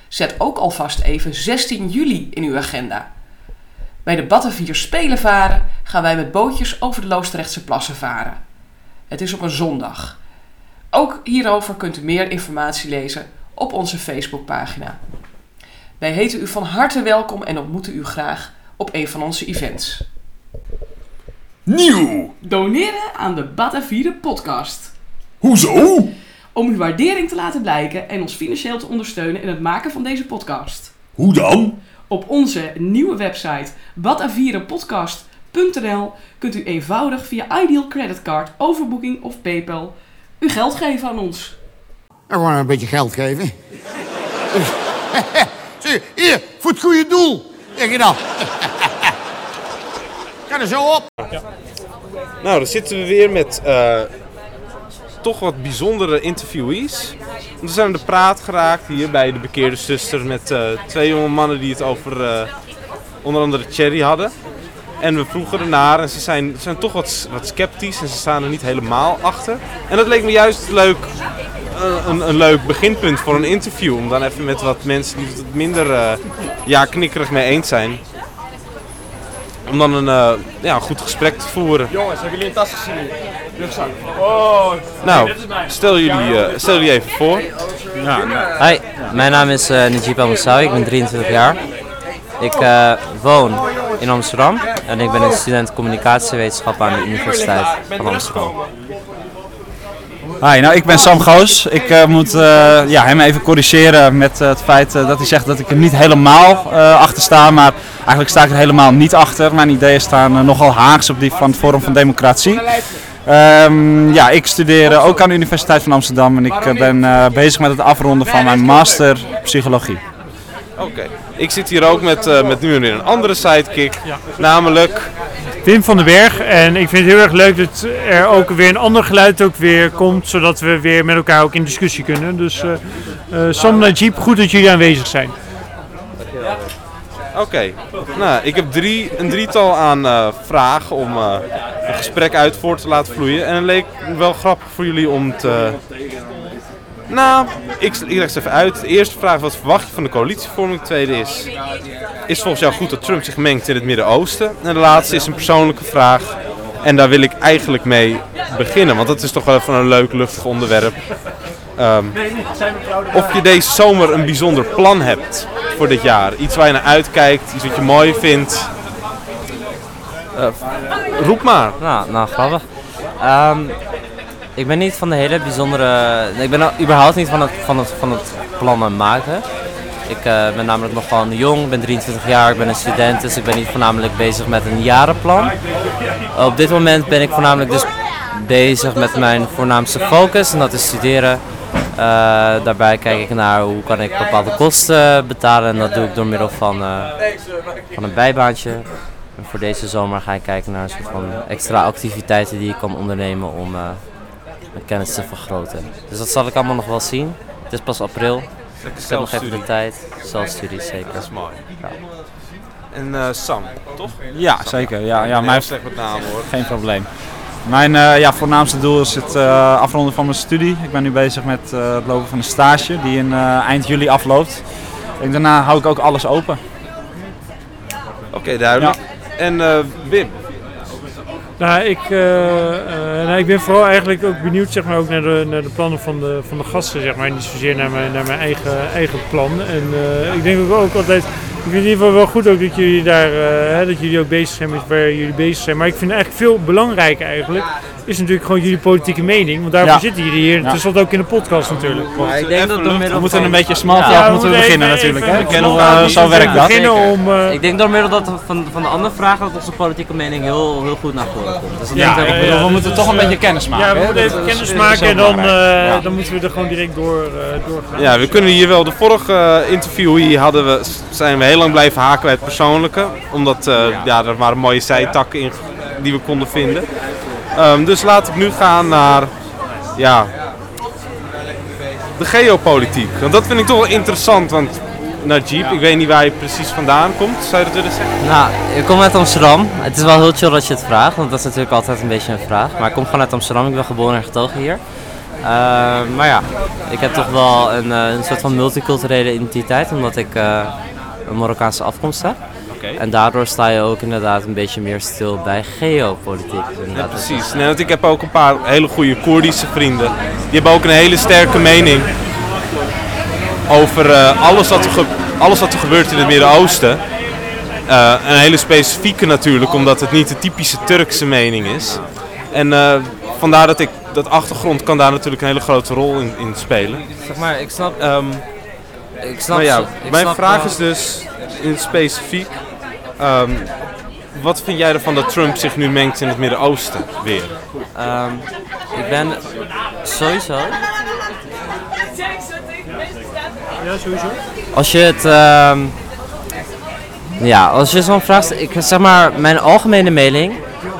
[SPEAKER 1] Zet ook alvast even 16 juli in uw agenda. Bij de Battenvier Spelen varen gaan wij met bootjes over de Loosdrechtse plassen varen. Het is op een zondag. Ook hierover kunt u meer informatie lezen op onze Facebookpagina. Wij heten u van harte welkom en ontmoeten u graag op een van onze events.
[SPEAKER 10] Nieuw!
[SPEAKER 11] Doneren aan de Batavieren podcast.
[SPEAKER 10] Hoezo?
[SPEAKER 11] Om uw waardering te laten blijken en ons financieel te ondersteunen in het maken van deze podcast.
[SPEAKER 10] Hoe dan?
[SPEAKER 11] Op onze nieuwe website batavierenpodcast.nl kunt u eenvoudig via Ideal Creditcard, Overbooking of PayPal uw geld geven aan ons.
[SPEAKER 12] Nou, gewoon een beetje geld geven. Zie, hier, voor het goede doel. Zeg je dan. Ga er zo op.
[SPEAKER 2] Nou, dan zitten we weer met eh, toch wat bijzondere interviewees. We zijn aan de praat geraakt hier bij de bekeerde zuster met eh, twee jonge mannen die het over eh, onder andere Cherry hadden. En we vroegen ernaar en ze zijn, zijn toch wat, wat sceptisch en ze staan er niet helemaal achter. En dat leek me juist leuk, eh, een, een leuk beginpunt voor een interview. Om dan even met wat mensen die het minder ja, knikkerig mee eens zijn, om dan een, eh, ja, een goed gesprek te voeren.
[SPEAKER 13] Jongens, hebben jullie een tas gezien? Rugzak. Oh,
[SPEAKER 2] Nou, stel jullie, eh, stel jullie even voor.
[SPEAKER 14] Hi, mijn naam is uh, Najib Al-Moussaoui, ik ben 23 jaar. Ik eh, woon in Amsterdam en ik ben een student communicatiewetenschap aan de Universiteit van Amsterdam.
[SPEAKER 15] Hi, nou ik ben Sam Goos. Ik eh, moet eh, ja, hem even corrigeren met eh, het feit dat hij zegt dat ik er niet helemaal achter sta. Maar eigenlijk sta ik er helemaal niet achter. Mijn ideeën staan nogal haaks op die van het Forum van Democratie. Ehm, ja, ik studeer ook aan de Universiteit van Amsterdam en ik ben bezig met het afronden van mijn master psychologie.
[SPEAKER 2] Oké. Ik zit hier ook met, met nu weer een andere sidekick. Namelijk...
[SPEAKER 16] Wim van den Berg. En ik vind het heel erg leuk dat er ook weer een ander geluid ook weer komt, zodat we weer met elkaar ook in discussie kunnen. Dus eh eh, Sam goed dat jullie aanwezig zijn.
[SPEAKER 2] Oké, nou, ik heb drie, een drietal aan eh, vragen om een gesprek uit voor te laten vloeien. En het leek wel grappig voor jullie om te... Nou, ik, leg ze even uit. De eerste vraag, wat verwacht je van de coalitievorming? De tweede is, is volgens jou goed dat Trump zich mengt in het Midden-Oosten? En de laatste is een persoonlijke vraag. En daar wil ik eigenlijk mee beginnen, want dat is toch wel even een leuk, luchtig onderwerp. Ehm, of je deze zomer een bijzonder plan hebt voor dit jaar. Iets waar je naar uitkijkt, iets wat je mooi vindt. Eh, roep maar.
[SPEAKER 14] Nou, nou grappig. Ehm, ik ben niet van de hele bijzondere. Ik ben überhaupt niet van het, van het, van het plannen maken. Ik eh, ben namelijk nog gewoon jong, ik ben 23 jaar, ik ben een student, dus ik ben niet voornamelijk bezig met een jarenplan. Op dit moment ben ik voornamelijk dus bezig met mijn voornaamste focus en dat is studeren. Eh, daarbij kijk ik naar hoe kan ik bepaalde kosten betalen en dat doe ik door middel van, eh, van een bijbaantje. En voor deze zomer ga ik kijken naar een soort van extra activiteiten die ik kan ondernemen om kennis te vergroten. Dus dat zal ik allemaal nog wel zien. Het is pas april. Ik heb nog even de tijd. Zelfstudie zeker.
[SPEAKER 2] Dat is mooi.
[SPEAKER 14] Ja.
[SPEAKER 2] En eh, Sam, toch?
[SPEAKER 15] Ja, zeker. Ja, ja, mijn-
[SPEAKER 2] slecht met namen hoor.
[SPEAKER 15] Geen probleem. Mijn eh, ja, voornaamste doel is het eh, afronden van mijn studie. Ik ben nu bezig met eh, het lopen van een stage die in eh, eind juli afloopt. En daarna hou ik ook alles open.
[SPEAKER 2] Oké, duidelijk. En eh, Wim?
[SPEAKER 16] Nou, ik, eh, eh, nou, ik ben vooral eigenlijk ook benieuwd zeg maar, ook naar, de, naar de plannen van de, van de gasten, zeg maar. Niet zozeer naar mijn, naar mijn eigen, eigen plan. En eh, ik denk ook, ook altijd, ik vind in ieder geval wel goed ook dat jullie daar, eh, hè, dat jullie ook bezig zijn met waar jullie bezig zijn. Maar ik vind eigenlijk veel belangrijker eigenlijk, is natuurlijk gewoon jullie politieke mening. Want daarvoor
[SPEAKER 15] Ja.
[SPEAKER 16] zitten jullie hier,
[SPEAKER 15] Ja.
[SPEAKER 16] tenslotte ook in de podcast natuurlijk.
[SPEAKER 14] Maar ik denk dat middel
[SPEAKER 15] We moeten een beetje small talk
[SPEAKER 14] Ja,
[SPEAKER 15] moeten we beginnen
[SPEAKER 14] even-
[SPEAKER 15] natuurlijk. Hè?
[SPEAKER 14] even
[SPEAKER 15] We kennen eh, zo werkt dat.
[SPEAKER 16] beginnen om, eh,
[SPEAKER 14] Ik denk door middel dat van, van de andere vragen dat onze politieke mening heel, heel goed naar voren komt. Dus dat
[SPEAKER 16] Ja,
[SPEAKER 14] denk
[SPEAKER 16] ja, ja,
[SPEAKER 15] we
[SPEAKER 16] dus
[SPEAKER 15] moeten
[SPEAKER 16] dat
[SPEAKER 15] toch
[SPEAKER 16] is,
[SPEAKER 15] een
[SPEAKER 16] eh,
[SPEAKER 15] beetje kennis maken,
[SPEAKER 16] Ja, we moeten
[SPEAKER 15] Dat
[SPEAKER 16] even
[SPEAKER 15] is-
[SPEAKER 16] kennis
[SPEAKER 15] dat is
[SPEAKER 16] maken en dan, eh,
[SPEAKER 15] Ja.
[SPEAKER 16] dan moeten we er gewoon direct door, eh, doorgaan.
[SPEAKER 2] Ja, we kunnen hier wel. De vorige eh, interview hier hadden we, zijn we heel lang blijven haken bij het persoonlijke. Omdat eh, ja. er waren mooie zijtakken in die we konden vinden. Ehm, dus laat ik nu gaan naar ja, de geopolitiek. Want dat vind ik toch wel interessant. Want Najib, ik weet niet waar je precies vandaan komt. Zou je dat willen zeggen?
[SPEAKER 14] Nou, ik kom uit Amsterdam. Het is wel heel chill dat je het vraagt, want dat is natuurlijk altijd een beetje een vraag. Maar ik kom gewoon uit Amsterdam, ik ben geboren en getogen hier. Eh, maar ja, ik heb toch wel een, eh, een soort van multiculturele identiteit, omdat ik eh, een Marokkaanse afkomst heb. En daardoor sta je ook inderdaad een beetje meer stil bij geopolitiek.
[SPEAKER 2] Ja, precies. Nee, want ik heb ook een paar hele goede Koerdische vrienden. Die hebben ook een hele sterke mening over eh, alles, wat er alles wat er gebeurt in het Midden-Oosten. Eh, een hele specifieke natuurlijk, omdat het niet de typische Turkse mening is. En eh, vandaar dat ik, dat achtergrond kan daar natuurlijk een hele grote rol in, in spelen.
[SPEAKER 14] Zeg maar, ik snap...
[SPEAKER 2] Ehm,
[SPEAKER 14] ik snap
[SPEAKER 2] maar ja,
[SPEAKER 14] ik
[SPEAKER 2] mijn
[SPEAKER 14] snap
[SPEAKER 2] vraag
[SPEAKER 14] wel-
[SPEAKER 2] is dus in het specifiek. ehm, wat vind jij ervan dat Trump zich nu mengt in het Midden-Oosten weer?
[SPEAKER 14] Ehm, ik ben sowieso.
[SPEAKER 16] Ja, sowieso.
[SPEAKER 14] Als je het. ehm, ja, als je zo'n vraag stelt. Ik zeg maar, mijn algemene mening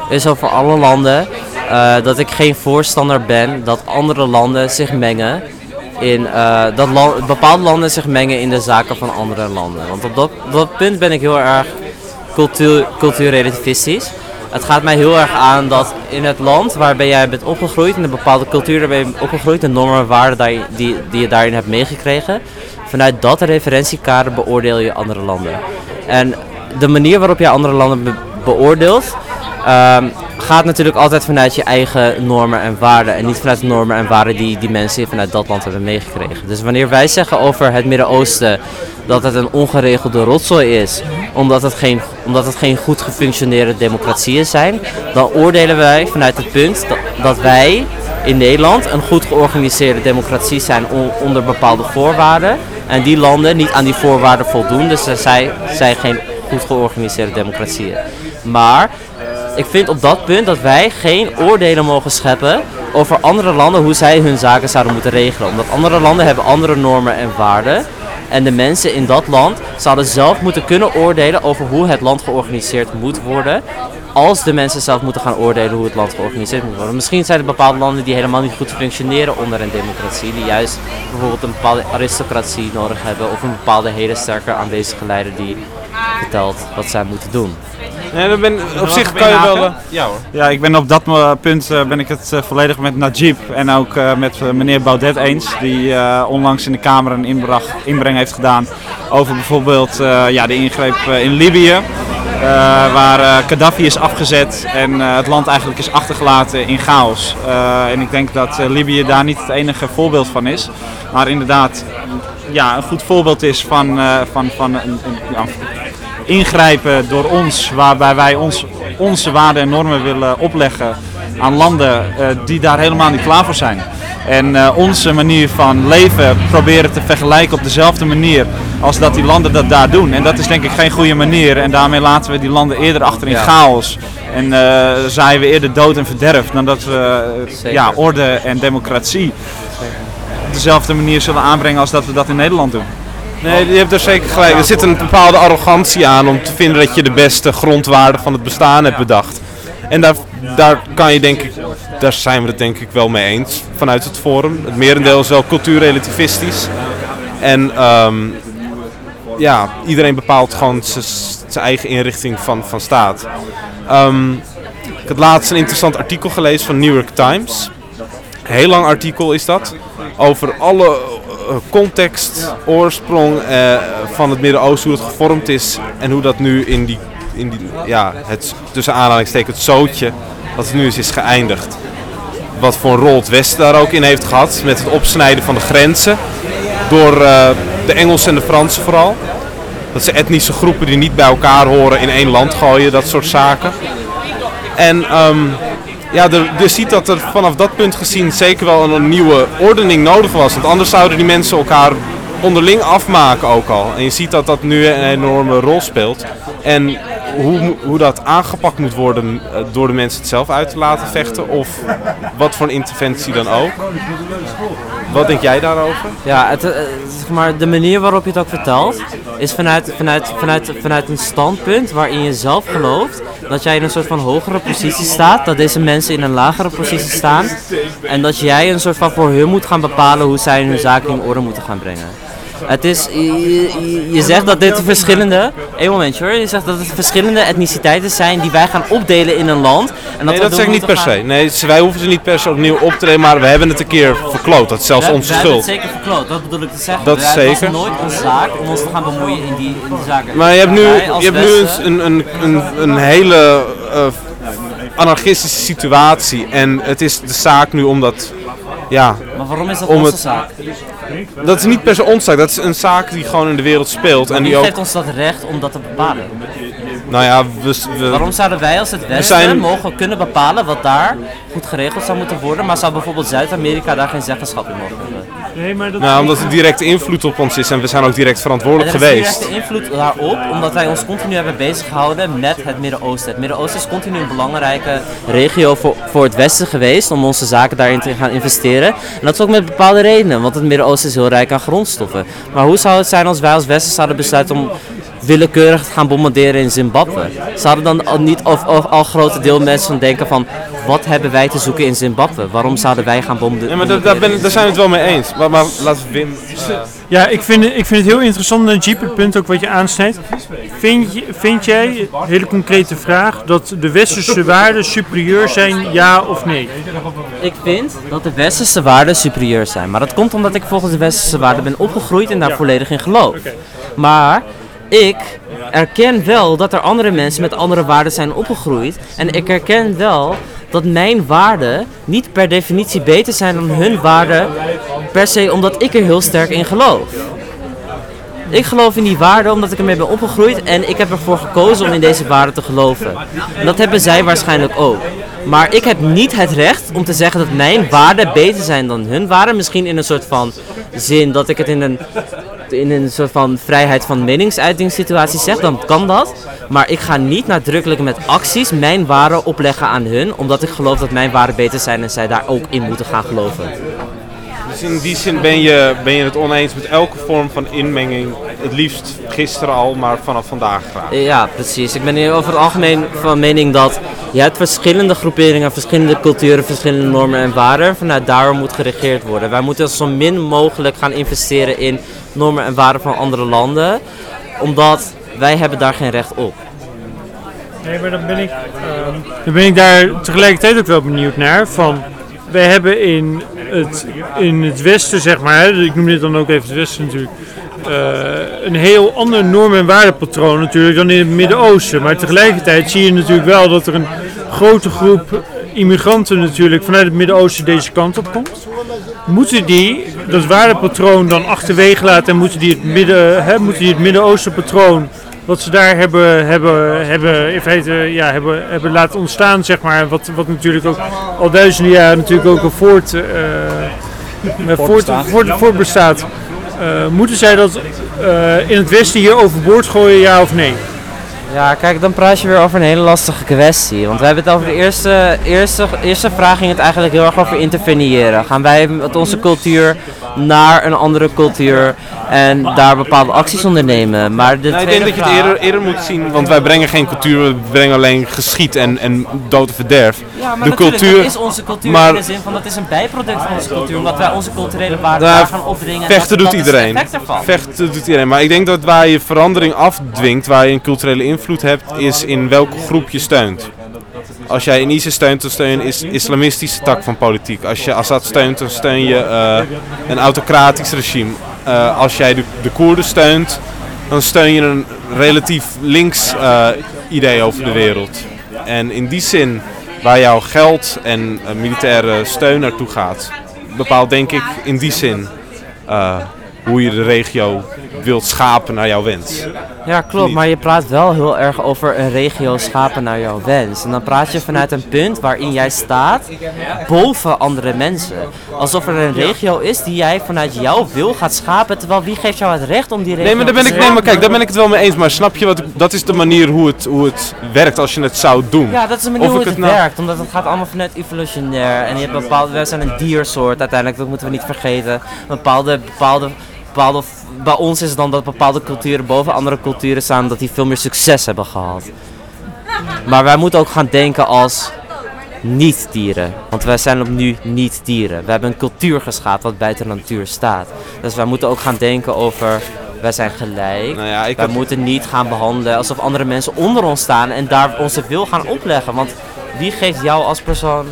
[SPEAKER 14] is over alle landen. eh, dat ik geen voorstander ben dat andere landen zich mengen. In, eh, dat la- bepaalde landen zich mengen in de zaken van andere landen. Want op dat, dat punt ben ik heel erg cultuur, cultuurrelativistisch. Het gaat mij heel erg aan dat in het land waarbij jij bent opgegroeid, in een bepaalde cultuur waar je bent opgegroeid, de normen en waarden die, die, je daarin hebt meegekregen, vanuit dat referentiekader beoordeel je andere landen. En de manier waarop je andere landen be- beoordeelt, ehm, gaat natuurlijk altijd vanuit je eigen normen en waarden. En niet vanuit de normen en waarden die die mensen vanuit dat land hebben meegekregen. Dus wanneer wij zeggen over het Midden-Oosten dat het een ongeregelde rotzooi is, omdat het geen, omdat het geen goed gefunctioneerde democratieën zijn, dan oordelen wij vanuit het punt dat, wij in Nederland een goed georganiseerde democratie zijn on- onder bepaalde voorwaarden. En die landen niet aan die voorwaarden voldoen, dus zijn, zijn geen goed georganiseerde democratieën. Maar ik vind op dat punt dat wij geen oordelen mogen scheppen over andere landen hoe zij hun zaken zouden moeten regelen. Omdat andere landen hebben andere normen en waarden. En de mensen in dat land zouden zelf moeten kunnen oordelen over hoe het land georganiseerd moet worden. Als de mensen zelf moeten gaan oordelen hoe het land georganiseerd moet worden. Misschien zijn er bepaalde landen die helemaal niet goed functioneren onder een democratie. Die juist bijvoorbeeld een bepaalde aristocratie nodig hebben. Of een bepaalde hele sterke aanwezige leider die vertelt wat zij moeten doen.
[SPEAKER 2] Nee, dan ben, op zich kan je wel... eh, ja hoor.
[SPEAKER 15] Ja, ik ben op dat eh, punt eh, ben ik het eh, volledig met Najib en ook eh, met meneer Baudet eens. Die eh, onlangs in de Kamer een inbrag, inbreng heeft gedaan over bijvoorbeeld eh, ja, de ingreep in Libië. eh, waar Gaddafi is afgezet en eh, het land eigenlijk is achtergelaten in chaos. Eh, en ik denk dat eh, Libië daar niet het enige voorbeeld van is. Maar inderdaad ja, een goed voorbeeld is van, eh, van, van een, ingrijpen door ons, waarbij wij ons, onze waarden en normen willen opleggen aan landen eh, die daar helemaal niet klaar voor zijn. En eh, onze manier van leven proberen te vergelijken op dezelfde manier als dat die landen dat daar doen. En dat is denk ik geen goede manier. En daarmee laten we die landen eerder achter in
[SPEAKER 14] Ja.
[SPEAKER 15] chaos. En eh zaaien we eerder dood en verderf dan dat we ja, orde en democratie op dezelfde manier zullen aanbrengen als dat we dat in Nederland doen.
[SPEAKER 2] Nee, je hebt er zeker gelijk. Er zit een bepaalde arrogantie aan om te vinden dat je de beste grondwaarden van het bestaan hebt bedacht. En daar, daar kan je denk ik, daar zijn we het denk ik wel mee eens vanuit het forum. Het merendeel is wel cultuurrelativistisch. En ehm, ja, iedereen bepaalt gewoon zijn eigen inrichting van, van staat. Ehm, ik had laatst een interessant artikel gelezen van New York Times. Heel lang artikel is dat. Over alle eh, context, oorsprong eh, van het Midden-Oosten, hoe het gevormd is en hoe dat nu in die, in die ja, het tussen aanhalingstekens het zootje, wat het nu is, is geëindigd. Wat voor rol het Westen daar ook in heeft gehad, met het opsnijden van de grenzen. Door eh, de Engelsen en de Fransen vooral. Dat ze etnische groepen die niet bij elkaar horen in één land gooien, dat soort zaken. En ehm, ja, je ziet dat er vanaf dat punt gezien zeker wel een, nieuwe ordening nodig was. Want anders zouden die mensen elkaar onderling afmaken ook al. En je ziet dat dat nu een enorme rol speelt. En hoe, hoe dat aangepakt moet worden eh, door de mensen het zelf uit te laten vechten. Of wat voor interventie dan ook. Wat denk jij daarover?
[SPEAKER 14] Ja, het, eh, zeg maar, de manier waarop je het ook vertelt is vanuit, vanuit, vanuit, vanuit een standpunt waarin je zelf gelooft dat jij in een soort van hogere positie staat, dat deze mensen in een lagere positie staan en dat jij een soort van voor hun moet gaan bepalen hoe zij hun zaken in orde moeten gaan brengen. Het is, je, je- je zegt dat dit verschillende, één momentje hoor, je zegt dat het verschillende etniciteiten zijn die wij gaan opdelen in een land. En
[SPEAKER 2] nee, dat
[SPEAKER 14] doen
[SPEAKER 2] zeg ik niet per se. Nee, wij hoeven ze niet per se opnieuw op te treden, maar we hebben het een keer verkloot. Dat is zelfs
[SPEAKER 14] We-
[SPEAKER 2] onze
[SPEAKER 14] we
[SPEAKER 2] schuld.
[SPEAKER 14] het zeker verkloot, dat bedoel ik te zeggen.
[SPEAKER 2] Dat is
[SPEAKER 14] Het
[SPEAKER 2] zeker.
[SPEAKER 14] nooit een zaak om ons te gaan bemoeien in die, in die zaken.
[SPEAKER 2] Maar je hebt nu, je hebt nu een, een, een, een hele eh, anarchistische situatie. En het is de zaak nu om dat. Ja,
[SPEAKER 14] Maar waarom is dat onze
[SPEAKER 2] het-
[SPEAKER 14] zaak?
[SPEAKER 2] Dat is niet per se onze zaak, dat is een zaak die gewoon in de wereld speelt. En die ook.
[SPEAKER 14] geeft ons dat recht om dat te bepalen?
[SPEAKER 2] Nou ja, we, we-
[SPEAKER 14] Waarom zouden wij als het
[SPEAKER 2] we
[SPEAKER 14] Westen
[SPEAKER 2] zijn-
[SPEAKER 14] mogen kunnen bepalen wat daar goed geregeld zou moeten worden, maar zou bijvoorbeeld Zuid-Amerika daar geen zeggenschap in mogen hebben?
[SPEAKER 16] Nee, maar dat...
[SPEAKER 2] Nou, omdat er directe invloed op ons is en we zijn ook direct verantwoordelijk
[SPEAKER 14] En er is
[SPEAKER 2] geweest.
[SPEAKER 14] directe invloed daarop, omdat wij ons continu hebben bezig gehouden met het Midden-Oosten. Het Midden-Oosten is continu een belangrijke regio voor, voor het Westen geweest om onze zaken daarin te gaan investeren. En dat is ook met bepaalde redenen, want het Midden-Oosten is heel rijk aan grondstoffen. Maar hoe zou het zijn als wij als Westen zouden besluiten om willekeurig te gaan bombarderen in Zimbabwe? Zouden dan al niet of, of al grote deel mensen denken van, wat hebben wij te zoeken in Zimbabwe? Waarom zouden wij gaan bombarderen?
[SPEAKER 2] Ja, maar daar, daar, ben, daar zijn we het wel mee eens. Maar, maar laten we Wim. eh,
[SPEAKER 16] Ja, ik vind, het- ik vind het heel interessant, Najib, het punt ook wat je aansnijdt. Vind, je, vind jij, hele concrete vraag, dat de westerse waarden superieur zijn, ja of nee?
[SPEAKER 14] Ik vind dat de westerse waarden superieur zijn. Maar dat komt omdat ik volgens de westerse waarden ben opgegroeid en daar volledig in geloof. Maar ik erken wel dat er andere mensen met andere waarden zijn opgegroeid. En ik erken wel dat mijn waarden niet per definitie beter zijn dan hun waarden. Per se omdat ik er heel sterk in geloof. Ik geloof in die waarden omdat ik ermee ben opgegroeid en ik heb ervoor gekozen om in deze waarden te geloven. En dat hebben zij waarschijnlijk ook. Maar ik heb niet het recht om te zeggen dat mijn waarden beter zijn dan hun waarden. Misschien in een soort van zin dat ik het in een, in een soort van vrijheid van meningsuitingssituatie zeg, dan kan dat. Maar ik ga niet nadrukkelijk met acties mijn waarden opleggen aan hun, omdat ik geloof dat mijn waarden beter zijn en zij daar ook in moeten gaan geloven.
[SPEAKER 2] Dus in die zin ben je, ben je het oneens met elke vorm van inmenging. Het liefst gisteren al, maar vanaf vandaag graag.
[SPEAKER 14] Ja, precies. Ik ben hier over het algemeen van mening dat je hebt verschillende groeperingen, verschillende culturen, verschillende normen en waarden. Vanuit daar moet geregeerd worden. Wij moeten zo min mogelijk gaan investeren in normen en waarden van andere landen, omdat wij hebben daar geen recht op.
[SPEAKER 16] Nee, maar dan ben ik, dan ben ik daar tegelijkertijd ook wel benieuwd naar. Van, wij hebben in het, in het Westen, zeg maar, hè, ik noem dit dan ook even het Westen natuurlijk, eh, een heel ander norm- en waardepatroon natuurlijk dan in het Midden-Oosten. Maar tegelijkertijd zie je natuurlijk wel dat er een grote groep immigranten natuurlijk vanuit het Midden-Oosten deze kant op komt. Moeten die dat waardepatroon dan achterwege laten en moeten die het, midden, hè, moeten die het Midden-Oosten patroon wat ze daar hebben, hebben, hebben, in feite, ja, hebben, hebben laten ontstaan, zeg maar. Wat, wat natuurlijk ook al duizenden jaren natuurlijk ook al voort, voort,
[SPEAKER 15] Voortbestaat.
[SPEAKER 16] voort, voortbestaat. Eh, moeten zij dat in het Westen hier overboord gooien, ja of nee?
[SPEAKER 14] Ja, kijk, dan praat je weer over een hele lastige kwestie. Want we hebben het over de eerste, eerste, eerste vraag ging het eigenlijk heel erg over interveneren. Gaan wij met onze cultuur naar een andere cultuur en daar bepaalde acties ondernemen? Maar de
[SPEAKER 2] Nou, ik denk dat je het eerder, eerder moet zien, want wij brengen geen cultuur, we brengen alleen geschied en, en dood en verderf.
[SPEAKER 14] Ja, maar
[SPEAKER 2] de cultuur,
[SPEAKER 14] dat is onze cultuur
[SPEAKER 2] maar
[SPEAKER 14] in de zin van dat is een bijproduct van onze cultuur, omdat wij onze culturele waarden
[SPEAKER 2] Nou,
[SPEAKER 14] daar gaan opdringen. en
[SPEAKER 2] vechten doet iedereen. Vechten doet iedereen. Maar ik denk dat waar je verandering afdwingt, waar je een culturele invloed hebt, is in welke groep je steunt. Als jij een ISIS steunt, dan steun je een is- islamistische tak van politiek. Als je Assad steunt, dan steun je eh, een autocratisch regime. Eh, als jij de, de Koerden steunt, dan steun je een relatief links eh, idee over de wereld. En in die zin, waar jouw geld en militaire steun naartoe gaat, bepaalt denk ik in die zin hoe je de regio wilt schapen naar jouw wens.
[SPEAKER 14] Ja, klopt, maar je praat wel heel erg over een regio schapen naar jouw wens. En dan praat je vanuit een punt waarin jij staat boven andere mensen. Alsof er een regio is die jij vanuit jouw wil gaat schapen, terwijl wie geeft jou het recht om die regio
[SPEAKER 2] Nee, maar daar ben
[SPEAKER 14] te
[SPEAKER 2] ik, nee, maar kijk, daar ben ik het wel mee eens. Maar snap je wat ik, dat is de manier hoe het, hoe het werkt als je het zou doen.
[SPEAKER 14] Ja, dat is de manier
[SPEAKER 2] Of
[SPEAKER 14] hoe het,
[SPEAKER 2] nou-
[SPEAKER 14] werkt, omdat het gaat allemaal vanuit evolutionair. En je hebt bepaalde, wij zijn een diersoort uiteindelijk, dat moeten we niet vergeten. Bepaalde, bepaalde, bepaalde, bij ons is het dan dat bepaalde culturen boven andere culturen staan, dat die veel meer succes hebben gehad. Maar wij moeten ook gaan denken als niet-dieren. Want wij zijn op nu niet-dieren. We hebben een cultuur geschapen wat buiten de natuur staat. Dus wij moeten ook gaan denken over, wij zijn gelijk.
[SPEAKER 2] Nou ja,
[SPEAKER 14] wij moeten niet gaan behandelen alsof andere mensen onder ons staan en daar onze wil gaan opleggen. Want wie geeft jou als persoon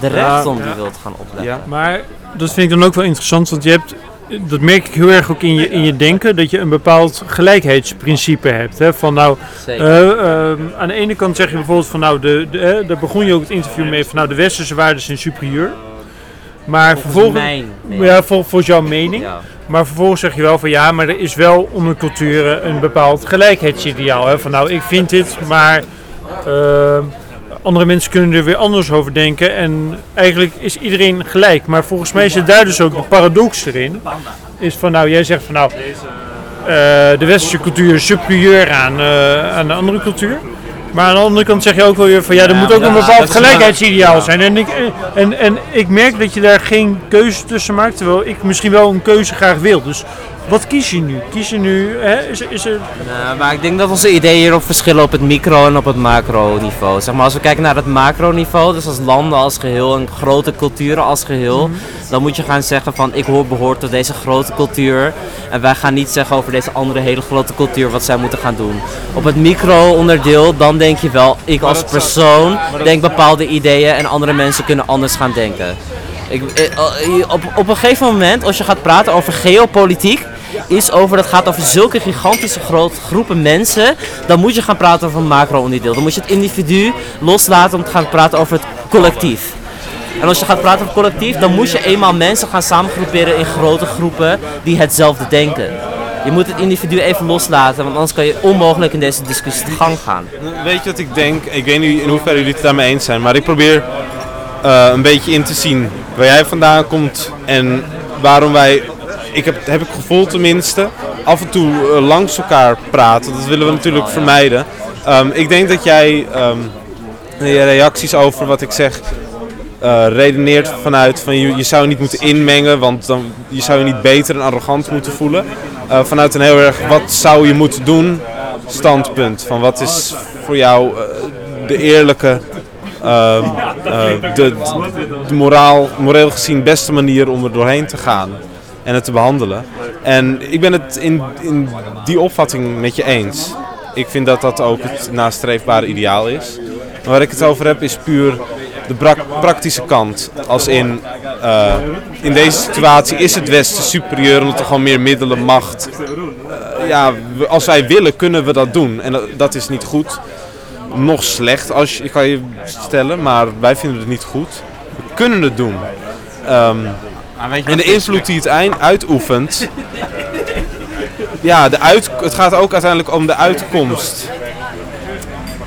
[SPEAKER 14] de recht
[SPEAKER 16] Ja.
[SPEAKER 14] om die wil te gaan opleggen?
[SPEAKER 16] Maar dat vind ik dan ook wel interessant, want je hebt, dat merk ik heel erg ook in je, in je denken, dat je een bepaald gelijkheidsprincipe hebt. Hè? Van nou, eh, ehm, aan de ene kant zeg je bijvoorbeeld van nou, de, de, daar begon je ook het interview mee van nou, de westerse waarden zijn superieur. Maar vervolgens,
[SPEAKER 14] mijn mening.
[SPEAKER 16] ja, vol, volgens jouw mening.
[SPEAKER 14] Ja.
[SPEAKER 16] Maar vervolgens zeg je wel van ja, maar er is wel onder culturen een bepaald gelijkheidsideaal. Hè? Van nou, ik vind dit, maar ehm, andere mensen kunnen er weer anders over denken. En eigenlijk is iedereen gelijk. Maar volgens mij zit daar dus ook de paradox erin. Is van nou, jij zegt van nou, eh, de westerse cultuur is superieur aan, eh, aan de andere cultuur. Maar aan de andere kant zeg je ook wel weer van ja, er moet ook een bepaald gelijkheidsideaal zijn. En ik, en, en ik merk dat je daar geen keuze tussen maakt, terwijl ik misschien wel een keuze graag wil. Dus wat kies je nu? Kies je nu, hè? Is, er- is er...
[SPEAKER 14] Nou, maar ik denk dat onze ideeën hierop verschillen op het micro- en op het macro-niveau. Zeg maar, als we kijken naar het macro-niveau, dus als landen als geheel en grote culturen als geheel, dan moet je gaan zeggen van ik hoor behoort tot deze grote cultuur. En wij gaan niet zeggen over deze andere hele grote cultuur wat zij moeten gaan doen. Op het micro-onderdeel, dan denk je wel, ik als persoon denk bepaalde ideeën en andere mensen kunnen anders gaan denken. Ik, eh, eh, op, op een gegeven moment, als je gaat praten over geopolitiek, is over, dat gaat over zulke gigantische grote groepen mensen, dan moet je gaan praten over een macro-onderdeel. Dan moet je het individu loslaten om te gaan praten over het collectief. En als je gaat praten over collectief, dan moet je eenmaal mensen gaan samengroeperen in grote groepen die hetzelfde denken. Je moet het individu even loslaten, want anders kan je onmogelijk in deze discussie te gang gaan.
[SPEAKER 2] Weet je wat ik denk? Ik weet niet in hoeverre jullie het daarmee eens zijn, maar ik probeer eh, een beetje in te zien waar jij vandaan komt en waarom wij, ik heb, heb ik gevoel tenminste, af en toe eh, langs elkaar praten. Dat willen we natuurlijk vermijden. Ehm, ik denk dat jij ehm, je reacties over wat ik zeg eh, redeneert vanuit van je, je zou niet moeten inmengen, want dan, je zou je niet beter en arrogant moeten voelen. Eh, vanuit een heel erg wat zou je moeten doen standpunt. Van wat is voor jou de eerlijke, ehm, eh, de, de moraal, moreel gezien beste manier om er doorheen te gaan en het te behandelen. En ik ben het in, in die opvatting met je eens. Ik vind dat dat ook het nastreefbare ideaal is. Maar waar ik het over heb is puur de praktische kant. Als in, eh, in deze situatie is het Westen superieur omdat er gewoon meer middelen, macht. eh, ja, als wij willen kunnen we dat doen. En dat, dat is niet goed. Nog slecht, als je, ik kan je stellen, maar wij vinden het niet goed. We kunnen het doen. Ehm, en de invloed die het eind uitoefent. Ja, de uit, het gaat ook uiteindelijk om de uitkomst.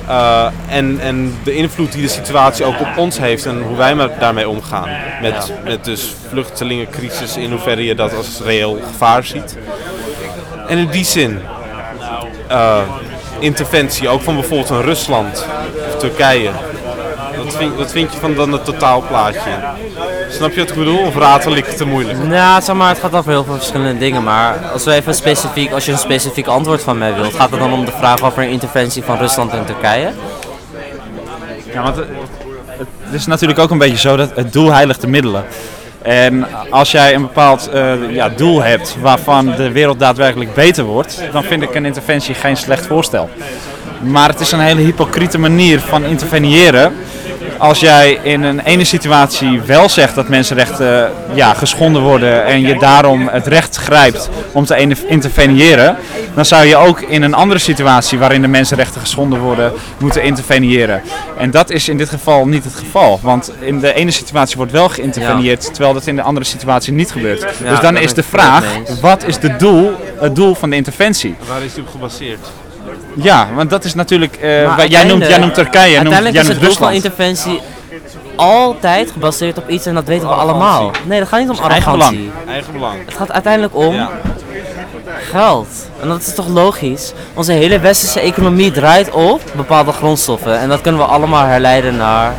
[SPEAKER 2] Uh, en, en de invloed die de situatie ook op ons heeft en hoe wij daarmee omgaan. Met, met dus vluchtelingencrisis, in hoeverre je dat als reëel gevaar ziet. En in die zin, uh, interventie ook van bijvoorbeeld een Rusland of Turkije. Wat vind, wat vind je van dan het totaalplaatje? Snap je wat ik bedoel? Of ratel ik het te moeilijk?
[SPEAKER 14] Ja, zeg maar, het gaat over heel veel verschillende dingen. Maar als, we even specifiek, als je een specifiek antwoord van mij wilt, gaat het dan om de vraag over een interventie van Rusland en Turkije?
[SPEAKER 15] Ja, want het, het is natuurlijk ook een beetje zo dat het doel heiligt de middelen. En als jij een bepaald eh, ja, doel hebt waarvan de wereld daadwerkelijk beter wordt, dan vind ik een interventie geen slecht voorstel. Maar het is een hele hypocriete manier van interveneren. Als jij in een ene situatie wel zegt dat mensenrechten ja, geschonden worden en je daarom het recht grijpt om te ene- interveneren, dan zou je ook in een andere situatie waarin de mensenrechten geschonden worden moeten interveneren. En dat is in dit geval niet het geval, want in de ene situatie wordt wel geïnterveneerd terwijl dat in de andere situatie niet gebeurt. dus dan is de vraag, wat is de doel, het doel van de interventie?
[SPEAKER 2] Waar is die op gebaseerd?
[SPEAKER 15] Ja, want dat is natuurlijk. eh, wij- jij, noemt, jij noemt Turkije, jij noemt,
[SPEAKER 14] Uiteindelijk
[SPEAKER 15] jij
[SPEAKER 14] is
[SPEAKER 15] noemt
[SPEAKER 14] het interventie altijd gebaseerd op iets en dat weten we allemaal. Nee, dat gaat niet om
[SPEAKER 15] Eigen
[SPEAKER 14] arrogantie.
[SPEAKER 15] belang.
[SPEAKER 2] Eigen belang.
[SPEAKER 14] Het gaat uiteindelijk om geld. En dat is toch logisch? Onze hele westerse economie draait op bepaalde grondstoffen. En dat kunnen we allemaal herleiden naar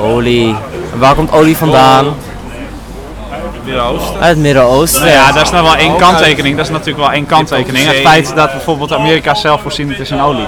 [SPEAKER 14] olie. En waar komt olie vandaan?
[SPEAKER 2] Midden-Oosten.
[SPEAKER 14] Uit het Midden-Oosten.
[SPEAKER 15] Nou ja, daar is nog wel één kanttekening. Dat is natuurlijk wel één kanttekening. Het feit dat bijvoorbeeld Amerika zelfvoorzienend is in olie.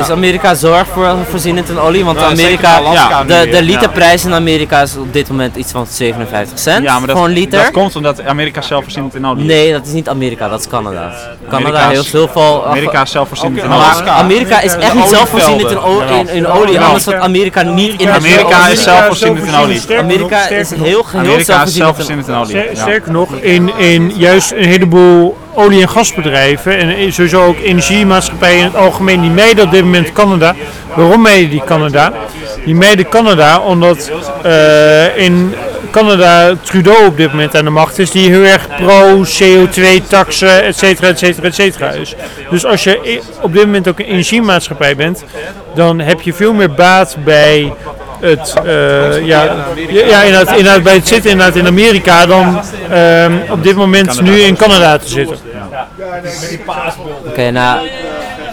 [SPEAKER 14] Is Amerika zorg voor voorzienend in olie? Want
[SPEAKER 15] Ja, zeker
[SPEAKER 14] Amerika, de, de
[SPEAKER 15] weer,
[SPEAKER 14] literprijs in Amerika is op dit moment iets van 57 cent
[SPEAKER 15] Ja, maar dat,
[SPEAKER 14] voor een liter.
[SPEAKER 15] dat komt omdat Amerika zelfvoorzienend in olie is.
[SPEAKER 14] Nee, dat is niet Amerika, dat is Canada. Canada heeft heel veel...
[SPEAKER 15] Amerika is zelfvoorzienend in olie.
[SPEAKER 14] Amerika is echt niet zelfvoorzienend in, in, in olie, anders wordt Amerika niet in
[SPEAKER 15] Amerika is zelfvoorzienend in olie.
[SPEAKER 14] Amerika is heel geheel zelfvoorzienend
[SPEAKER 15] in olie.
[SPEAKER 16] Sterker nog, in, in juist een heleboel olie- en gasbedrijven en sowieso ook energiemaatschappijen in het algemeen, die mede op dit moment Canada. Waarom mede die Canada? Die mede Canada omdat eh, in Canada Trudeau op dit moment aan de macht is, die heel erg pro CO2-taxen, et cetera, et cetera, et cetera is. Dus als je op dit moment ook een energiemaatschappij bent, dan heb je veel meer baat bij het, eh, ja, ja, inderdaad, inderdaad, bij het zitten inderdaad in Amerika dan ehm, op dit moment nu in Canada te zitten.
[SPEAKER 14] Oké, nou,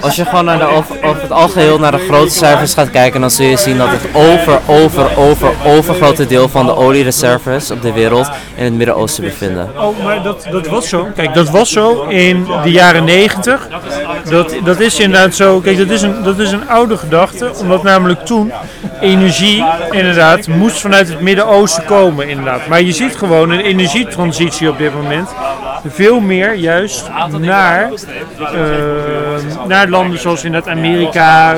[SPEAKER 14] als je gewoon naar de, over, het algeheel naar de grote cijfers gaat kijken, dan zul je zien dat het over, over, over, overgrote deel van de oliereserves op de wereld in het Midden-Oosten bevinden.
[SPEAKER 16] Oh, maar dat, dat was zo. Kijk, dat was zo in de jaren 90. Dat, dat is inderdaad zo. Kijk, dat is, een, dat is een oude gedachte. Omdat namelijk toen energie inderdaad moest vanuit het Midden-Oosten komen. Inderdaad. Maar je ziet gewoon een energietransitie op dit moment. Veel meer juist naar, eh, naar landen zoals inderdaad Amerika,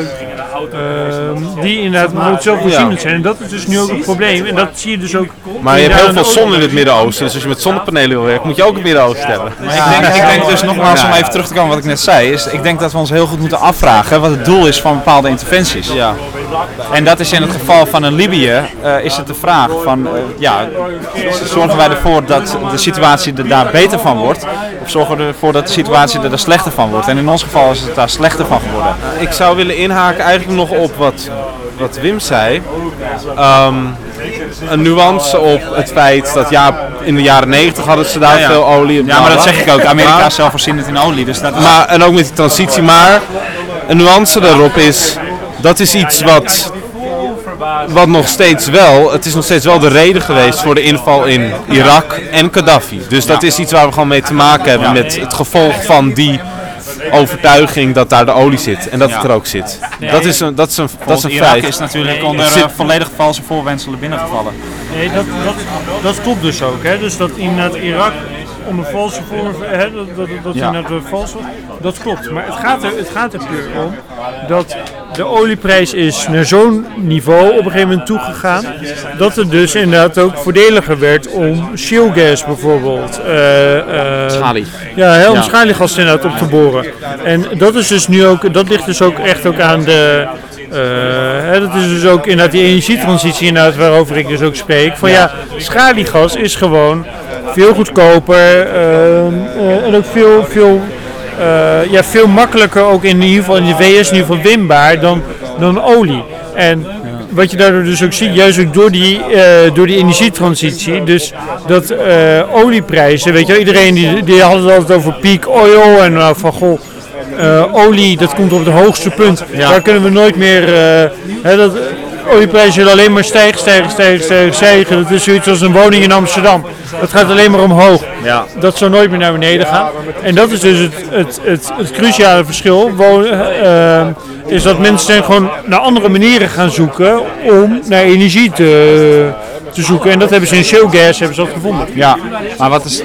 [SPEAKER 16] Ehm, die inderdaad bijvoorbeeld zelfvoorzienend zijn. En dat is dus nu ook het probleem. En dat zie je dus ook.
[SPEAKER 2] Maar je hebt heel veel zon in het Midden-Oosten, dus als je met zonnepanelen wil werken, moet je ook het Midden-Oosten hebben.
[SPEAKER 15] Maar ik, denk, ik denk dus nogmaals, om even terug te komen wat ik net zei, is ik denk dat we ons heel goed moeten afvragen wat het doel is van bepaalde interventies.
[SPEAKER 2] Ja.
[SPEAKER 15] En dat is in het geval van een Libië, eh, is het de vraag van, eh, ja, zorgen wij ervoor dat de situatie er daar beter van wordt? Of zorgen we ervoor dat de situatie er daar slechter van wordt? En in ons geval is het daar slechter van geworden.
[SPEAKER 2] Ik zou willen inhaken eigenlijk nog op wat, wat Wim zei. Ehm, een nuance op het feit dat ja, in de jaren 90 hadden ze daar
[SPEAKER 15] Ja, ja.
[SPEAKER 2] veel olie.
[SPEAKER 15] Ja, maar dat zeg ik ook. Amerika is zelfvoorzienend in olie, dus dat.
[SPEAKER 2] Maar, en ook met die transitie. Maar een nuance daarop is, dat is iets wat, wat nog steeds wel, het is nog steeds wel de reden geweest voor de inval in Irak en Gaddafi. Dus dat is iets waar we gewoon mee te maken hebben met het gevolg van die overtuiging dat daar de olie zit en dat
[SPEAKER 15] Ja.
[SPEAKER 2] het er ook zit.
[SPEAKER 15] Nee.
[SPEAKER 2] Dat is een, dat is een, dat is een
[SPEAKER 15] Irak
[SPEAKER 2] feit.
[SPEAKER 15] is natuurlijk
[SPEAKER 2] Het
[SPEAKER 15] onder
[SPEAKER 2] zit-
[SPEAKER 15] eh, volledig valse voorwenselen binnengevallen.
[SPEAKER 16] Nee, dat, dat, dat klopt dus ook. Hè? Dus dat inderdaad Irak onder valse vormen, hè, dat, dat, dat
[SPEAKER 15] Ja.
[SPEAKER 16] inderdaad uh, vals was, dat klopt. Maar het gaat, er, het gaat er puur om dat de olieprijs is naar zo'n niveau op een gegeven moment toegegaan, dat het dus inderdaad ook voordeliger werd om shale gas bijvoorbeeld. eh, eh,
[SPEAKER 15] Schalie.
[SPEAKER 16] Ja, om
[SPEAKER 15] Ja.
[SPEAKER 16] schaliegas inderdaad op te boren. En dat is dus nu ook, dat ligt dus ook echt ook aan de... eh, hè, dat is dus ook inderdaad die energietransitie inderdaad waarover ik dus ook spreek. Van ja, schaliegas is gewoon veel goedkoper ehm, eh, en ook veel, veel, eh, ja, veel makkelijker ook in ieder geval in de VS in ieder geval winbaar dan, dan olie. En wat je daardoor dus ook ziet, juist ook door die, eh, door die energietransitie, dus dat olieprijzen, weet je wel, iedereen die, die had het altijd over peak oil en van goh, olie dat komt op het hoogste punt. Daar kunnen we nooit meer, hè, dat, olieprijzen zullen alleen maar stijgen, stijgen, stijgen, stijgen, stijgen. Dat is zoiets als een woning in Amsterdam. Dat gaat alleen maar omhoog.
[SPEAKER 15] Ja.
[SPEAKER 16] Dat zal nooit meer naar beneden gaan. En dat is dus het, het, het, het cruciale verschil. Eh, is dat mensen gewoon naar andere manieren gaan zoeken om naar energie te, te zoeken. En dat hebben ze in shale gas hebben ze dat gevonden.
[SPEAKER 15] Ja, maar wat is,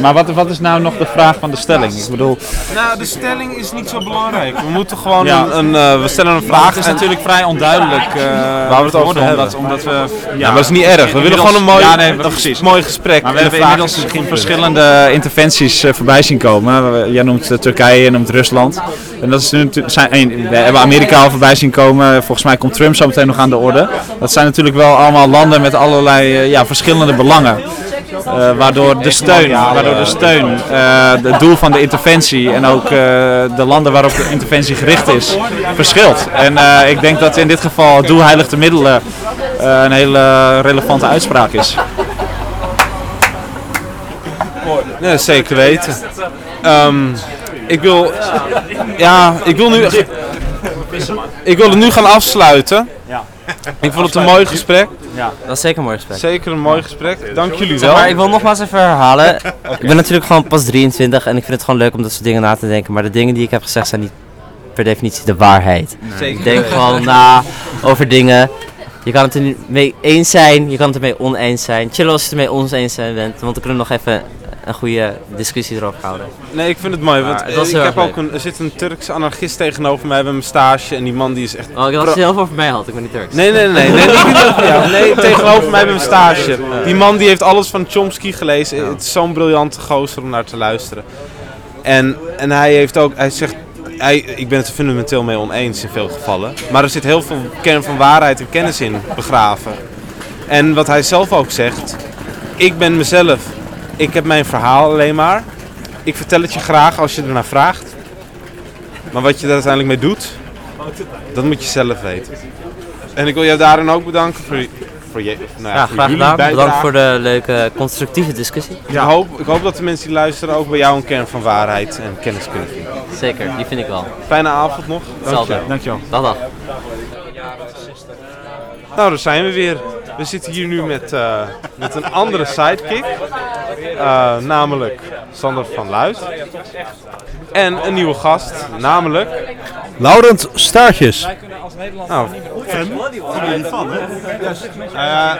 [SPEAKER 15] maar wat, wat is nou nog de vraag van de stelling? Ik bedoel,
[SPEAKER 2] Nou, de stelling is niet zo belangrijk. We moeten gewoon
[SPEAKER 15] Ja.
[SPEAKER 2] een, een, eh, we stellen een vraag.
[SPEAKER 15] het is
[SPEAKER 2] en-
[SPEAKER 15] natuurlijk vrij onduidelijk eh,
[SPEAKER 2] waar we het over hebben.
[SPEAKER 15] Omdat, omdat we,
[SPEAKER 2] Ja, maar dat is niet erg. We willen gewoon een mooi,
[SPEAKER 15] ja, nee,
[SPEAKER 2] een
[SPEAKER 15] precies.
[SPEAKER 2] mooi gesprek.
[SPEAKER 15] Maar we hebben inmiddels
[SPEAKER 2] is misschien
[SPEAKER 15] verschillende interventies eh, voorbij zien komen. Jij noemt Turkije, je noemt Rusland. En dat is nu, zijn, we hebben Amerika al voorbij zien komen. Volgens mij komt Trump zo meteen nog aan de orde. Dat zijn natuurlijk wel allemaal landen met allerlei ja, verschillende belangen. Eh, waardoor de steun, waardoor de steun eh, het doel van de interventie en ook eh, de landen waarop de interventie gericht is, verschilt. En eh, ik denk dat in dit geval het doel heiligt de middelen eh, een hele relevante uitspraak is.
[SPEAKER 2] Ja, zeker weten. Ehm, ik wil, ja, ik wil nu, ik wil het nu gaan afsluiten.
[SPEAKER 14] Ja.
[SPEAKER 2] Ik vond het een mooi gesprek.
[SPEAKER 14] Ja, dat is zeker een mooi gesprek.
[SPEAKER 2] Zeker een mooi gesprek. Dank jullie wel.
[SPEAKER 14] maar ik wil nogmaals even herhalen. ik ben natuurlijk gewoon pas 23 en ik vind het gewoon leuk om dat soort dingen na te denken. Maar de dingen die ik heb gezegd zijn niet per definitie de waarheid.
[SPEAKER 2] Zeker.
[SPEAKER 14] Ik denk gewoon na over dingen. Je kan het er niet mee eens zijn, je kan het ermee oneens zijn. Chill als je het ermee oneens zijn bent, want dan kunnen we nog even een goede discussie erover houden.
[SPEAKER 2] Nee, ik vind het mooi. Want
[SPEAKER 14] het was
[SPEAKER 2] ik heb ook een, er zit een Turkse anarchist tegenover mij bij mijn stage. En die man die is echt...
[SPEAKER 14] Oh, ik dacht dat je heel veel over mij had, ik ben niet Turks.
[SPEAKER 2] Nee, nee, nee. nee, niet over jou. nee tegenover mij bij mijn stage. Die man die heeft alles van Chomsky gelezen. Het is zo'n briljante gozer om naar te luisteren. En, en hij heeft ook... Hij zegt... Hij, ik ben het er fundamenteel mee oneens in veel gevallen. Maar er zit heel veel kern van waarheid en kennis in begraven. En wat hij zelf ook zegt... Ik ben mezelf. Ik heb mijn verhaal alleen maar. Ik vertel het je graag als je ernaar vraagt. Maar wat je er uiteindelijk mee doet, dat moet je zelf weten. En ik wil jou daarin ook bedanken voor, voor, je, nou ja,
[SPEAKER 14] Ja,
[SPEAKER 2] voor
[SPEAKER 14] graag
[SPEAKER 2] jullie
[SPEAKER 14] gedaan.
[SPEAKER 2] bijdrage.
[SPEAKER 14] Bedankt voor de leuke constructieve discussie.
[SPEAKER 2] Ik, hoop, ik hoop dat de mensen die luisteren ook bij jou een kern van waarheid en kennis kunnen vinden.
[SPEAKER 14] Zeker, die vind ik wel.
[SPEAKER 2] Fijne avond nog.
[SPEAKER 14] Hetzelfde.
[SPEAKER 2] Dankjewel.
[SPEAKER 14] Dag dag.
[SPEAKER 2] Nou, daar zijn we weer. We zitten hier nu met, eh, met een andere sidekick. Eh, namelijk Sander van Luid. En een nieuwe gast, namelijk...
[SPEAKER 17] Laurent Staartjes.
[SPEAKER 2] Nou,
[SPEAKER 17] jullie van, hè?
[SPEAKER 2] Eh,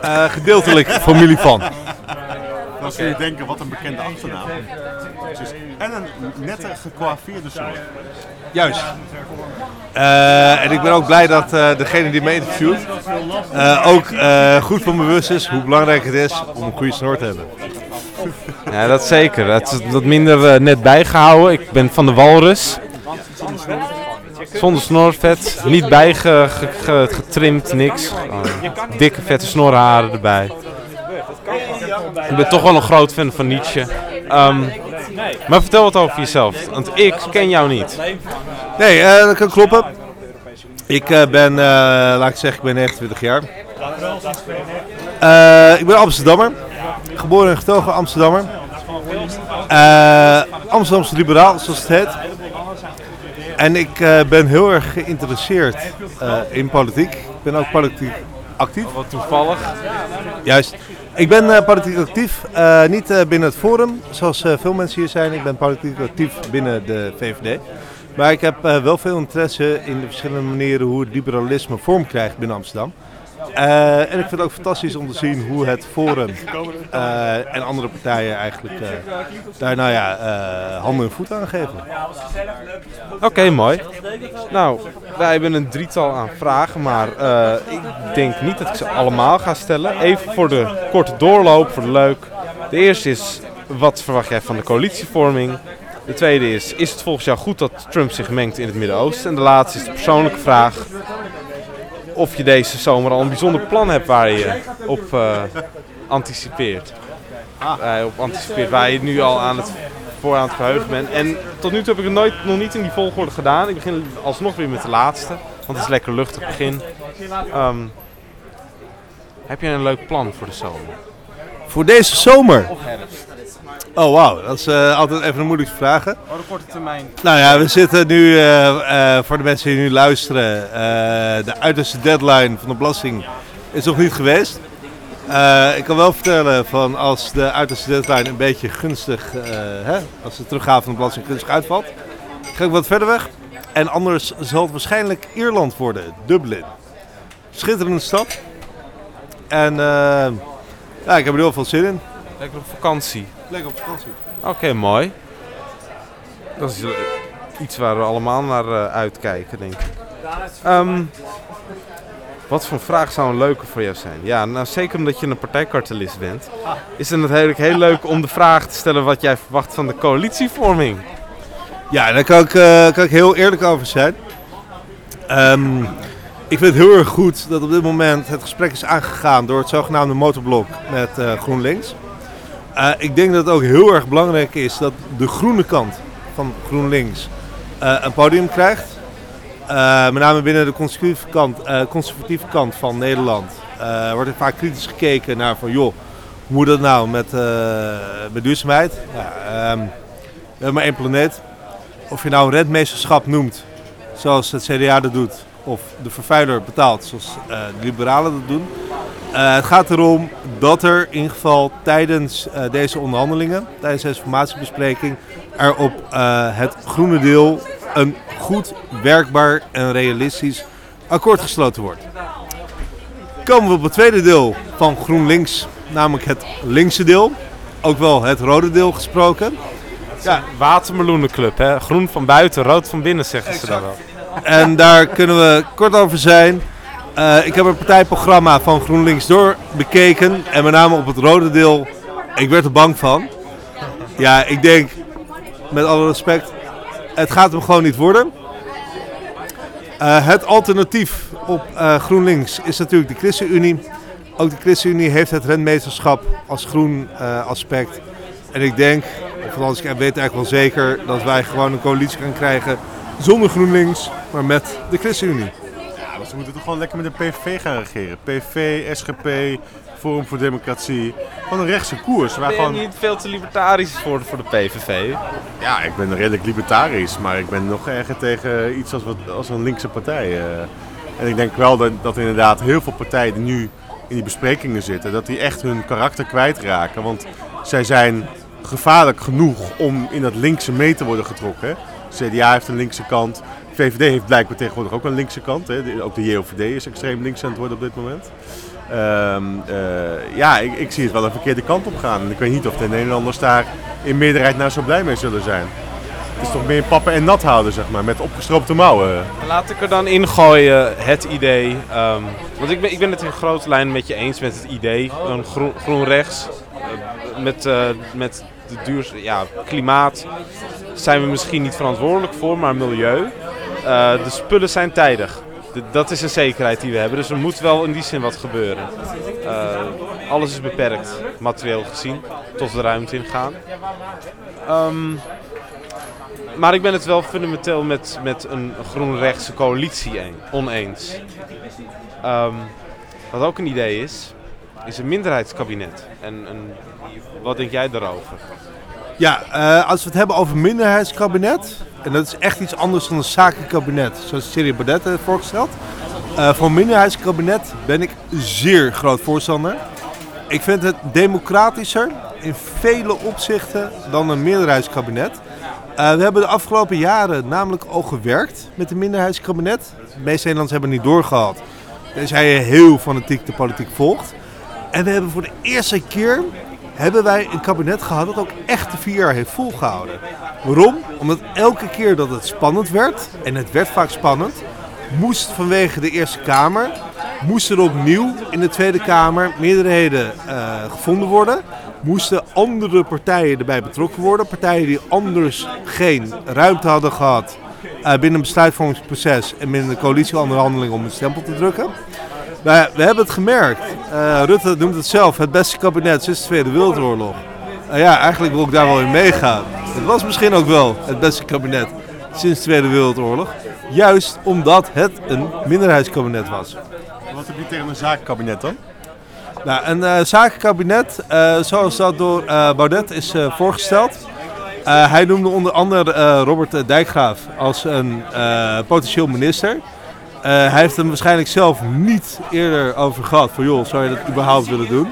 [SPEAKER 2] eh, gedeeltelijk familie van.
[SPEAKER 17] Dan kun je denken, wat een bekende achternaam.
[SPEAKER 4] En een nette gecoiffeerde soort.
[SPEAKER 17] Juist. Eh, en ik ben ook blij dat eh, degene die me interviewt eh, ook goed van bewust is hoe belangrijk het is om een goede snor te hebben.
[SPEAKER 2] Ja, dat zeker. Het is wat minder net bijgehouden. Ik ben van de walrus. Zonder snorvet, niet bijgetrimd, niks. Gewoon dikke vette snorharen erbij. Ik ben toch wel een groot fan van Nietzsche. Ehm, maar vertel wat over jezelf, want ik ken jou niet.
[SPEAKER 17] Nee, eh, dat kan kloppen. Ik eh, ben, eh, laat ik zeggen, ik ben 29 jaar. Eh, ik ben Amsterdammer. Geboren en getogen Amsterdammer. Eh, Amsterdamse liberaal, zoals het heet. En ik eh, ben heel erg geïnteresseerd eh, in politiek. Ik ben ook politiek actief.
[SPEAKER 2] Wat toevallig.
[SPEAKER 17] Juist. Ik ben eh, politiek actief, eh, niet eh, binnen het Forum, zoals veel mensen hier zijn. Ik ben politiek actief binnen de VVD. Maar ik heb wel veel interesse in de verschillende manieren hoe het liberalisme vorm krijgt binnen Amsterdam. Eh, en ik vind het ook fantastisch om te zien hoe het Forum eh, en andere partijen eigenlijk eh, daar nou ja, handen en voeten aan geven.
[SPEAKER 2] Oké, mooi. Nou, wij hebben een drietal aan vragen, maar ik denk niet dat ik ze allemaal ga stellen. Even voor de korte doorloop, voor de leuk. De eerste is, wat verwacht jij van de coalitievorming? De tweede is, is het volgens jou goed dat Trump zich mengt in het Midden-Oosten? En de laatste is de persoonlijke vraag, of je deze zomer al een bijzonder plan hebt waar je op eh, anticipeert. Waar je op anticipeert, waar je nu al aan het voor aan het verheugen bent. En tot nu toe heb ik het nooit, nog niet in die volgorde gedaan. Ik begin alsnog weer met de laatste, want het is lekker luchtig begin. Ehm, heb je een leuk plan voor de zomer?
[SPEAKER 17] Voor deze zomer? Oh wauw, dat is eh, altijd even een moeilijke vraag.
[SPEAKER 2] Oh, de korte termijn.
[SPEAKER 17] Nou ja, we zitten nu, eh, eh, voor de mensen die nu luisteren, de uiterste deadline van de belasting is nog niet geweest. Ik kan wel vertellen van als de uiterste deadline een beetje gunstig, hè, als de teruggave van de belasting gunstig uitvalt, ga ik wat verder weg. En anders zal het waarschijnlijk Ierland worden, Dublin. Schitterende stad. En ja, ik heb er heel veel zin in.
[SPEAKER 2] Lekker op vakantie.
[SPEAKER 17] Lekker op vakantie.
[SPEAKER 2] Oké, mooi. Dat is eh, iets waar we allemaal naar eh, uitkijken, denk ik. Ehm, wat voor vraag zou een leuke voor jou zijn? Ja, nou zeker omdat je een partijkartelist bent, is het natuurlijk heel leuk om de vraag te stellen wat jij verwacht van de coalitievorming.
[SPEAKER 17] Ja, daar kan ik, eh, kan ik heel eerlijk over zijn. Ehm, ik vind het heel erg goed dat op dit moment het gesprek is aangegaan door het zogenaamde motorblok met eh, GroenLinks. Eh, ik denk dat het ook heel erg belangrijk is dat de groene kant van GroenLinks eh, een podium krijgt. Eh, met name binnen de conservatieve kant, conservatieve kant van Nederland wordt er vaak kritisch gekeken naar van joh, hoe moet dat nou met, duurzaamheid? Ja, ehm, we hebben maar één planeet. Of je nou een rentmeesterschap noemt, zoals het CDA dat doet, of de vervuiler betaalt, zoals de liberalen dat doen. Eh, het gaat erom dat er in ieder geval tijdens eh, deze onderhandelingen, tijdens deze formatiebespreking, er op eh, het groene deel een goed, werkbaar en realistisch akkoord gesloten wordt. Komen we op het tweede deel van GroenLinks, namelijk het linkse deel. Ook wel het rode deel gesproken.
[SPEAKER 2] Ja, watermeloenenclub, hè? Groen van buiten, rood van binnen, zeggen ze dan wel.
[SPEAKER 17] En daar kunnen we kort over zijn. Eh, ik heb het partijprogramma van GroenLinks door bekeken. En met name op het rode deel, ik werd er bang van. Ja, ik denk, met alle respect, het gaat hem gewoon niet worden. Eh, het alternatief op eh, GroenLinks is natuurlijk de ChristenUnie. Ook de ChristenUnie heeft het rentmeesterschap als groen aspect. En ik denk, of ik weet eigenlijk wel zeker, dat wij gewoon een coalitie gaan krijgen zonder GroenLinks, maar met de ChristenUnie.
[SPEAKER 4] Ja, maar ze moeten toch gewoon lekker met de PVV gaan regeren. PVV, SGP, Forum voor Democratie. Gewoon een rechtse koers. Waar
[SPEAKER 2] Ben je
[SPEAKER 4] gewoon...
[SPEAKER 2] niet veel te libertarisch voor, voor de PVV?
[SPEAKER 4] Ja, ik ben redelijk libertarisch, maar ik ben nog erger tegen iets als, wat, als een linkse partij. eh. En ik denk wel dat, dat inderdaad heel veel partijen die nu in die besprekingen zitten, dat die echt hun karakter kwijtraken. Want zij zijn gevaarlijk genoeg om in dat linkse mee te worden getrokken. CDA heeft een linkse kant. VVD heeft blijkbaar tegenwoordig ook een linkse kant. Hè. Ook de JOVD is extreem links aan het worden op dit moment. Ehm, eh, ja, ik, ik zie het wel een verkeerde kant op gaan. En ik weet niet of de Nederlanders daar in meerderheid nou zo blij mee zullen zijn. Het is toch meer pappen en nat houden, zeg maar, met opgestroopte mouwen.
[SPEAKER 6] Laat ik er dan ingooien het idee. ehm, want ik ben, ik ben het in grote lijnen met je eens met het idee. Groen, rechts. eh, met, eh, met de duur, ja, klimaat zijn we misschien niet verantwoordelijk voor, maar milieu. Eh, de spullen zijn tijdig. Dat is een zekerheid die we hebben. Dus er moet wel in die zin wat gebeuren. Eh, alles is beperkt, materieel gezien, tot de ruimte ingaan. Ehm, maar ik ben het wel fundamenteel met, met een groen-rechtse coalitie een- oneens. Ehm, wat ook een idee is, is een minderheidskabinet. En, en wat denk jij daarover?
[SPEAKER 17] Ja, eh, als we het hebben over minderheidskabinet, en dat is echt iets anders dan een zakenkabinet, zoals Thierry Baudet heeft voorgesteld. Eh voor minderheidskabinet ben ik zeer groot voorstander. Ik vind het democratischer in vele opzichten dan een meerderheidskabinet. Eh, we hebben de afgelopen jaren namelijk al gewerkt met een minderheidskabinet. De meeste Nederlanders hebben het niet doorgehad. Tenzij je heel fanatiek de politiek volgt. En we hebben voor de eerste keer hebben wij een kabinet gehad dat ook echt de vier jaar heeft volgehouden. Waarom? Omdat elke keer dat het spannend werd, en het werd vaak spannend, moest vanwege de Eerste Kamer, moesten er opnieuw in de Tweede Kamer meerderheden eh, gevonden worden. Moesten andere partijen erbij betrokken worden. Partijen die anders geen ruimte hadden gehad eh, binnen een besluitvormingsproces en binnen de coalitieonderhandeling om een stempel te drukken. We, we hebben het gemerkt. Eh, Rutte noemt het zelf het beste kabinet sinds de Tweede Wereldoorlog. Nou ja, eigenlijk wil ik daar wel in meegaan. Het was misschien ook wel het beste kabinet sinds de Tweede Wereldoorlog. Juist omdat het een minderheidskabinet was.
[SPEAKER 4] Wat heb je tegen een zakenkabinet dan?
[SPEAKER 17] Nou, een eh, zakenkabinet, zoals dat door Baudet is voorgesteld. Hij noemde onder andere Robert Dijkgraaf als een potentieel minister. Eh, hij heeft hem waarschijnlijk zelf niet eerder over gehad. Van joh, zou je dat überhaupt willen doen?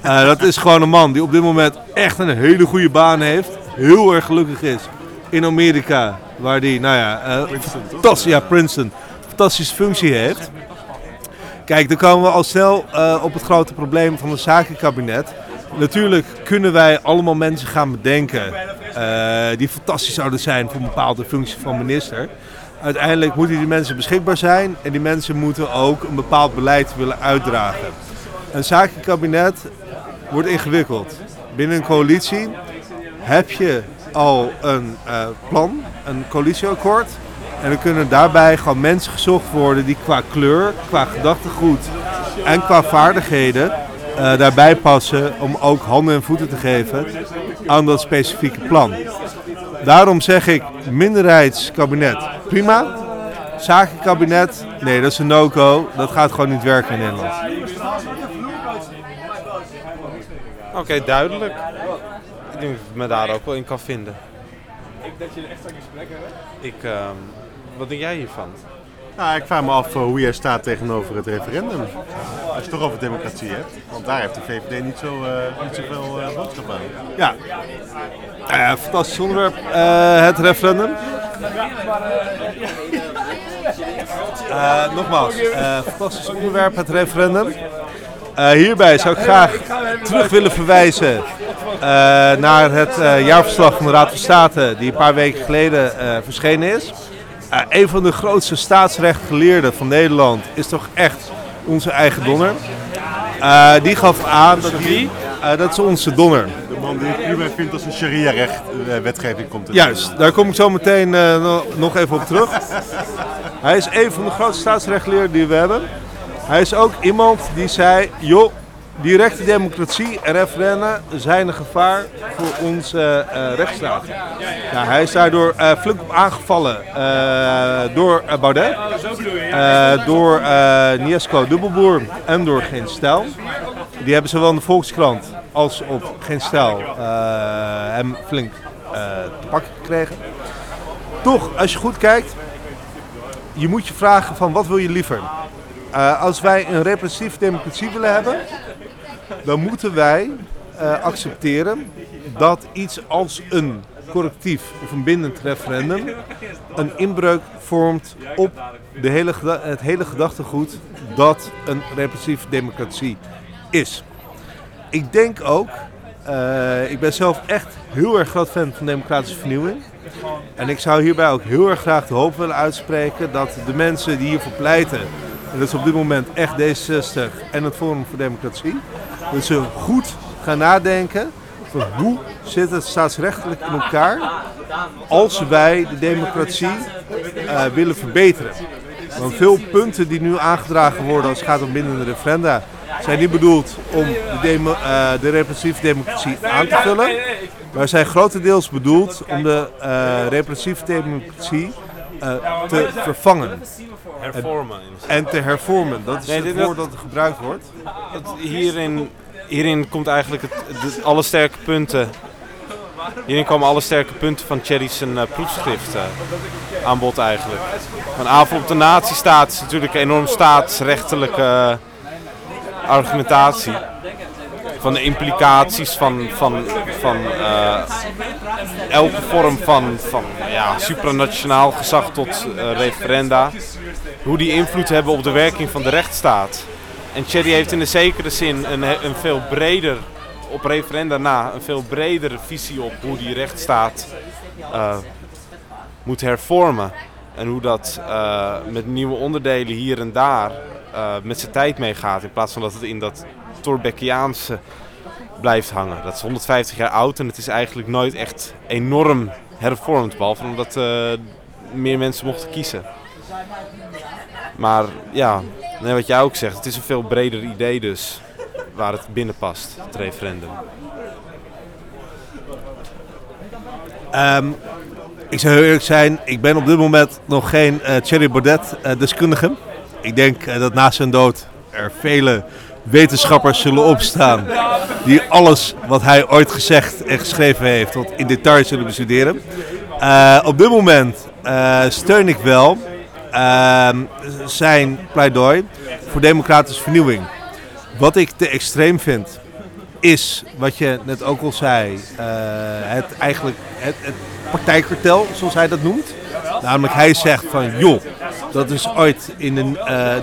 [SPEAKER 17] Eh, dat is gewoon een man die op dit moment echt een hele goede baan heeft. Heel erg gelukkig is in Amerika. Waar hij, nou ja, eh, fantastisch, ja, Princeton. Fantastische functie heeft. Kijk, dan komen we al snel op het grote probleem van een zakenkabinet. Natuurlijk kunnen wij allemaal mensen gaan bedenken die fantastisch zouden zijn voor een bepaalde functie van minister. Uiteindelijk moeten die mensen beschikbaar zijn en die mensen moeten ook een bepaald beleid willen uitdragen. Een zakenkabinet wordt ingewikkeld. Binnen een coalitie heb je al een eh, plan, een coalitieakkoord. En dan kunnen daarbij gewoon mensen gezocht worden die qua kleur, qua gedachtegoed en qua vaardigheden eh, daarbij passen om ook handen en voeten te geven aan dat specifieke plan. Daarom zeg ik minderheidskabinet prima. Zakenkabinet, nee dat is een no-go. Dat gaat gewoon niet werken in Nederland.
[SPEAKER 6] Oké, duidelijk. Ik denk dat ik me daar ook wel in kan vinden.
[SPEAKER 13] Ik dat je echt een gesprek hebben.
[SPEAKER 6] Ik, ehm, wat denk jij hiervan?
[SPEAKER 4] Nou, ik vraag me af eh, hoe jij staat tegenover het referendum. Als je toch over democratie hebt. Want daar heeft de VVD niet, zo, eh, niet zoveel uh, boodschap aan.
[SPEAKER 17] Ja, fantastisch onderwerp. Het referendum. Nogmaals, fantastisch onderwerp, het referendum. Hierbij zou ik graag terug willen verwijzen naar het jaarverslag van de Raad van State, die een paar weken geleden verschenen is. Eh, een van de grootste staatsrechtgeleerden van Nederland is toch echt onze eigen Donner. Eh, die gaf aan dat wie? Eh, dat is onze Donner.
[SPEAKER 4] De man die het prima vindt als een sharia-recht wetgeving komt.
[SPEAKER 17] Juist, daar kom ik zo meteen no- nog even op terug. Hij is een van de grootste staatsrechtgeleerden die we hebben. Hij is ook iemand die zei, joh, directe democratie en referenda zijn een gevaar voor onze eh, rechtsstaat. Hij is daardoor eh, flink op aangevallen eh, door Baudet, door Niesco Dubbelboer en door Geen Stijl. Die hebben zowel in de Volkskrant als op Geen Stijl hem flink te pakken gekregen. Toch, als je goed kijkt, je moet je vragen van wat wil je liever? Als wij een repressieve democratie willen hebben, dan moeten wij eh, accepteren dat iets als een correctief of een bindend referendum een inbreuk vormt op de hele, het hele gedachtegoed dat een repressieve democratie is. Ik denk ook, eh, ik ben zelf echt heel erg groot fan van democratische vernieuwing. En ik zou hierbij ook heel erg graag de hoop willen uitspreken dat de mensen die hiervoor pleiten, en dat is op dit moment echt D66 en het Forum voor Democratie, dat ze goed gaan nadenken van hoe zit het staatsrechtelijk in elkaar als wij de democratie eh, willen verbeteren. Want veel punten die nu aangedragen worden als het gaat om bindende referenda, zijn niet bedoeld om de, eh, de repressieve democratie aan te vullen, maar zijn grotendeels bedoeld om de eh, repressieve democratie eh, te vervangen.
[SPEAKER 2] Hervormen.
[SPEAKER 17] En te hervormen, dat is
[SPEAKER 2] Nee,
[SPEAKER 17] het
[SPEAKER 2] dit-
[SPEAKER 17] woord dat gebruikt wordt.
[SPEAKER 2] Hierin, hierin komt eigenlijk het, de- alle sterke punten. Hierin komen alle sterke punten van Thierry's een, eh, proefschrift eh, aan bod eigenlijk. Een aanval op de natiestaat is natuurlijk een enorm staatsrechtelijke argumentatie. Van de implicaties van, van, van eh, elke vorm van, van ja, supranationaal gezag tot eh, referenda. Hoe die invloed hebben op de werking van de rechtsstaat. En Thierry heeft in de zekere zin een, een veel breder, op referenda na, een veel bredere visie op hoe die rechtsstaat eh, moet hervormen. En hoe dat met nieuwe onderdelen hier en daar met zijn tijd meegaat. In plaats van dat het in dat Thorbeckiaanse blijft hangen. Dat is 150 jaar oud en het is eigenlijk nooit echt enorm hervormd. Behalve omdat eh, meer mensen mochten kiezen. Maar ja, nee, wat jij ook zegt, het is een veel breder idee dus waar het binnen past, het referendum.
[SPEAKER 17] Ehm, ik zou heel eerlijk zijn, ik ben op dit moment nog geen eh Thierry Baudet eh, deskundige. Ik denk dat na zijn dood er vele wetenschappers zullen opstaan die alles wat hij ooit gezegd en geschreven heeft tot in detail zullen bestuderen. Eh, op dit moment eh, steun ik wel ehm, zijn pleidooi voor democratische vernieuwing. Wat ik te extreem vind, is wat je net ook al zei, eh, het eigenlijk het, het partijkartel, zoals hij dat noemt. Namelijk hij zegt van joh, dat is ooit in de,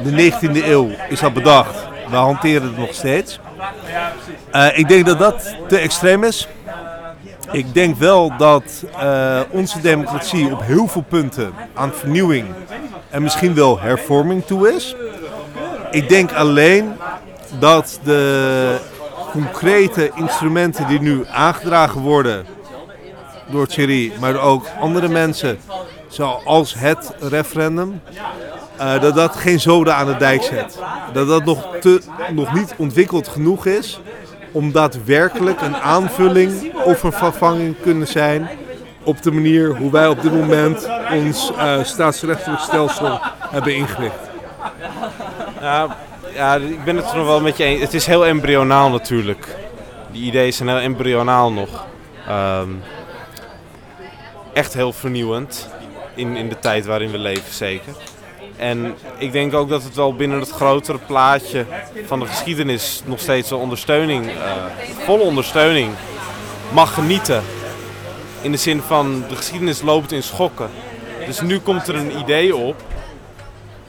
[SPEAKER 17] de 19e eeuw is dat bedacht. We hanteren het nog steeds. Eh, ik denk dat dat te extreem is. Ik denk wel dat eh, onze democratie op heel veel punten aan vernieuwing en misschien wel hervorming toe is. Ik denk alleen dat de concrete instrumenten die nu aangedragen worden door Thierry, maar ook andere mensen, zoals het referendum, eh, dat dat geen zoden aan de dijk zet. Dat dat nog, te, nog niet ontwikkeld genoeg is om daadwerkelijk een aanvulling of een vervanging kunnen zijn op de manier hoe wij op dit moment ons eh, staatsrechtelijk stelsel hebben ingericht.
[SPEAKER 2] Ja, ja, ik ben het er nog wel met je eens. Het is heel embryonaal natuurlijk. Die ideeën zijn heel embryonaal nog. Ehm, echt heel vernieuwend in, in de tijd waarin we leven, zeker. En ik denk ook dat het wel binnen het grotere plaatje van de geschiedenis nog steeds wel ondersteuning, eh, volle ondersteuning, mag genieten. In de zin van de geschiedenis loopt in schokken. Dus nu komt er een idee op.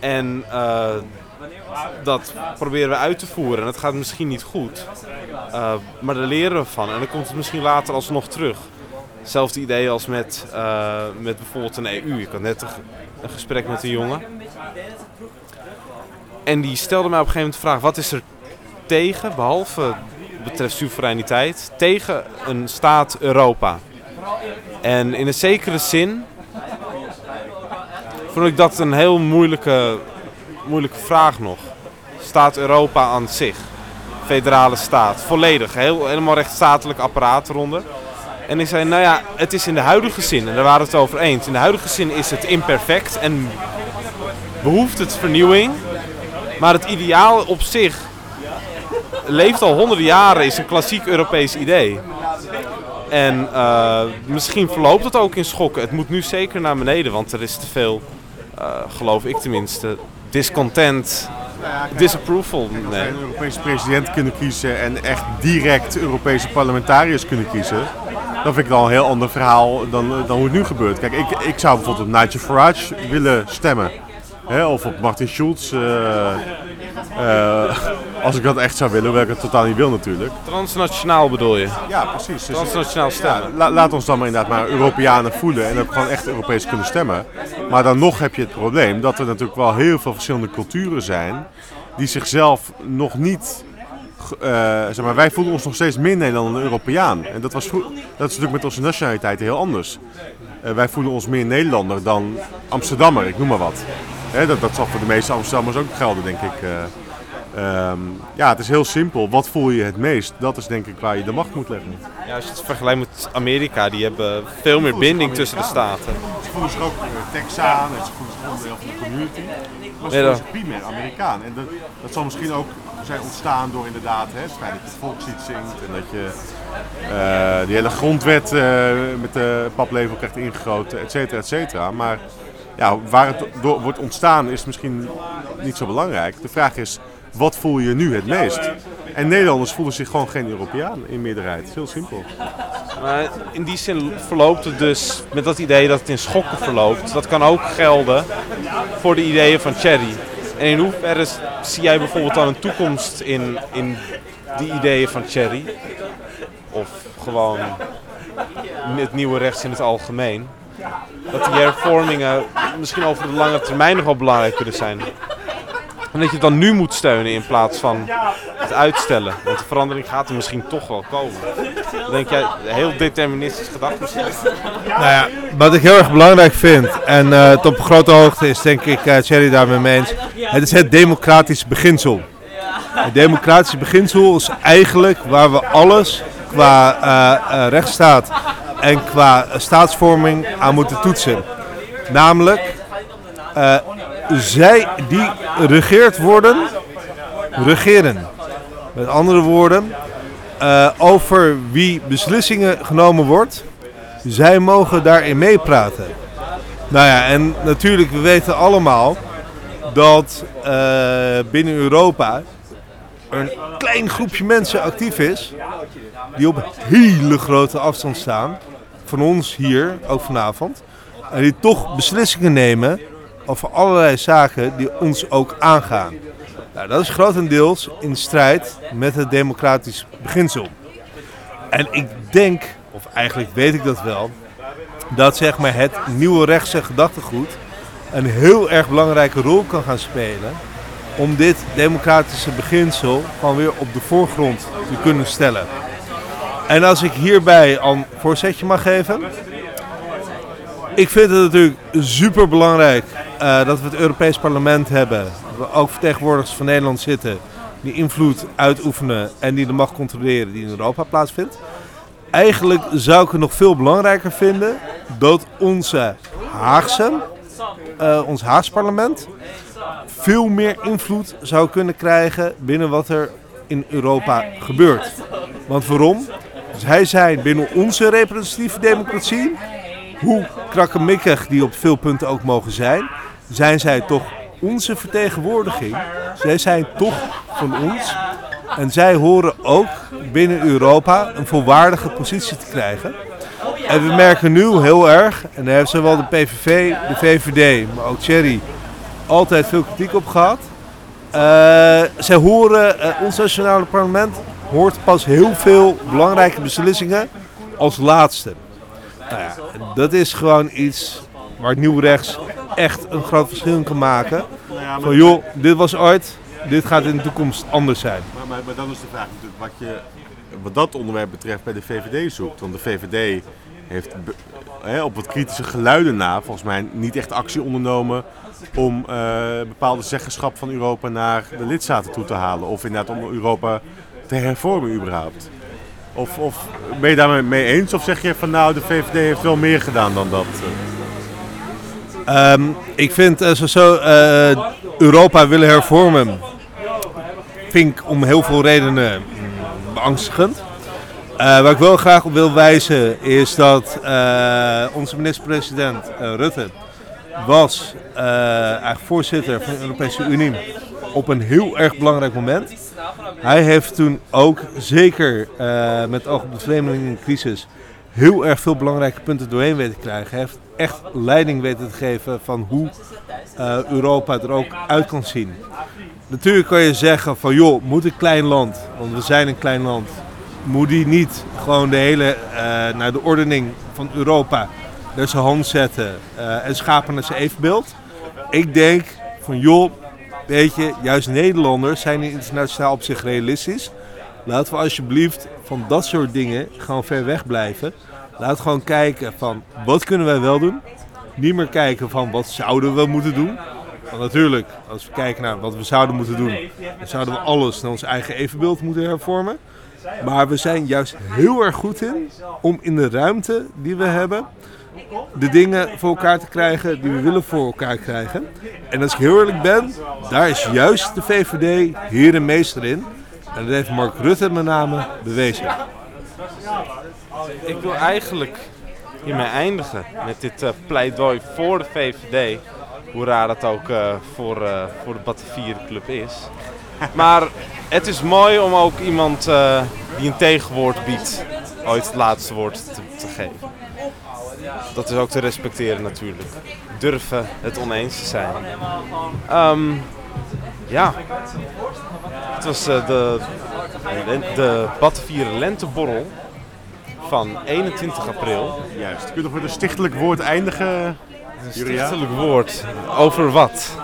[SPEAKER 2] En eh, dat proberen we uit te voeren. En dat gaat misschien niet goed. Eh, maar daar leren we van. En dan komt het misschien later alsnog terug. Hetzelfde idee als met, met bijvoorbeeld een EU. Ik had net een, ge- een gesprek met een jongen. En die stelde mij op een gegeven moment de vraag: wat is er tegen, behalve betreft soevereiniteit, tegen een staat Europa? En in een zekere zin vond ik dat een heel moeilijke, moeilijke vraag nog. Staat Europa aan zich? Federale staat, volledig, heel, helemaal rechtsstatelijk apparaat eronder. En ik zei, nou ja, het is in de huidige zin, en daar waren we het over eens. In de huidige zin is het imperfect en behoeft het vernieuwing. Maar het ideaal op zich leeft al honderden jaren, is een klassiek Europees idee. En eh, misschien verloopt het ook in schokken. Het moet nu zeker naar beneden, want er is te veel, eh, geloof ik tenminste, discontent, disapproval. Nee.
[SPEAKER 4] een Europese president kunnen kiezen en echt direct Europese parlementariërs kunnen kiezen. Dan vind ik het al een heel ander verhaal dan, dan hoe het nu gebeurt. Kijk, ik, ik zou bijvoorbeeld op Nigel Farage willen stemmen. Hè, of op Martin Schulz. eh, eh, als ik dat echt zou willen, hoewel ik het totaal niet wil natuurlijk.
[SPEAKER 6] Transnationaal bedoel je?
[SPEAKER 4] Ja, precies. Dus-
[SPEAKER 6] Transnationaal stemmen.
[SPEAKER 4] Ja, la- laat ons dan maar inderdaad maar Europeanen voelen en ook gewoon echt Europees kunnen stemmen. Maar dan nog heb je het probleem dat er natuurlijk wel heel veel verschillende culturen zijn die zichzelf nog niet. Eh, zeg maar, wij voelen ons nog steeds meer Nederlander dan Europeaan. En dat, was dat is natuurlijk met onze nationaliteit heel anders. Eh, wij voelen ons meer Nederlander dan Amsterdammer, ik noem maar wat. Hè, dat, dat zal voor de meeste Amsterdammers ook gelden, denk ik. eh. Ehm, ja, het is heel simpel. Wat voel je het meest? Dat is denk ik waar je de macht moet leggen.
[SPEAKER 6] Ja, als je het vergelijkt met Amerika, die hebben veel meer binding tussen de staten.
[SPEAKER 4] Ze voelen zich ook Texaan en ze voelen zich onderdeel van de community.
[SPEAKER 6] Dan-
[SPEAKER 4] zich primair Amerikaan. En dat, dat zal misschien ook zijn ontstaan door inderdaad hè, het feit dat je het volkslied zingt en dat je eh, die hele grondwet eh, met de paplepel krijgt ingegoten, et cetera, et cetera. Maar ja, waar het door wordt ontstaan is misschien niet zo belangrijk. De vraag is, wat voel je nu het meest? En Nederlanders voelen zich gewoon geen Europeaan in meerderheid. Heel simpel.
[SPEAKER 6] Maar in die zin verloopt het dus met dat idee dat het in schokken verloopt. Dat kan ook gelden voor de ideeën van Cherry. En in hoeverre zie jij bijvoorbeeld dan een toekomst in, in die ideeën van Cherry? Of gewoon het nieuwe rechts in het algemeen? Dat die hervormingen misschien over de lange termijn nog wel belangrijk kunnen zijn. En dat je het dan nu moet steunen in plaats van het uitstellen. Want de verandering gaat er misschien toch wel komen. Denk jij, heel deterministisch gedacht misschien?
[SPEAKER 17] Nou ja, wat ik heel erg belangrijk vind, en eh, tot op grote hoogte is denk ik eh Thierry daarmee mee eens, het is het democratisch beginsel. Het democratische beginsel is eigenlijk waar we alles qua eh, rechtsstaat en qua staatsvorming aan moeten toetsen. Namelijk, zij die regeerd worden, regeren. Met andere woorden, eh, over wie beslissingen genomen wordt, zij mogen daarin meepraten. Nou ja, en natuurlijk, we weten allemaal dat eh, binnen Europa een klein groepje mensen actief is die op hele grote afstand staan van ons hier, ook vanavond, en die toch beslissingen nemen over allerlei zaken die ons ook aangaan. Nou, dat is grotendeels in strijd met het democratisch beginsel. En ik denk, of eigenlijk weet ik dat wel, dat zeg maar het nieuwe rechtse gedachtegoed een heel erg belangrijke rol kan gaan spelen om dit democratische beginsel gewoon weer op de voorgrond te kunnen stellen. En als ik hierbij al een voorzetje mag geven. Ik vind het natuurlijk super belangrijk dat we het Europees Parlement hebben. Waar ook vertegenwoordigers van Nederland zitten. Die invloed uitoefenen en die de macht controleren die in Europa plaatsvindt. Eigenlijk zou ik het nog veel belangrijker vinden dat onze Haagse, eh, ons Haags parlement, veel meer invloed zou kunnen krijgen binnen wat er in Europa gebeurt. Want waarom? Zij zijn binnen onze representatieve democratie, hoe krakkemikkig die op veel punten ook mogen zijn, zijn zij toch onze vertegenwoordiging. Zij zijn toch van ons. En zij horen ook binnen Europa een volwaardige positie te krijgen. En we merken nu heel erg, en daar heeft zowel de PVV, de VVD, maar ook Thierry altijd veel kritiek op gehad. Eh, zij horen, eh, ons nationale parlement hoort pas heel veel belangrijke beslissingen als laatste. Nou dat is gewoon iets waar nieuw rechts echt een groot verschil in kan maken. Van joh, dit was ooit, dit gaat in de toekomst anders zijn.
[SPEAKER 4] Maar, maar, dan is de vraag natuurlijk wat je wat dat onderwerp betreft bij de VVD zoekt. Want de VVD heeft op wat kritische geluiden na volgens mij niet echt actie ondernomen om eh, bepaalde zeggenschap van Europa naar de lidstaten toe te halen. Of inderdaad om Europa te hervormen überhaupt. Of, of ben je daarmee mee eens? Of zeg je van nou de VVD heeft wel meer gedaan dan dat?
[SPEAKER 17] Ehm, ik vind eh, zo, eh, Europa willen hervormen, vind ik om heel veel redenen beangstigend. Eh, waar ik wel graag op wil wijzen is dat onze minister-president Rutte was eigenlijk voorzitter van de Europese Unie op een heel erg belangrijk moment. Hij heeft toen ook, zeker eh, met oog op de vreemdelingencrisis, heel erg veel belangrijke punten doorheen weten te krijgen. Hij heeft echt leiding weten te geven van hoe eh, Europa er ook uit kan zien. Natuurlijk kan je zeggen van joh, moet een klein land, want we zijn een klein land, moet die niet gewoon de hele, eh, naar de ordening van Europa naar zijn hand zetten en schapen naar zijn evenbeeld. Ik denk van joh, weet je, juist Nederlanders zijn in internationaal op zich realistisch. Laten we alsjeblieft van dat soort dingen gewoon ver weg blijven. We gewoon kijken van wat kunnen wij wel doen. Niet meer kijken van wat zouden we moeten doen. Want natuurlijk, als we kijken naar wat we zouden moeten doen, dan zouden we alles naar ons eigen evenbeeld moeten hervormen. Maar we zijn juist heel erg goed in om in de ruimte die we hebben de dingen voor elkaar te krijgen die we willen voor elkaar krijgen. En als ik heel eerlijk ben, daar is juist de VVD hier een meester in. En dat heeft Mark Rutte met name bewezen.
[SPEAKER 2] Ik wil eigenlijk hiermee eindigen met dit eh, pleidooi voor de VVD. Hoe raar dat ook eh, voor, eh, voor de Batavierenclub is. Maar het is mooi om ook iemand die een tegenwoord biedt, ooit het laatste woord te geven. Dat is ook te respecteren natuurlijk. Durven het oneens te zijn. Ehm, ja, het was eh, de, de Batavieren Lenteborrel van 21 april.
[SPEAKER 4] Juist. Kun je nog met een stichtelijk woord eindigen,
[SPEAKER 2] Een stichtelijk woord. Over wat?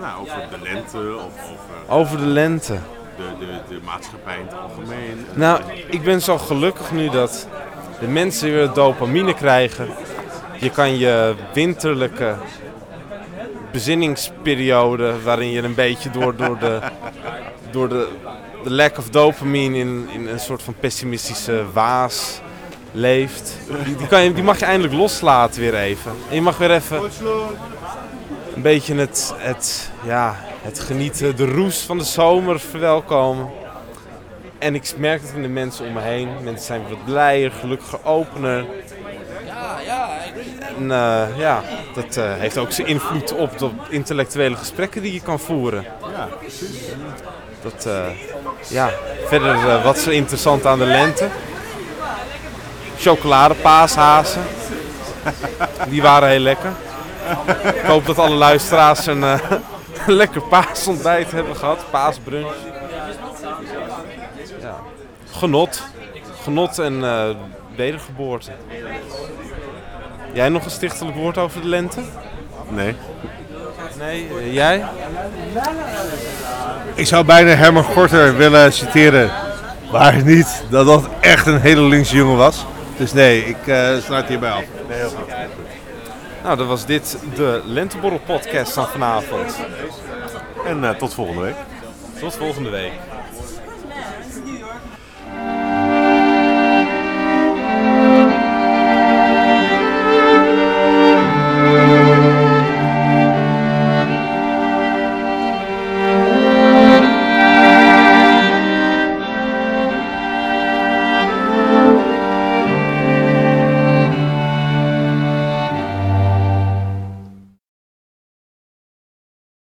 [SPEAKER 4] Nou, over de lente of over
[SPEAKER 2] Over de lente.
[SPEAKER 4] de, de, de maatschappij in het algemeen.
[SPEAKER 2] Nou, ik ben zo gelukkig nu dat de mensen weer dopamine krijgen. Je kan je winterlijke bezinningsperiode, waarin je een beetje door, door, de, door de, de lack of dopamine in, in een soort van pessimistische waas leeft. Die, kan je, die mag je eindelijk loslaten weer even. En je mag weer even een beetje het, het, ja, het genieten, de roes van de zomer verwelkomen. En ik merk het in de mensen om me heen. Mensen zijn wat blijer, gelukkiger, opener. En eh, ja, dat eh, heeft ook zijn invloed op de intellectuele gesprekken die je kan voeren.
[SPEAKER 4] Ja, precies.
[SPEAKER 2] Dat, eh, ja, verder wat is er interessant aan de lente? Chocoladepaashazen. Die waren heel lekker. Ik hoop dat alle luisteraars een lekker paasontbijt hebben gehad. Paasbrunch. Ja. Genot. Genot en wedergeboorte. Jij nog een stichtelijk woord over de lente?
[SPEAKER 4] Nee.
[SPEAKER 2] Nee, eh, jij?
[SPEAKER 17] Ik zou bijna Herman Gorter willen citeren. Maar niet dat dat echt een hele linkse jongen was. Dus nee, ik eh, sluit hierbij af.
[SPEAKER 4] Nee, heel goed.
[SPEAKER 2] Nou, dat was dit de Lenteborrel podcast van vanavond.
[SPEAKER 4] En eh, tot volgende week.
[SPEAKER 2] Tot volgende week.